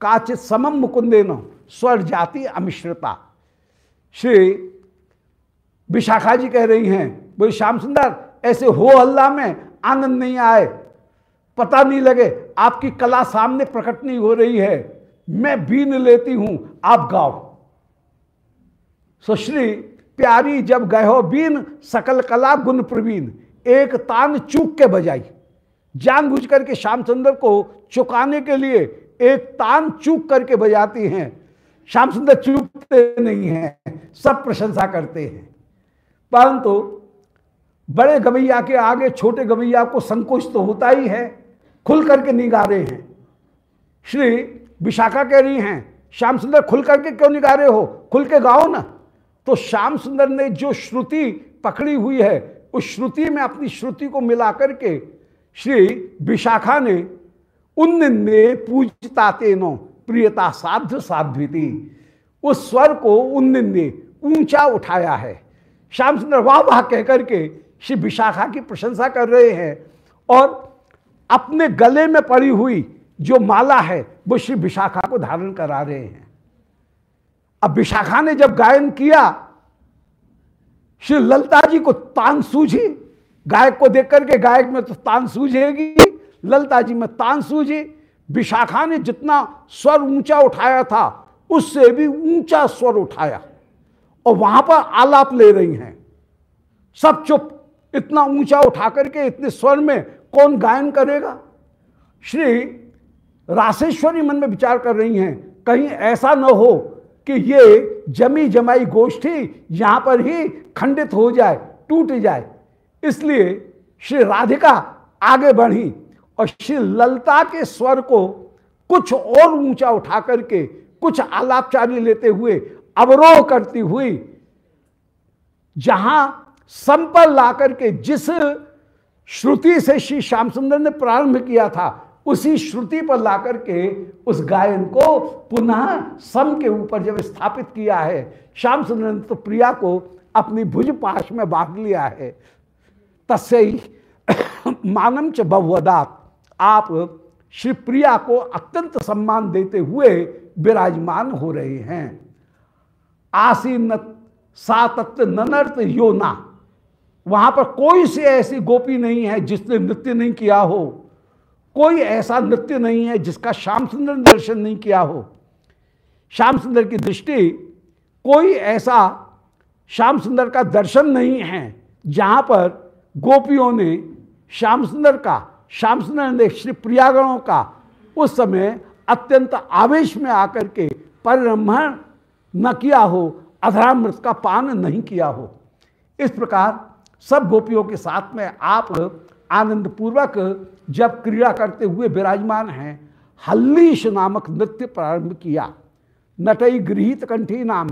काचित समम मुकुंदेन स्वर जाति अमिश्रता। श्री विशाखा जी कह रही हैं, बोले, श्याम सुंदर, ऐसे हो हल्ला में आनंद नहीं आए। पता नहीं लगे, आपकी कला सामने प्रकट नहीं हो रही है। मैं बीन लेती हूँ, आप गाओ। सुश्री, प्यारी जब गए हो बीन, सकल कला गुण प्रवीण, एक तान चूक के बजाई। जानबूझ करके श्यामचंद्र को चुकाने के लिए एक तान चूक करके बजाती हैं। श्याम सुंदर चूकते नहीं हैं, सब प्रशंसा करते हैं। परंतु बड़े गवैया के आगे छोटे गवैया को संकोच तो होता ही है, खुल करके नहीं गा रहे हैं। श्री विशाखा कह रही हैं, श्याम सुंदर खुल करके क्यों नहीं गा रहे हो? खुल के गाओ ना। तो श्याम सुंदर ने जो श्रुति पकड़ी हुई है, उस श्रुति में अपनी श्रुति को मिला करके श्री विशाखा ने, उन्ने पूजता तेनो प्रियता साध्य साध्विति। उस स्वर को उन्ने ऊँचा उठाया है। श्याम सुंदर वाह वाह कहकर के श्री विशाखा की प्रशंसा कर रहे हैं और अपने गले में पड़ी हुई जो माला है, वो श्री विशाखा को धारण करा रहे हैं। अब विशाखा ने जब गायन किया, श्री ललता जी को तान सूझी। गायक को देख करके गायक में तो तान सूझेगी। ललता जी में तान सूझी। विशाखा ने जितना स्वर ऊँचा उठाया था, उससे भी ऊँचा स्वर उठाया। और वहाँ पर आलाप ले रही हैं। सब चुप, इतना ऊँचा उठा करके इतने स्वर में कौन गायन करेगा? श्री राशेश्वरी मन में विचार कर रही हैं, कहीं ऐसा न हो कि ये जमी जमाई गोष्ठी यहाँ पर ही खंडित हो जाए, टूट जाए। इसलिए श्री राधिका आगे बढ़ी और श्री ललता के स्वर को कुछ और ऊँचा उठा करके कुछ आलापचारी लेते हुए अवरोह करती हुई, जहाँ संपल ला करके जिस श्रुति से श्री श्याम सुंदर ने प्रारंभ किया था उसी श्रुति पर ला करके उस गायन को पुनः सम के ऊपर जब स्थापित किया है, श्याम सुंदर तो प्रिया को अपनी भुज पाश में बाँध लिया है। तस्य मानम च बहुवदात आप श्री प्रिया को अत्यंत सम्मान देते हुए विराजमान हो रहे हैं। आसीन सातत्य ननर्त योना। वहाँ पर कोई सी ऐसी गोपी नहीं है जिसने नृत्य नहीं किया हो। कोई ऐसा नृत्य नहीं है जिसका श्याम सुंदर ने दर्शन नहीं किया हो। श्याम सुंदर की दृष्टि, कोई ऐसा श्याम सुंदर का दर्शन नहीं है जहाँ पर गोपियों ने श्याम सुंदर का, श्याम सुंदर ने श्री प्रियागणों का उस समय अत्यंत आवेश में आकर के परिरम्भण न किया हो, अधरामृत का पान नहीं किया हो। इस प्रकार सब गोपियों के साथ में आप आनंद पूर्वक जब क्रीड़ा करते हुए विराजमान हैं, हल्लीश नामक नृत्य प्रारंभ किया। नटई गृहित कंठी नाम,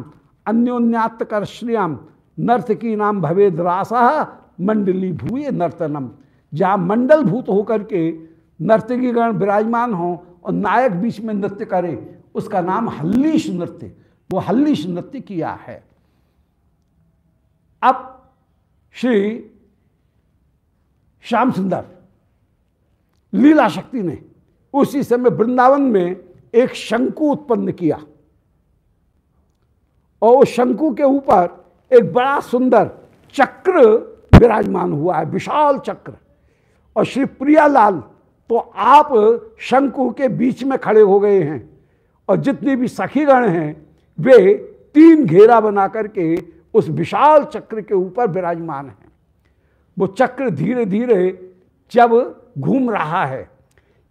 अन्योन्यात कर श्रियम नर्तकी नाम भवेद रासा, मंडली भूय नर्तनम। जहाँ मंडल भूत होकर के नर्तकीगण विराजमान हो और नायक बीच में नृत्य करे, उसका नाम हल्लीश नृत्य, वो हल्लीश नृत्य किया है। अब श्री श्याम सुंदर। लीला शक्ति ने उसी समय वृंदावन में एक शंकु उत्पन्न किया। और उस शंकु के ऊपर एक बड़ा सुंदर चक्र विराजमान हुआ है, विशाल चक्र। और श्री प्रियालाल तो आप शंकु के बीच में खड़े हो गए हैं और जितने भी सखीगण हैं, वे तीन घेरा बना करके उस विशाल चक्र के ऊपर विराजमान हैं। वो चक्र धीरे धीरे जब घूम रहा है।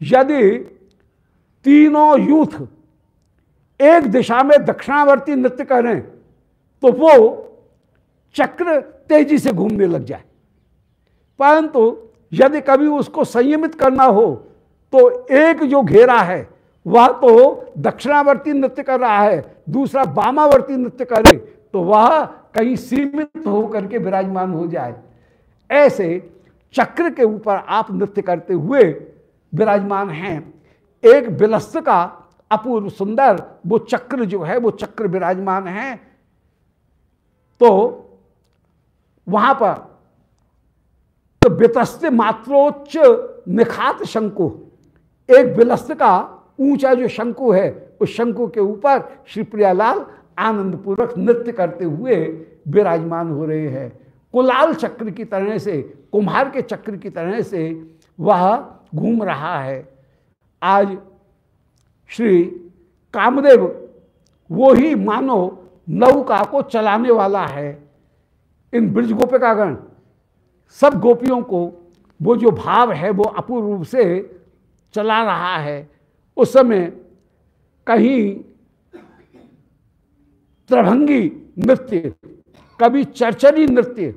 यदि तीनों यूथ एक दिशा में दक्षिणावर्ती नृत्य करें तो वो चक्र तेज़ी से घूमने लग जाए। परंतु यदि कभी उसको संयमित करना हो तो एक जो घेरा है, वह तो दक्षिणावर्ती नृत्य कर रहा है, दूसरा वामावर्ती नृत्य करे तो वह कहीं सीमित होकर के विराजमान हो जाए। ऐसे चक्र के ऊपर आप नृत्य करते हुए विराजमान हैं। एक बिलस्त का अपूर्व सुंदर वो चक्र जो है, वो चक्र विराजमान है। तो वहाँ पर तो वितस्त मात्रोच्च निखात शंकु, एक बिलस्त का ऊँचा जो शंकु है, उस शंकु के ऊपर श्री प्रियालाल आनंदपूर्वक नृत्य करते हुए विराजमान हो रहे हैं। कुलाल चक्र की तरह से, कुम्हार के चक्र की तरह से वह घूम रहा है। आज श्री कामदेव वो ही मानो नौका को चलाने वाला है। इन ब्रज गोपिकागण, सब गोपियों को वो जो भाव है वो अपूर्व रूप से चला रहा है। उस समय कहीं त्रभंगी नृत्य, कभी चरचरी नृत्य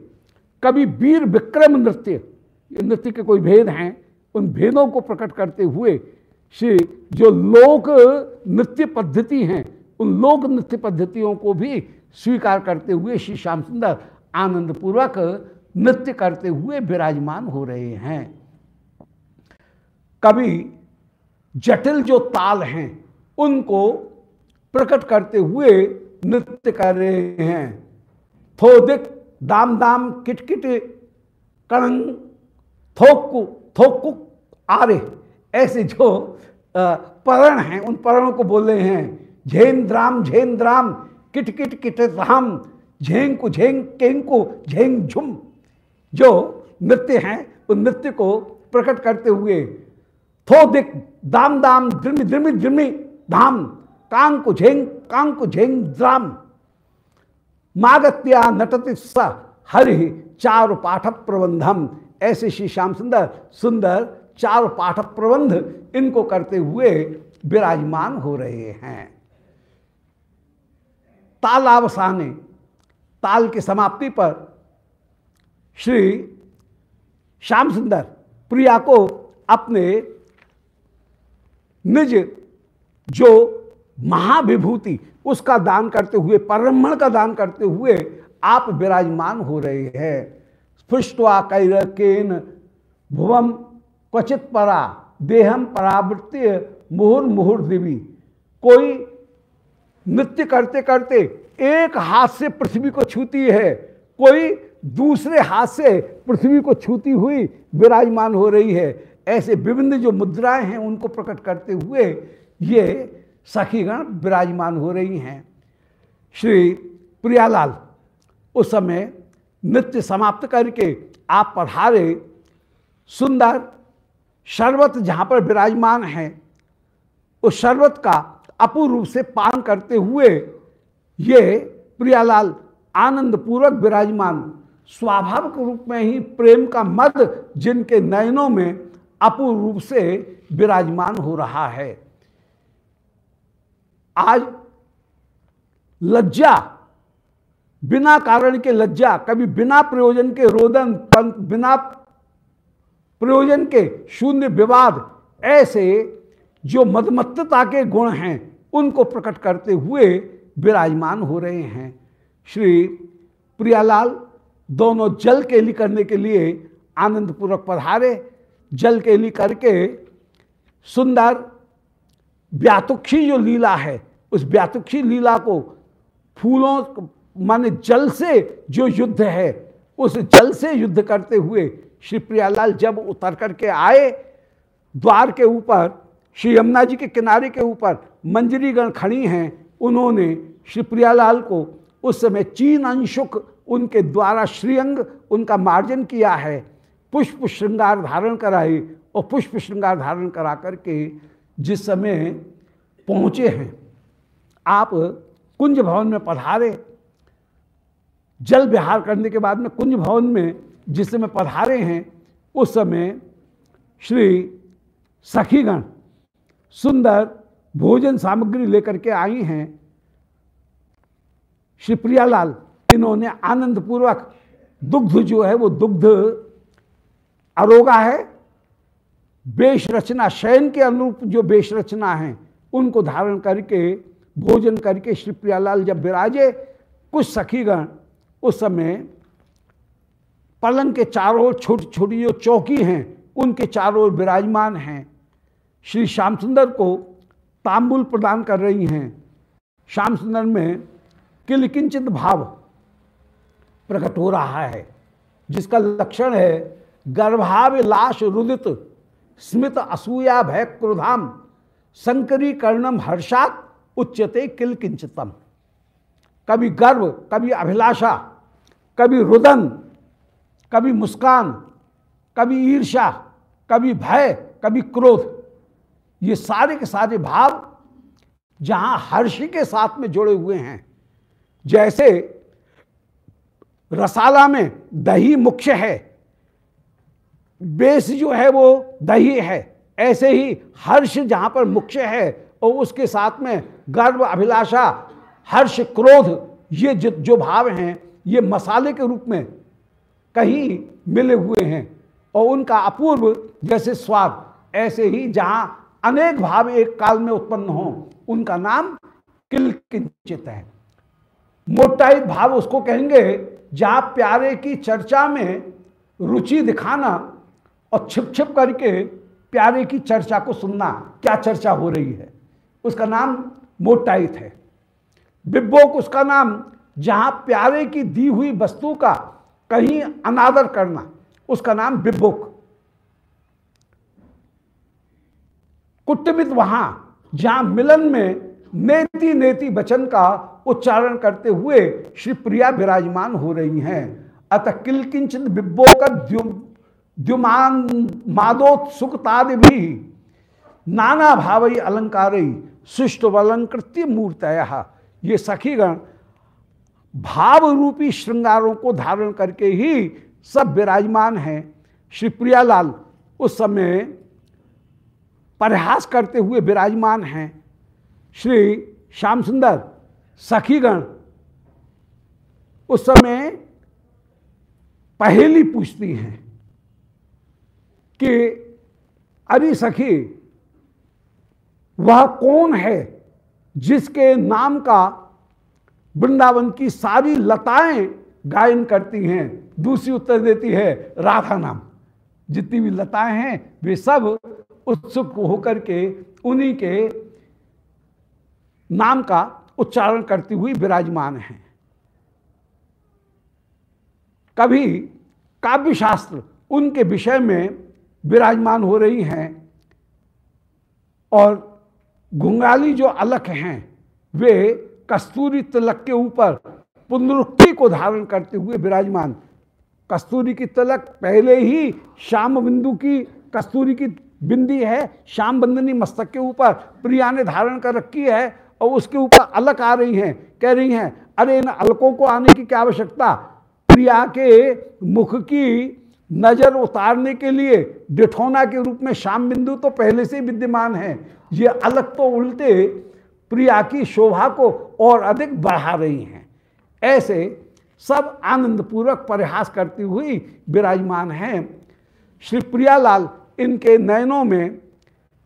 कभी वीर विक्रम नृत्य नृत्य के कोई भेद हैं? उन भेदों को प्रकट करते हुए श्री, जो लोक नृत्य पद्धति हैं, उन लोक नृत्य पद्धतियों को भी स्वीकार करते हुए श्री श्याम सुंदर आनंद पूर्वक नृत्य करते हुए विराजमान हो रहे हैं। कभी जटिल जो ताल हैं, उनको प्रकट करते हुए नृत्य कर रहे हैं। थोदिक दाम दाम किटकिट कणंग, थोकु थोकु आरे ऐसे जो परण हैं, उन परणों को बोल रहे हैं झेन द्राम झेन द्राम, किट किट किट राम, झेंग को झेंग, केंग को झेंग झुम। जो नृत्य हैं, उन नृत्य को प्रकट करते हुए थो दिक दाम दाम, द्रिमि द्रिमि द्रिमि, धाम, कांग को झेंग, कांग को झेंग द्राम। मागत्या नटति स हरि चार पाठ प्रबंधम ऐसे श्री श्याम सुंदर सुंदर चार पाठ प्रबंध इनको करते हुए विराजमान हो रहे हैं। तालावसाने, ताल की समाप्ति पर श्री श्याम सुंदर प्रिया को अपने निज जो महाविभूति, उसका दान करते हुए परम्भण का दान करते हुए आप विराजमान हो रहे हैं। स्पृष्टवा कैरकेन भुवम क्वचित परा देहम परावृत्ति मुहुर मुहुर देवी। कोई नृत्य करते करते एक हाथ से पृथ्वी को छूती है, कोई दूसरे हाथ से पृथ्वी को छूती हुई विराजमान हो रही है। ऐसे विभिन्न जो मुद्राएँ हैं, उनको प्रकट करते हुए ये सखीगण विराजमान हो रही हैं। श्री प्रियालाल, उस समय नृत्य समाप्त करके आप पढ़ारे सुंदर शरबत जहाँ पर विराजमान हैं, उस शरबत का अपूर्व रूप से पान करते हुए ये प्रियालाल आनंद पूर्वक विराजमान, स्वाभाविक रूप में ही प्रेम का मद जिनके नयनों में अपूर्व रूप से विराजमान हो रहा है। आज लज्जा, बिना कारण के लज्जा, कभी बिना प्रयोजन के रोदन बिना प्रयोजन के शून्य विवाद, ऐसे जो मदमत्तता के गुण हैं, उनको प्रकट करते हुए विराजमान हो रहे हैं। श्री प्रियालाल, दोनों जल केली करने के लिए आनंदपूर्वक पधारे। जल केली करके सुंदर, व्यातुक्षी जो लीला है उस व्यातुक्षी लीला को फूलों माने जल से जो युद्ध है, उस जल से युद्ध करते हुए श्री प्रियालाल जब उतर करके आए, द्वार के ऊपर, श्री यमुना जी के किनारे के ऊपर मंजरीगण खड़ी हैं, उन्होंने श्री प्रियालाल को उस समय चीन अंशुक उनके द्वारा श्रीअंग उनका मार्जन किया है, पुष्प श्रृंगार धारण कराए और पुष्प श्रृंगार धारण करा करके जिस समय पहुँचे हैं। आप कुंज भवन में पधारे। जल विहार करने के बाद में कुंज भवन में जिस समय पधारे हैं, उस समय श्री सखीगण सुंदर भोजन सामग्री लेकर के आई हैं। श्री प्रियालाल, इन्होंने आनंद पूर्वक दुग्ध जो है, वो दुग्ध अरोगा है। वेश रचना, शयन के अनुरूप जो वेश रचना है, उनको धारण करके भोजन करके श्री प्रियालाल जब विराजे, कुछ सखीगण उस समय पलंग के चारों छोटी छोटी जो चौकी हैं, उनके चारों ओर विराजमान हैं। श्री श्याम सुंदर को तांबुल प्रदान कर रही हैं। श्याम सुंदर में किल किंचित भाव प्रकट हो रहा है, जिसका लक्षण है गर्भाविलाश रुदित, स्मित असूया भय क्रोधाम संकरी कर्णम हर्षात उच्चते किल किंचितम कभी गर्व, कभी अभिलाषा, कभी रुदन, कभी मुस्कान, कभी ईर्षा कभी भय, कभी क्रोध। ये सारे के सारे भाव जहाँ हर्ष के साथ में जुड़े हुए हैं। जैसे रसाला में दही मुख्य है, बेस जो है वो दही है। ऐसे ही हर्ष जहाँ पर मुख्य है और उसके साथ में गर्व, अभिलाषा, हर्ष, क्रोध, ये जो भाव हैं, ये मसाले के रूप में कहीं मिले हुए हैं। और उनका अपूर्व जैसे स्वाद, ऐसे ही जहाँ अनेक भाव एक काल में उत्पन्न हो, उनका नाम किल किंचित है। मोटाई भाव उसको कहेंगे, जहाँ प्यारे की चर्चा में रुचि दिखाना और छिप छिप करके प्यारे की चर्चा को सुनना, क्या चर्चा हो रही है? उसका नाम मोटाइत है बिब्बोक उसका नाम, जहाँ प्यारे की दी हुई वस्तु का कहीं अनादर करना, उसका नाम बिब्बोक। कुटमित वहाँ, जहाँ मिलन में नेति नेति वचन का उच्चारण करते हुए श्री प्रिया विराजमान हो रही हैं। अतः किलकिंचित बिब्बो का द्युमान, मादोत्सुकतादि भी नाना भावई अलंकार सुष्ट अलंकृत्य मूर्तया। ये सखीगण भाव रूपी श्रृंगारों को धारण करके ही सब विराजमान हैं। श्री प्रियालाल उस समय परिहास करते हुए विराजमान हैं। श्री श्याम सुंदर सखीगण उस समय पहेली पूछती हैं कि, अरे सखी वह कौन है जिसके नाम का वृंदावन की सारी लताएँ गायन करती हैं? दूसरी उत्तर देती है राधा नाम। जितनी भी लताएँ हैं, वे सब उत्सुक होकर के, उन्हीं के नाम का उच्चारण करती हुई विराजमान है। कभी काव्य शास्त्र उनके विषय में विराजमान हो रही हैं और घुंगाली जो अलख हैं, वे कस्तूरी तिलक के ऊपर पुनरुक्ति को धारण करते हुए विराजमान। कस्तूरी की तिलक पहले ही श्याम बिंदु की कस्तूरी की बिंदी है, श्याम बंदनी मस्तक के ऊपर प्रिया ने धारण कर रखी है और उसके ऊपर अलक आ रही हैं, कह रही हैं, अरे इन अलकों को आने की क्या आवश्यकता? प्रिया के मुख की नज़र उतारने के लिए डिठोना के रूप में श्याम बिंदु तो पहले से विद्यमान है। ये अलग तो उल्टे प्रिया की शोभा को और अधिक बढ़ा रही हैं। ऐसे सब आनंद पूर्वक परिहास करती हुई विराजमान हैं। श्री प्रियालाल इनके नयनों में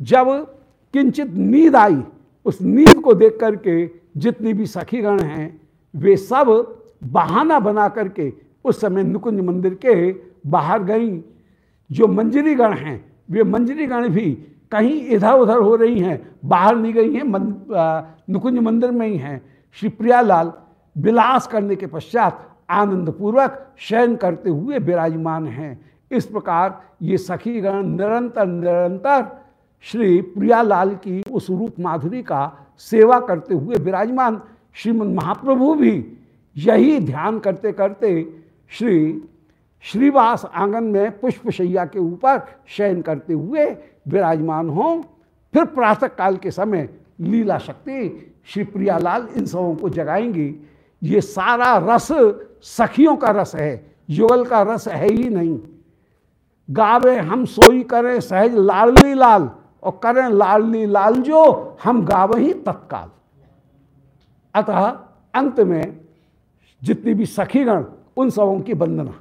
जब किंचित नींद आई, उस नींद को देख करके जितनी भी सखीगण हैं, वे सब बहाना बना करके उस समय नुकुंज मंदिर के बाहर गई जो मंजरी गण हैं वे मंजरी गण भी कहीं इधर उधर हो रही हैं बाहर नहीं गई हैं मन, नुकुंज मंदिर में ही हैं। श्री प्रियालाल विलास करने के पश्चात आनंदपूर्वक शयन करते हुए विराजमान हैं। इस प्रकार ये सखीगण निरंतर निरंतर श्री प्रियालाल की उस रूप माधुरी का सेवा करते हुए विराजमान। श्रीमद महाप्रभु भी यही ध्यान करते करते श्री श्रीवास आँगन में पुष्पशैया के ऊपर शयन करते हुए विराजमान हो। फिर प्रातः काल के समय लीला शक्ति श्री प्रियालाल इन सबों को जगाएँगी। ये सारा रस सखियों का रस है, युगल का रस है ही नहीं। गावे हम सोई करें सहज लाडली लाल, और करें लाडली लाल जो हम गावे ही तत्काल। अतः अंत में जितनी भी सखीगण, उन सबों की वंदना।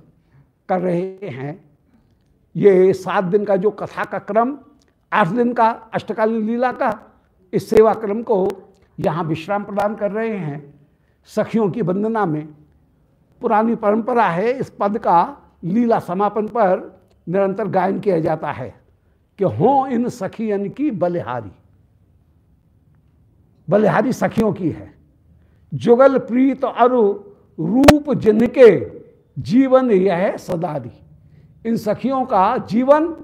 कर रहे हैं। ये सात दिन का जो कथा का क्रम, आठ दिन का अष्टकालीन लीला का इस सेवा क्रम को यहाँ विश्राम प्रदान कर रहे हैं। सखियों की वंदना में पुरानी परंपरा है, इस पद का लीला समापन पर निरंतर गायन किया जाता है कि हो इन सखियन की बलिहारी। बलिहारी सखियों की है। जुगल प्रीत अरु रूप जिनके जीवन यह सदारी इन सखियों का जीवन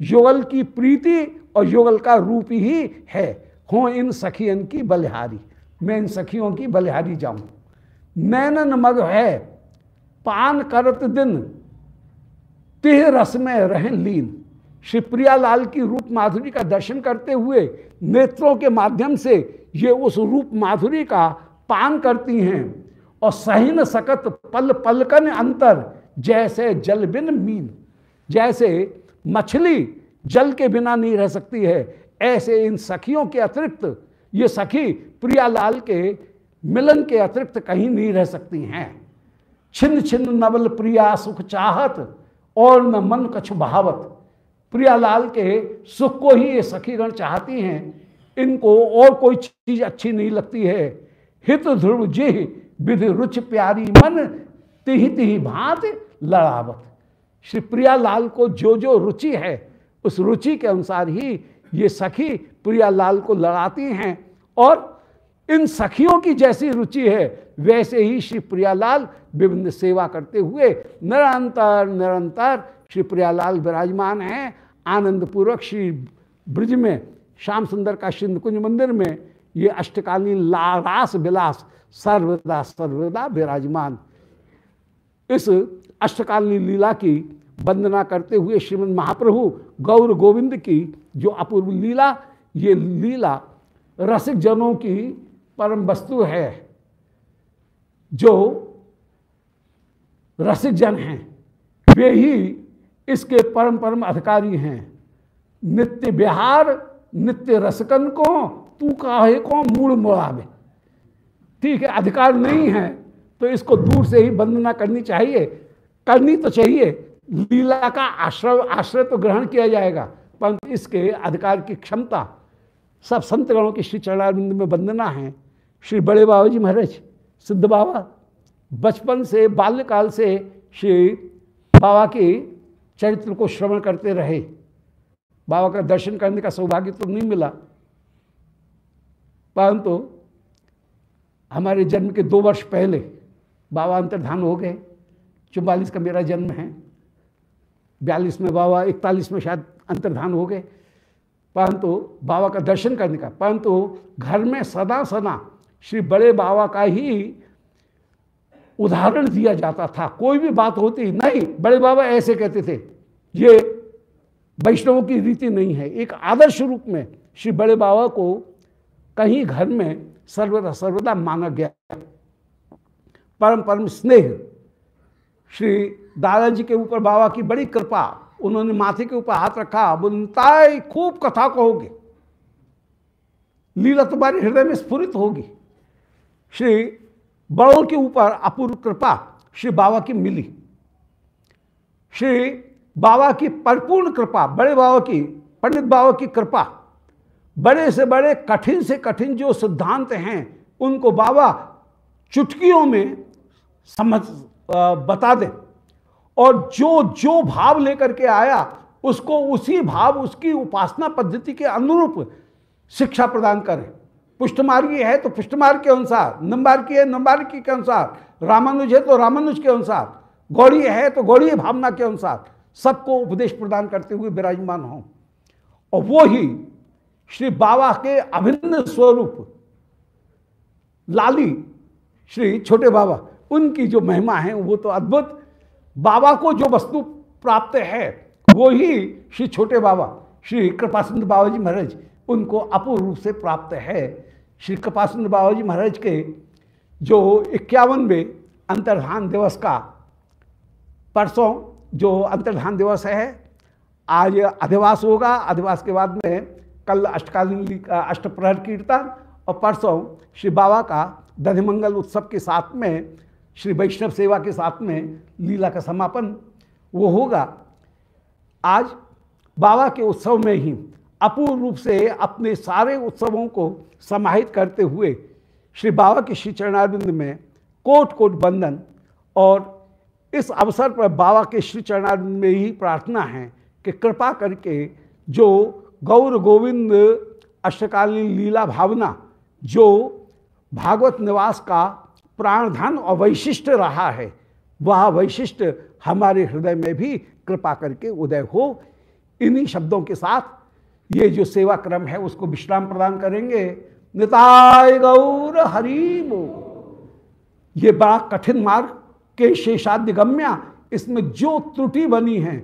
युगल की प्रीति और युगल का रूप ही है। हो इन सखियन की बलिहारी। मैं इन सखियों की बलिहारी जाऊँ। नैनन मग है, पान करत दिन, तिह रस में रहें लीन। श्री प्रियालाल की रूप माधुरी का दर्शन करते हुए नेत्रों के माध्यम से ये उस रूप माधुरी का पान करती हैं। और सहीन सकत पल पलकन अंतर, जैसे जल बिन मीन। जैसे मछली जल के बिना नहीं रह सकती है, ऐसे इन सखियों के अतिरिक्त, ये सखी प्रियालाल के मिलन के अतिरिक्त कहीं नहीं रह सकती हैं। छिन्न छिन्न नवल प्रिया सुख चाहत, और न मन कछु भावत प्रियालाल के सुख को ही ये सखीगण चाहती हैं। इनको और कोई चीज़ अच्छी नहीं लगती है। हित ध्रुव जे विधि रुच प्यारी मन, तिहि तिहि भांत लड़ावत। श्री प्रियालाल को जो जो रुचि है, उस रुचि के अनुसार ही ये सखी प्रियालाल को लड़ाती हैं और इन सखियों की जैसी रुचि है, वैसे ही श्री प्रियालाल विभिन्न सेवा करते हुए निरंतर निरंतर श्री प्रियालाल विराजमान हैं। आनंदपूर्वक श्री ब्रिज में, श्याम सुंदर का सिंध कुंज मंदिर में ये अष्टकालीन लारास विलास सर्वदा सर्वदा विराजमान। इस अष्टकालीन लीला की वंदना करते हुए श्रीमद महाप्रभु गौर गोविंद की जो अपूर्व लीला, ये लीला रसिक जनों की परम वस्तु है, जो रसिक जन हैं, वे ही इसके परम परम अधिकारी हैं। नित्य बिहार नित्य रसकन को तू काहे को मूड़ मोड़ावे? ठीक है, अधिकार नहीं है तो इसको दूर से ही वंदना करनी चाहिए। करनी तो चाहिए, लीला का आश्रय आश्रय तो ग्रहण किया जाएगा, परंतु इसके अधिकार की क्षमता, सब संतगणों की श्री चरणारिंद में वंदना है। श्री बड़े बाबा जी महाराज, सिद्ध बाबा, बचपन से, बाल्यकाल से श्री बाबा के चरित्र को श्रवण करते रहे। बाबा का दर्शन करने का सौभाग्य तो नहीं मिला, परंतु हमारे जन्म के दो वर्ष पहले बाबा अंतर्धान हो गए। चौवालीस का मेरा जन्म है। बयालीस में बाबा, इकतालीस में शायद अंतर्धान हो गए। परंतु बाबा का दर्शन करने का, परंतु घर में सदा सदा श्री बड़े बाबा का ही उदाहरण दिया जाता था। कोई भी बात होती नहीं, बड़े बाबा ऐसे कहते थे, ये वैष्णवों की रीति नहीं है। एक आदर्श रूप में श्री बड़े बाबा को कहीं घर में सर्वदा सर्वदा माना गया। परम परम स्नेह। श्री दादाजी के ऊपर बाबा की बड़ी कृपा, उन्होंने माथे के ऊपर हाथ रखा बोलताई खूब कथा कहोगे। लीला तुम्हारे हृदय में स्फुरित होगी। श्री बड़ों के ऊपर अपूर्व कृपा श्री बाबा की मिली। श्री बाबा की परिपूर्ण कृपा, बड़े बाबा की, पंडित बाबा की कृपा बड़े से बड़े, कठिन से कठिन जो सिद्धांत हैं, उनको बाबा चुटकियों में समझ बता दें। और जो जो भाव लेकर के आया, उसको उसी भाव, उसकी उपासना पद्धति के अनुरूप शिक्षा प्रदान करें। पुष्टमार्गी है तो पुष्टमार्ग के अनुसार नंबार्की है नंबार्की के अनुसार, रामानुज है तो रामानुज के अनुसार गौड़ी है तो गौड़ी भावना के अनुसार, सबको उपदेश प्रदान करते हुए विराजमान हों। और वो ही श्री बाबा के अभिन्न स्वरूप। लाली, श्री छोटे बाबा, उनकी जो महिमा है, वो तो अद्भुत। बाबा को जो वस्तु प्राप्त है, वो ही श्री छोटे बाबा, श्री कृपासंद बाबा जी महाराज, उनको अपूर्व रूप से प्राप्त है। श्री कृपासंद बाबा जी महाराज के जो इक्यावनवे अंतर्धान दिवस का परसों जो अंतर्धान दिवस है, आज अधिवास होगा। अधिवास के बाद में कल अष्टकालीन, अष्टप्रहर कीर्तन और परसों श्री बाबा का दधिमंगल उत्सव के साथ में, श्री वैष्णव सेवा के साथ में लीला का समापन वो होगा। आज बाबा के उत्सव में ही अपूर्ण रूप से अपने सारे उत्सवों को समाहित करते हुए श्री बाबा के श्री चरणारिंद में कोट कोट बंधन और इस अवसर पर बाबा के श्री चरणारिंद में ही प्रार्थना है कि कृपा करके जो गौर गोविंद अष्टकालीन लीला भावना, जो भागवत निवास का प्राणधान और वैशिष्ट रहा है, वह वैशिष्ट हमारे हृदय में भी कृपा करके उदय हो। इन्हीं शब्दों के साथ ये जो सेवा क्रम है, उसको विश्राम प्रदान करेंगे। निताय गौर हरिमो ये बड़ा कठिन मार्ग के शेषाद्य गम्या इसमें जो त्रुटि बनी है,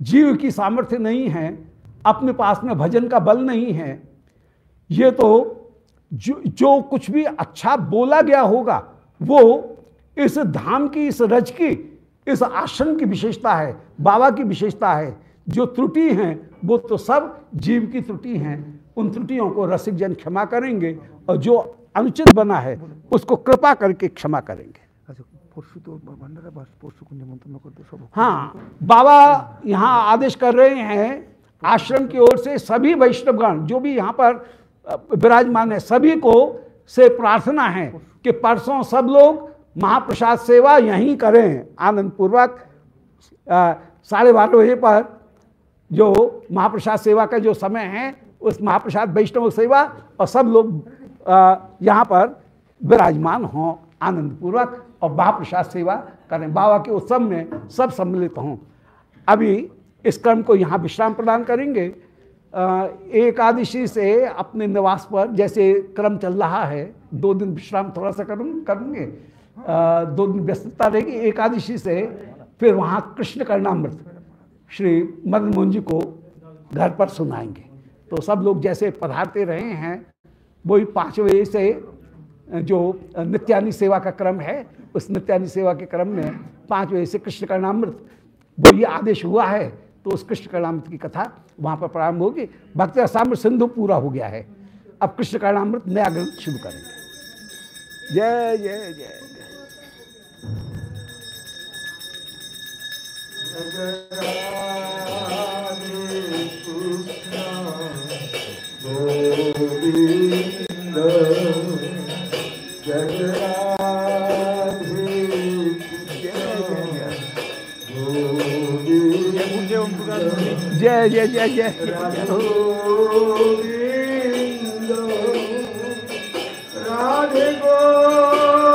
जीव की सामर्थ्य नहीं है अपने पास में भजन का बल नहीं है। ये तो जो जो कुछ भी अच्छा बोला गया होगा वो इस धाम की इस रज की इस आश्रम की विशेषता है बाबा की विशेषता है। जो त्रुटि हैं वो तो सब जीव की त्रुटि हैं। उन त्रुटियों को रसिक जन क्षमा करेंगे और जो अनुचित बना है उसको कृपा करके क्षमा करेंगे। हाँ बाबा यहाँ आदेश कर रहे हैं आश्रम की ओर से सभी वैष्णवगण, जो भी यहाँ पर विराजमान है, सभी को से प्रार्थना है कि परसों सब लोग महाप्रसाद सेवा यहीं करें। आनंद पूर्वक साढ़े बारह बजे पर जो महाप्रसाद सेवा का जो समय है, उस महाप्रसाद वैष्णव सेवा और सब लोग यहाँ पर विराजमान हों। आनंद पूर्वक और महाप्रसाद सेवा करें। बाबा के उत्सव में सब सम्मिलित हों। अभी इस क्रम को यहाँ विश्राम प्रदान करेंगे। एकादशी से अपने निवास पर जैसे क्रम चल रहा है, दो दिन विश्राम थोड़ा सा करूँ, करूँगे। दो दिन व्यस्तता रहेगी एकादशी से फिर वहाँ कृष्ण कर्णामृत श्री मदन मोहन जी को घर पर सुनाएँगे। तो सब लोग जैसे पधारते रहे हैं, वही पाँच बजे से जो नित्यानी सेवा का क्रम है, उस नित्यानी सेवा के क्रम में पाँच बजे से कृष्ण कर्णामृत वो ये आदेश हुआ है तो उस कृष्ण कर्णामृत की कथा वहाँ पर प्रारंभ होगी। भक्त साम्र सिंधु पूरा हो गया है। अब कृष्ण कर्णामृत नया ग्रंथ शुरू करेंगे। जय जय जय जय। जय जय जय राधे गो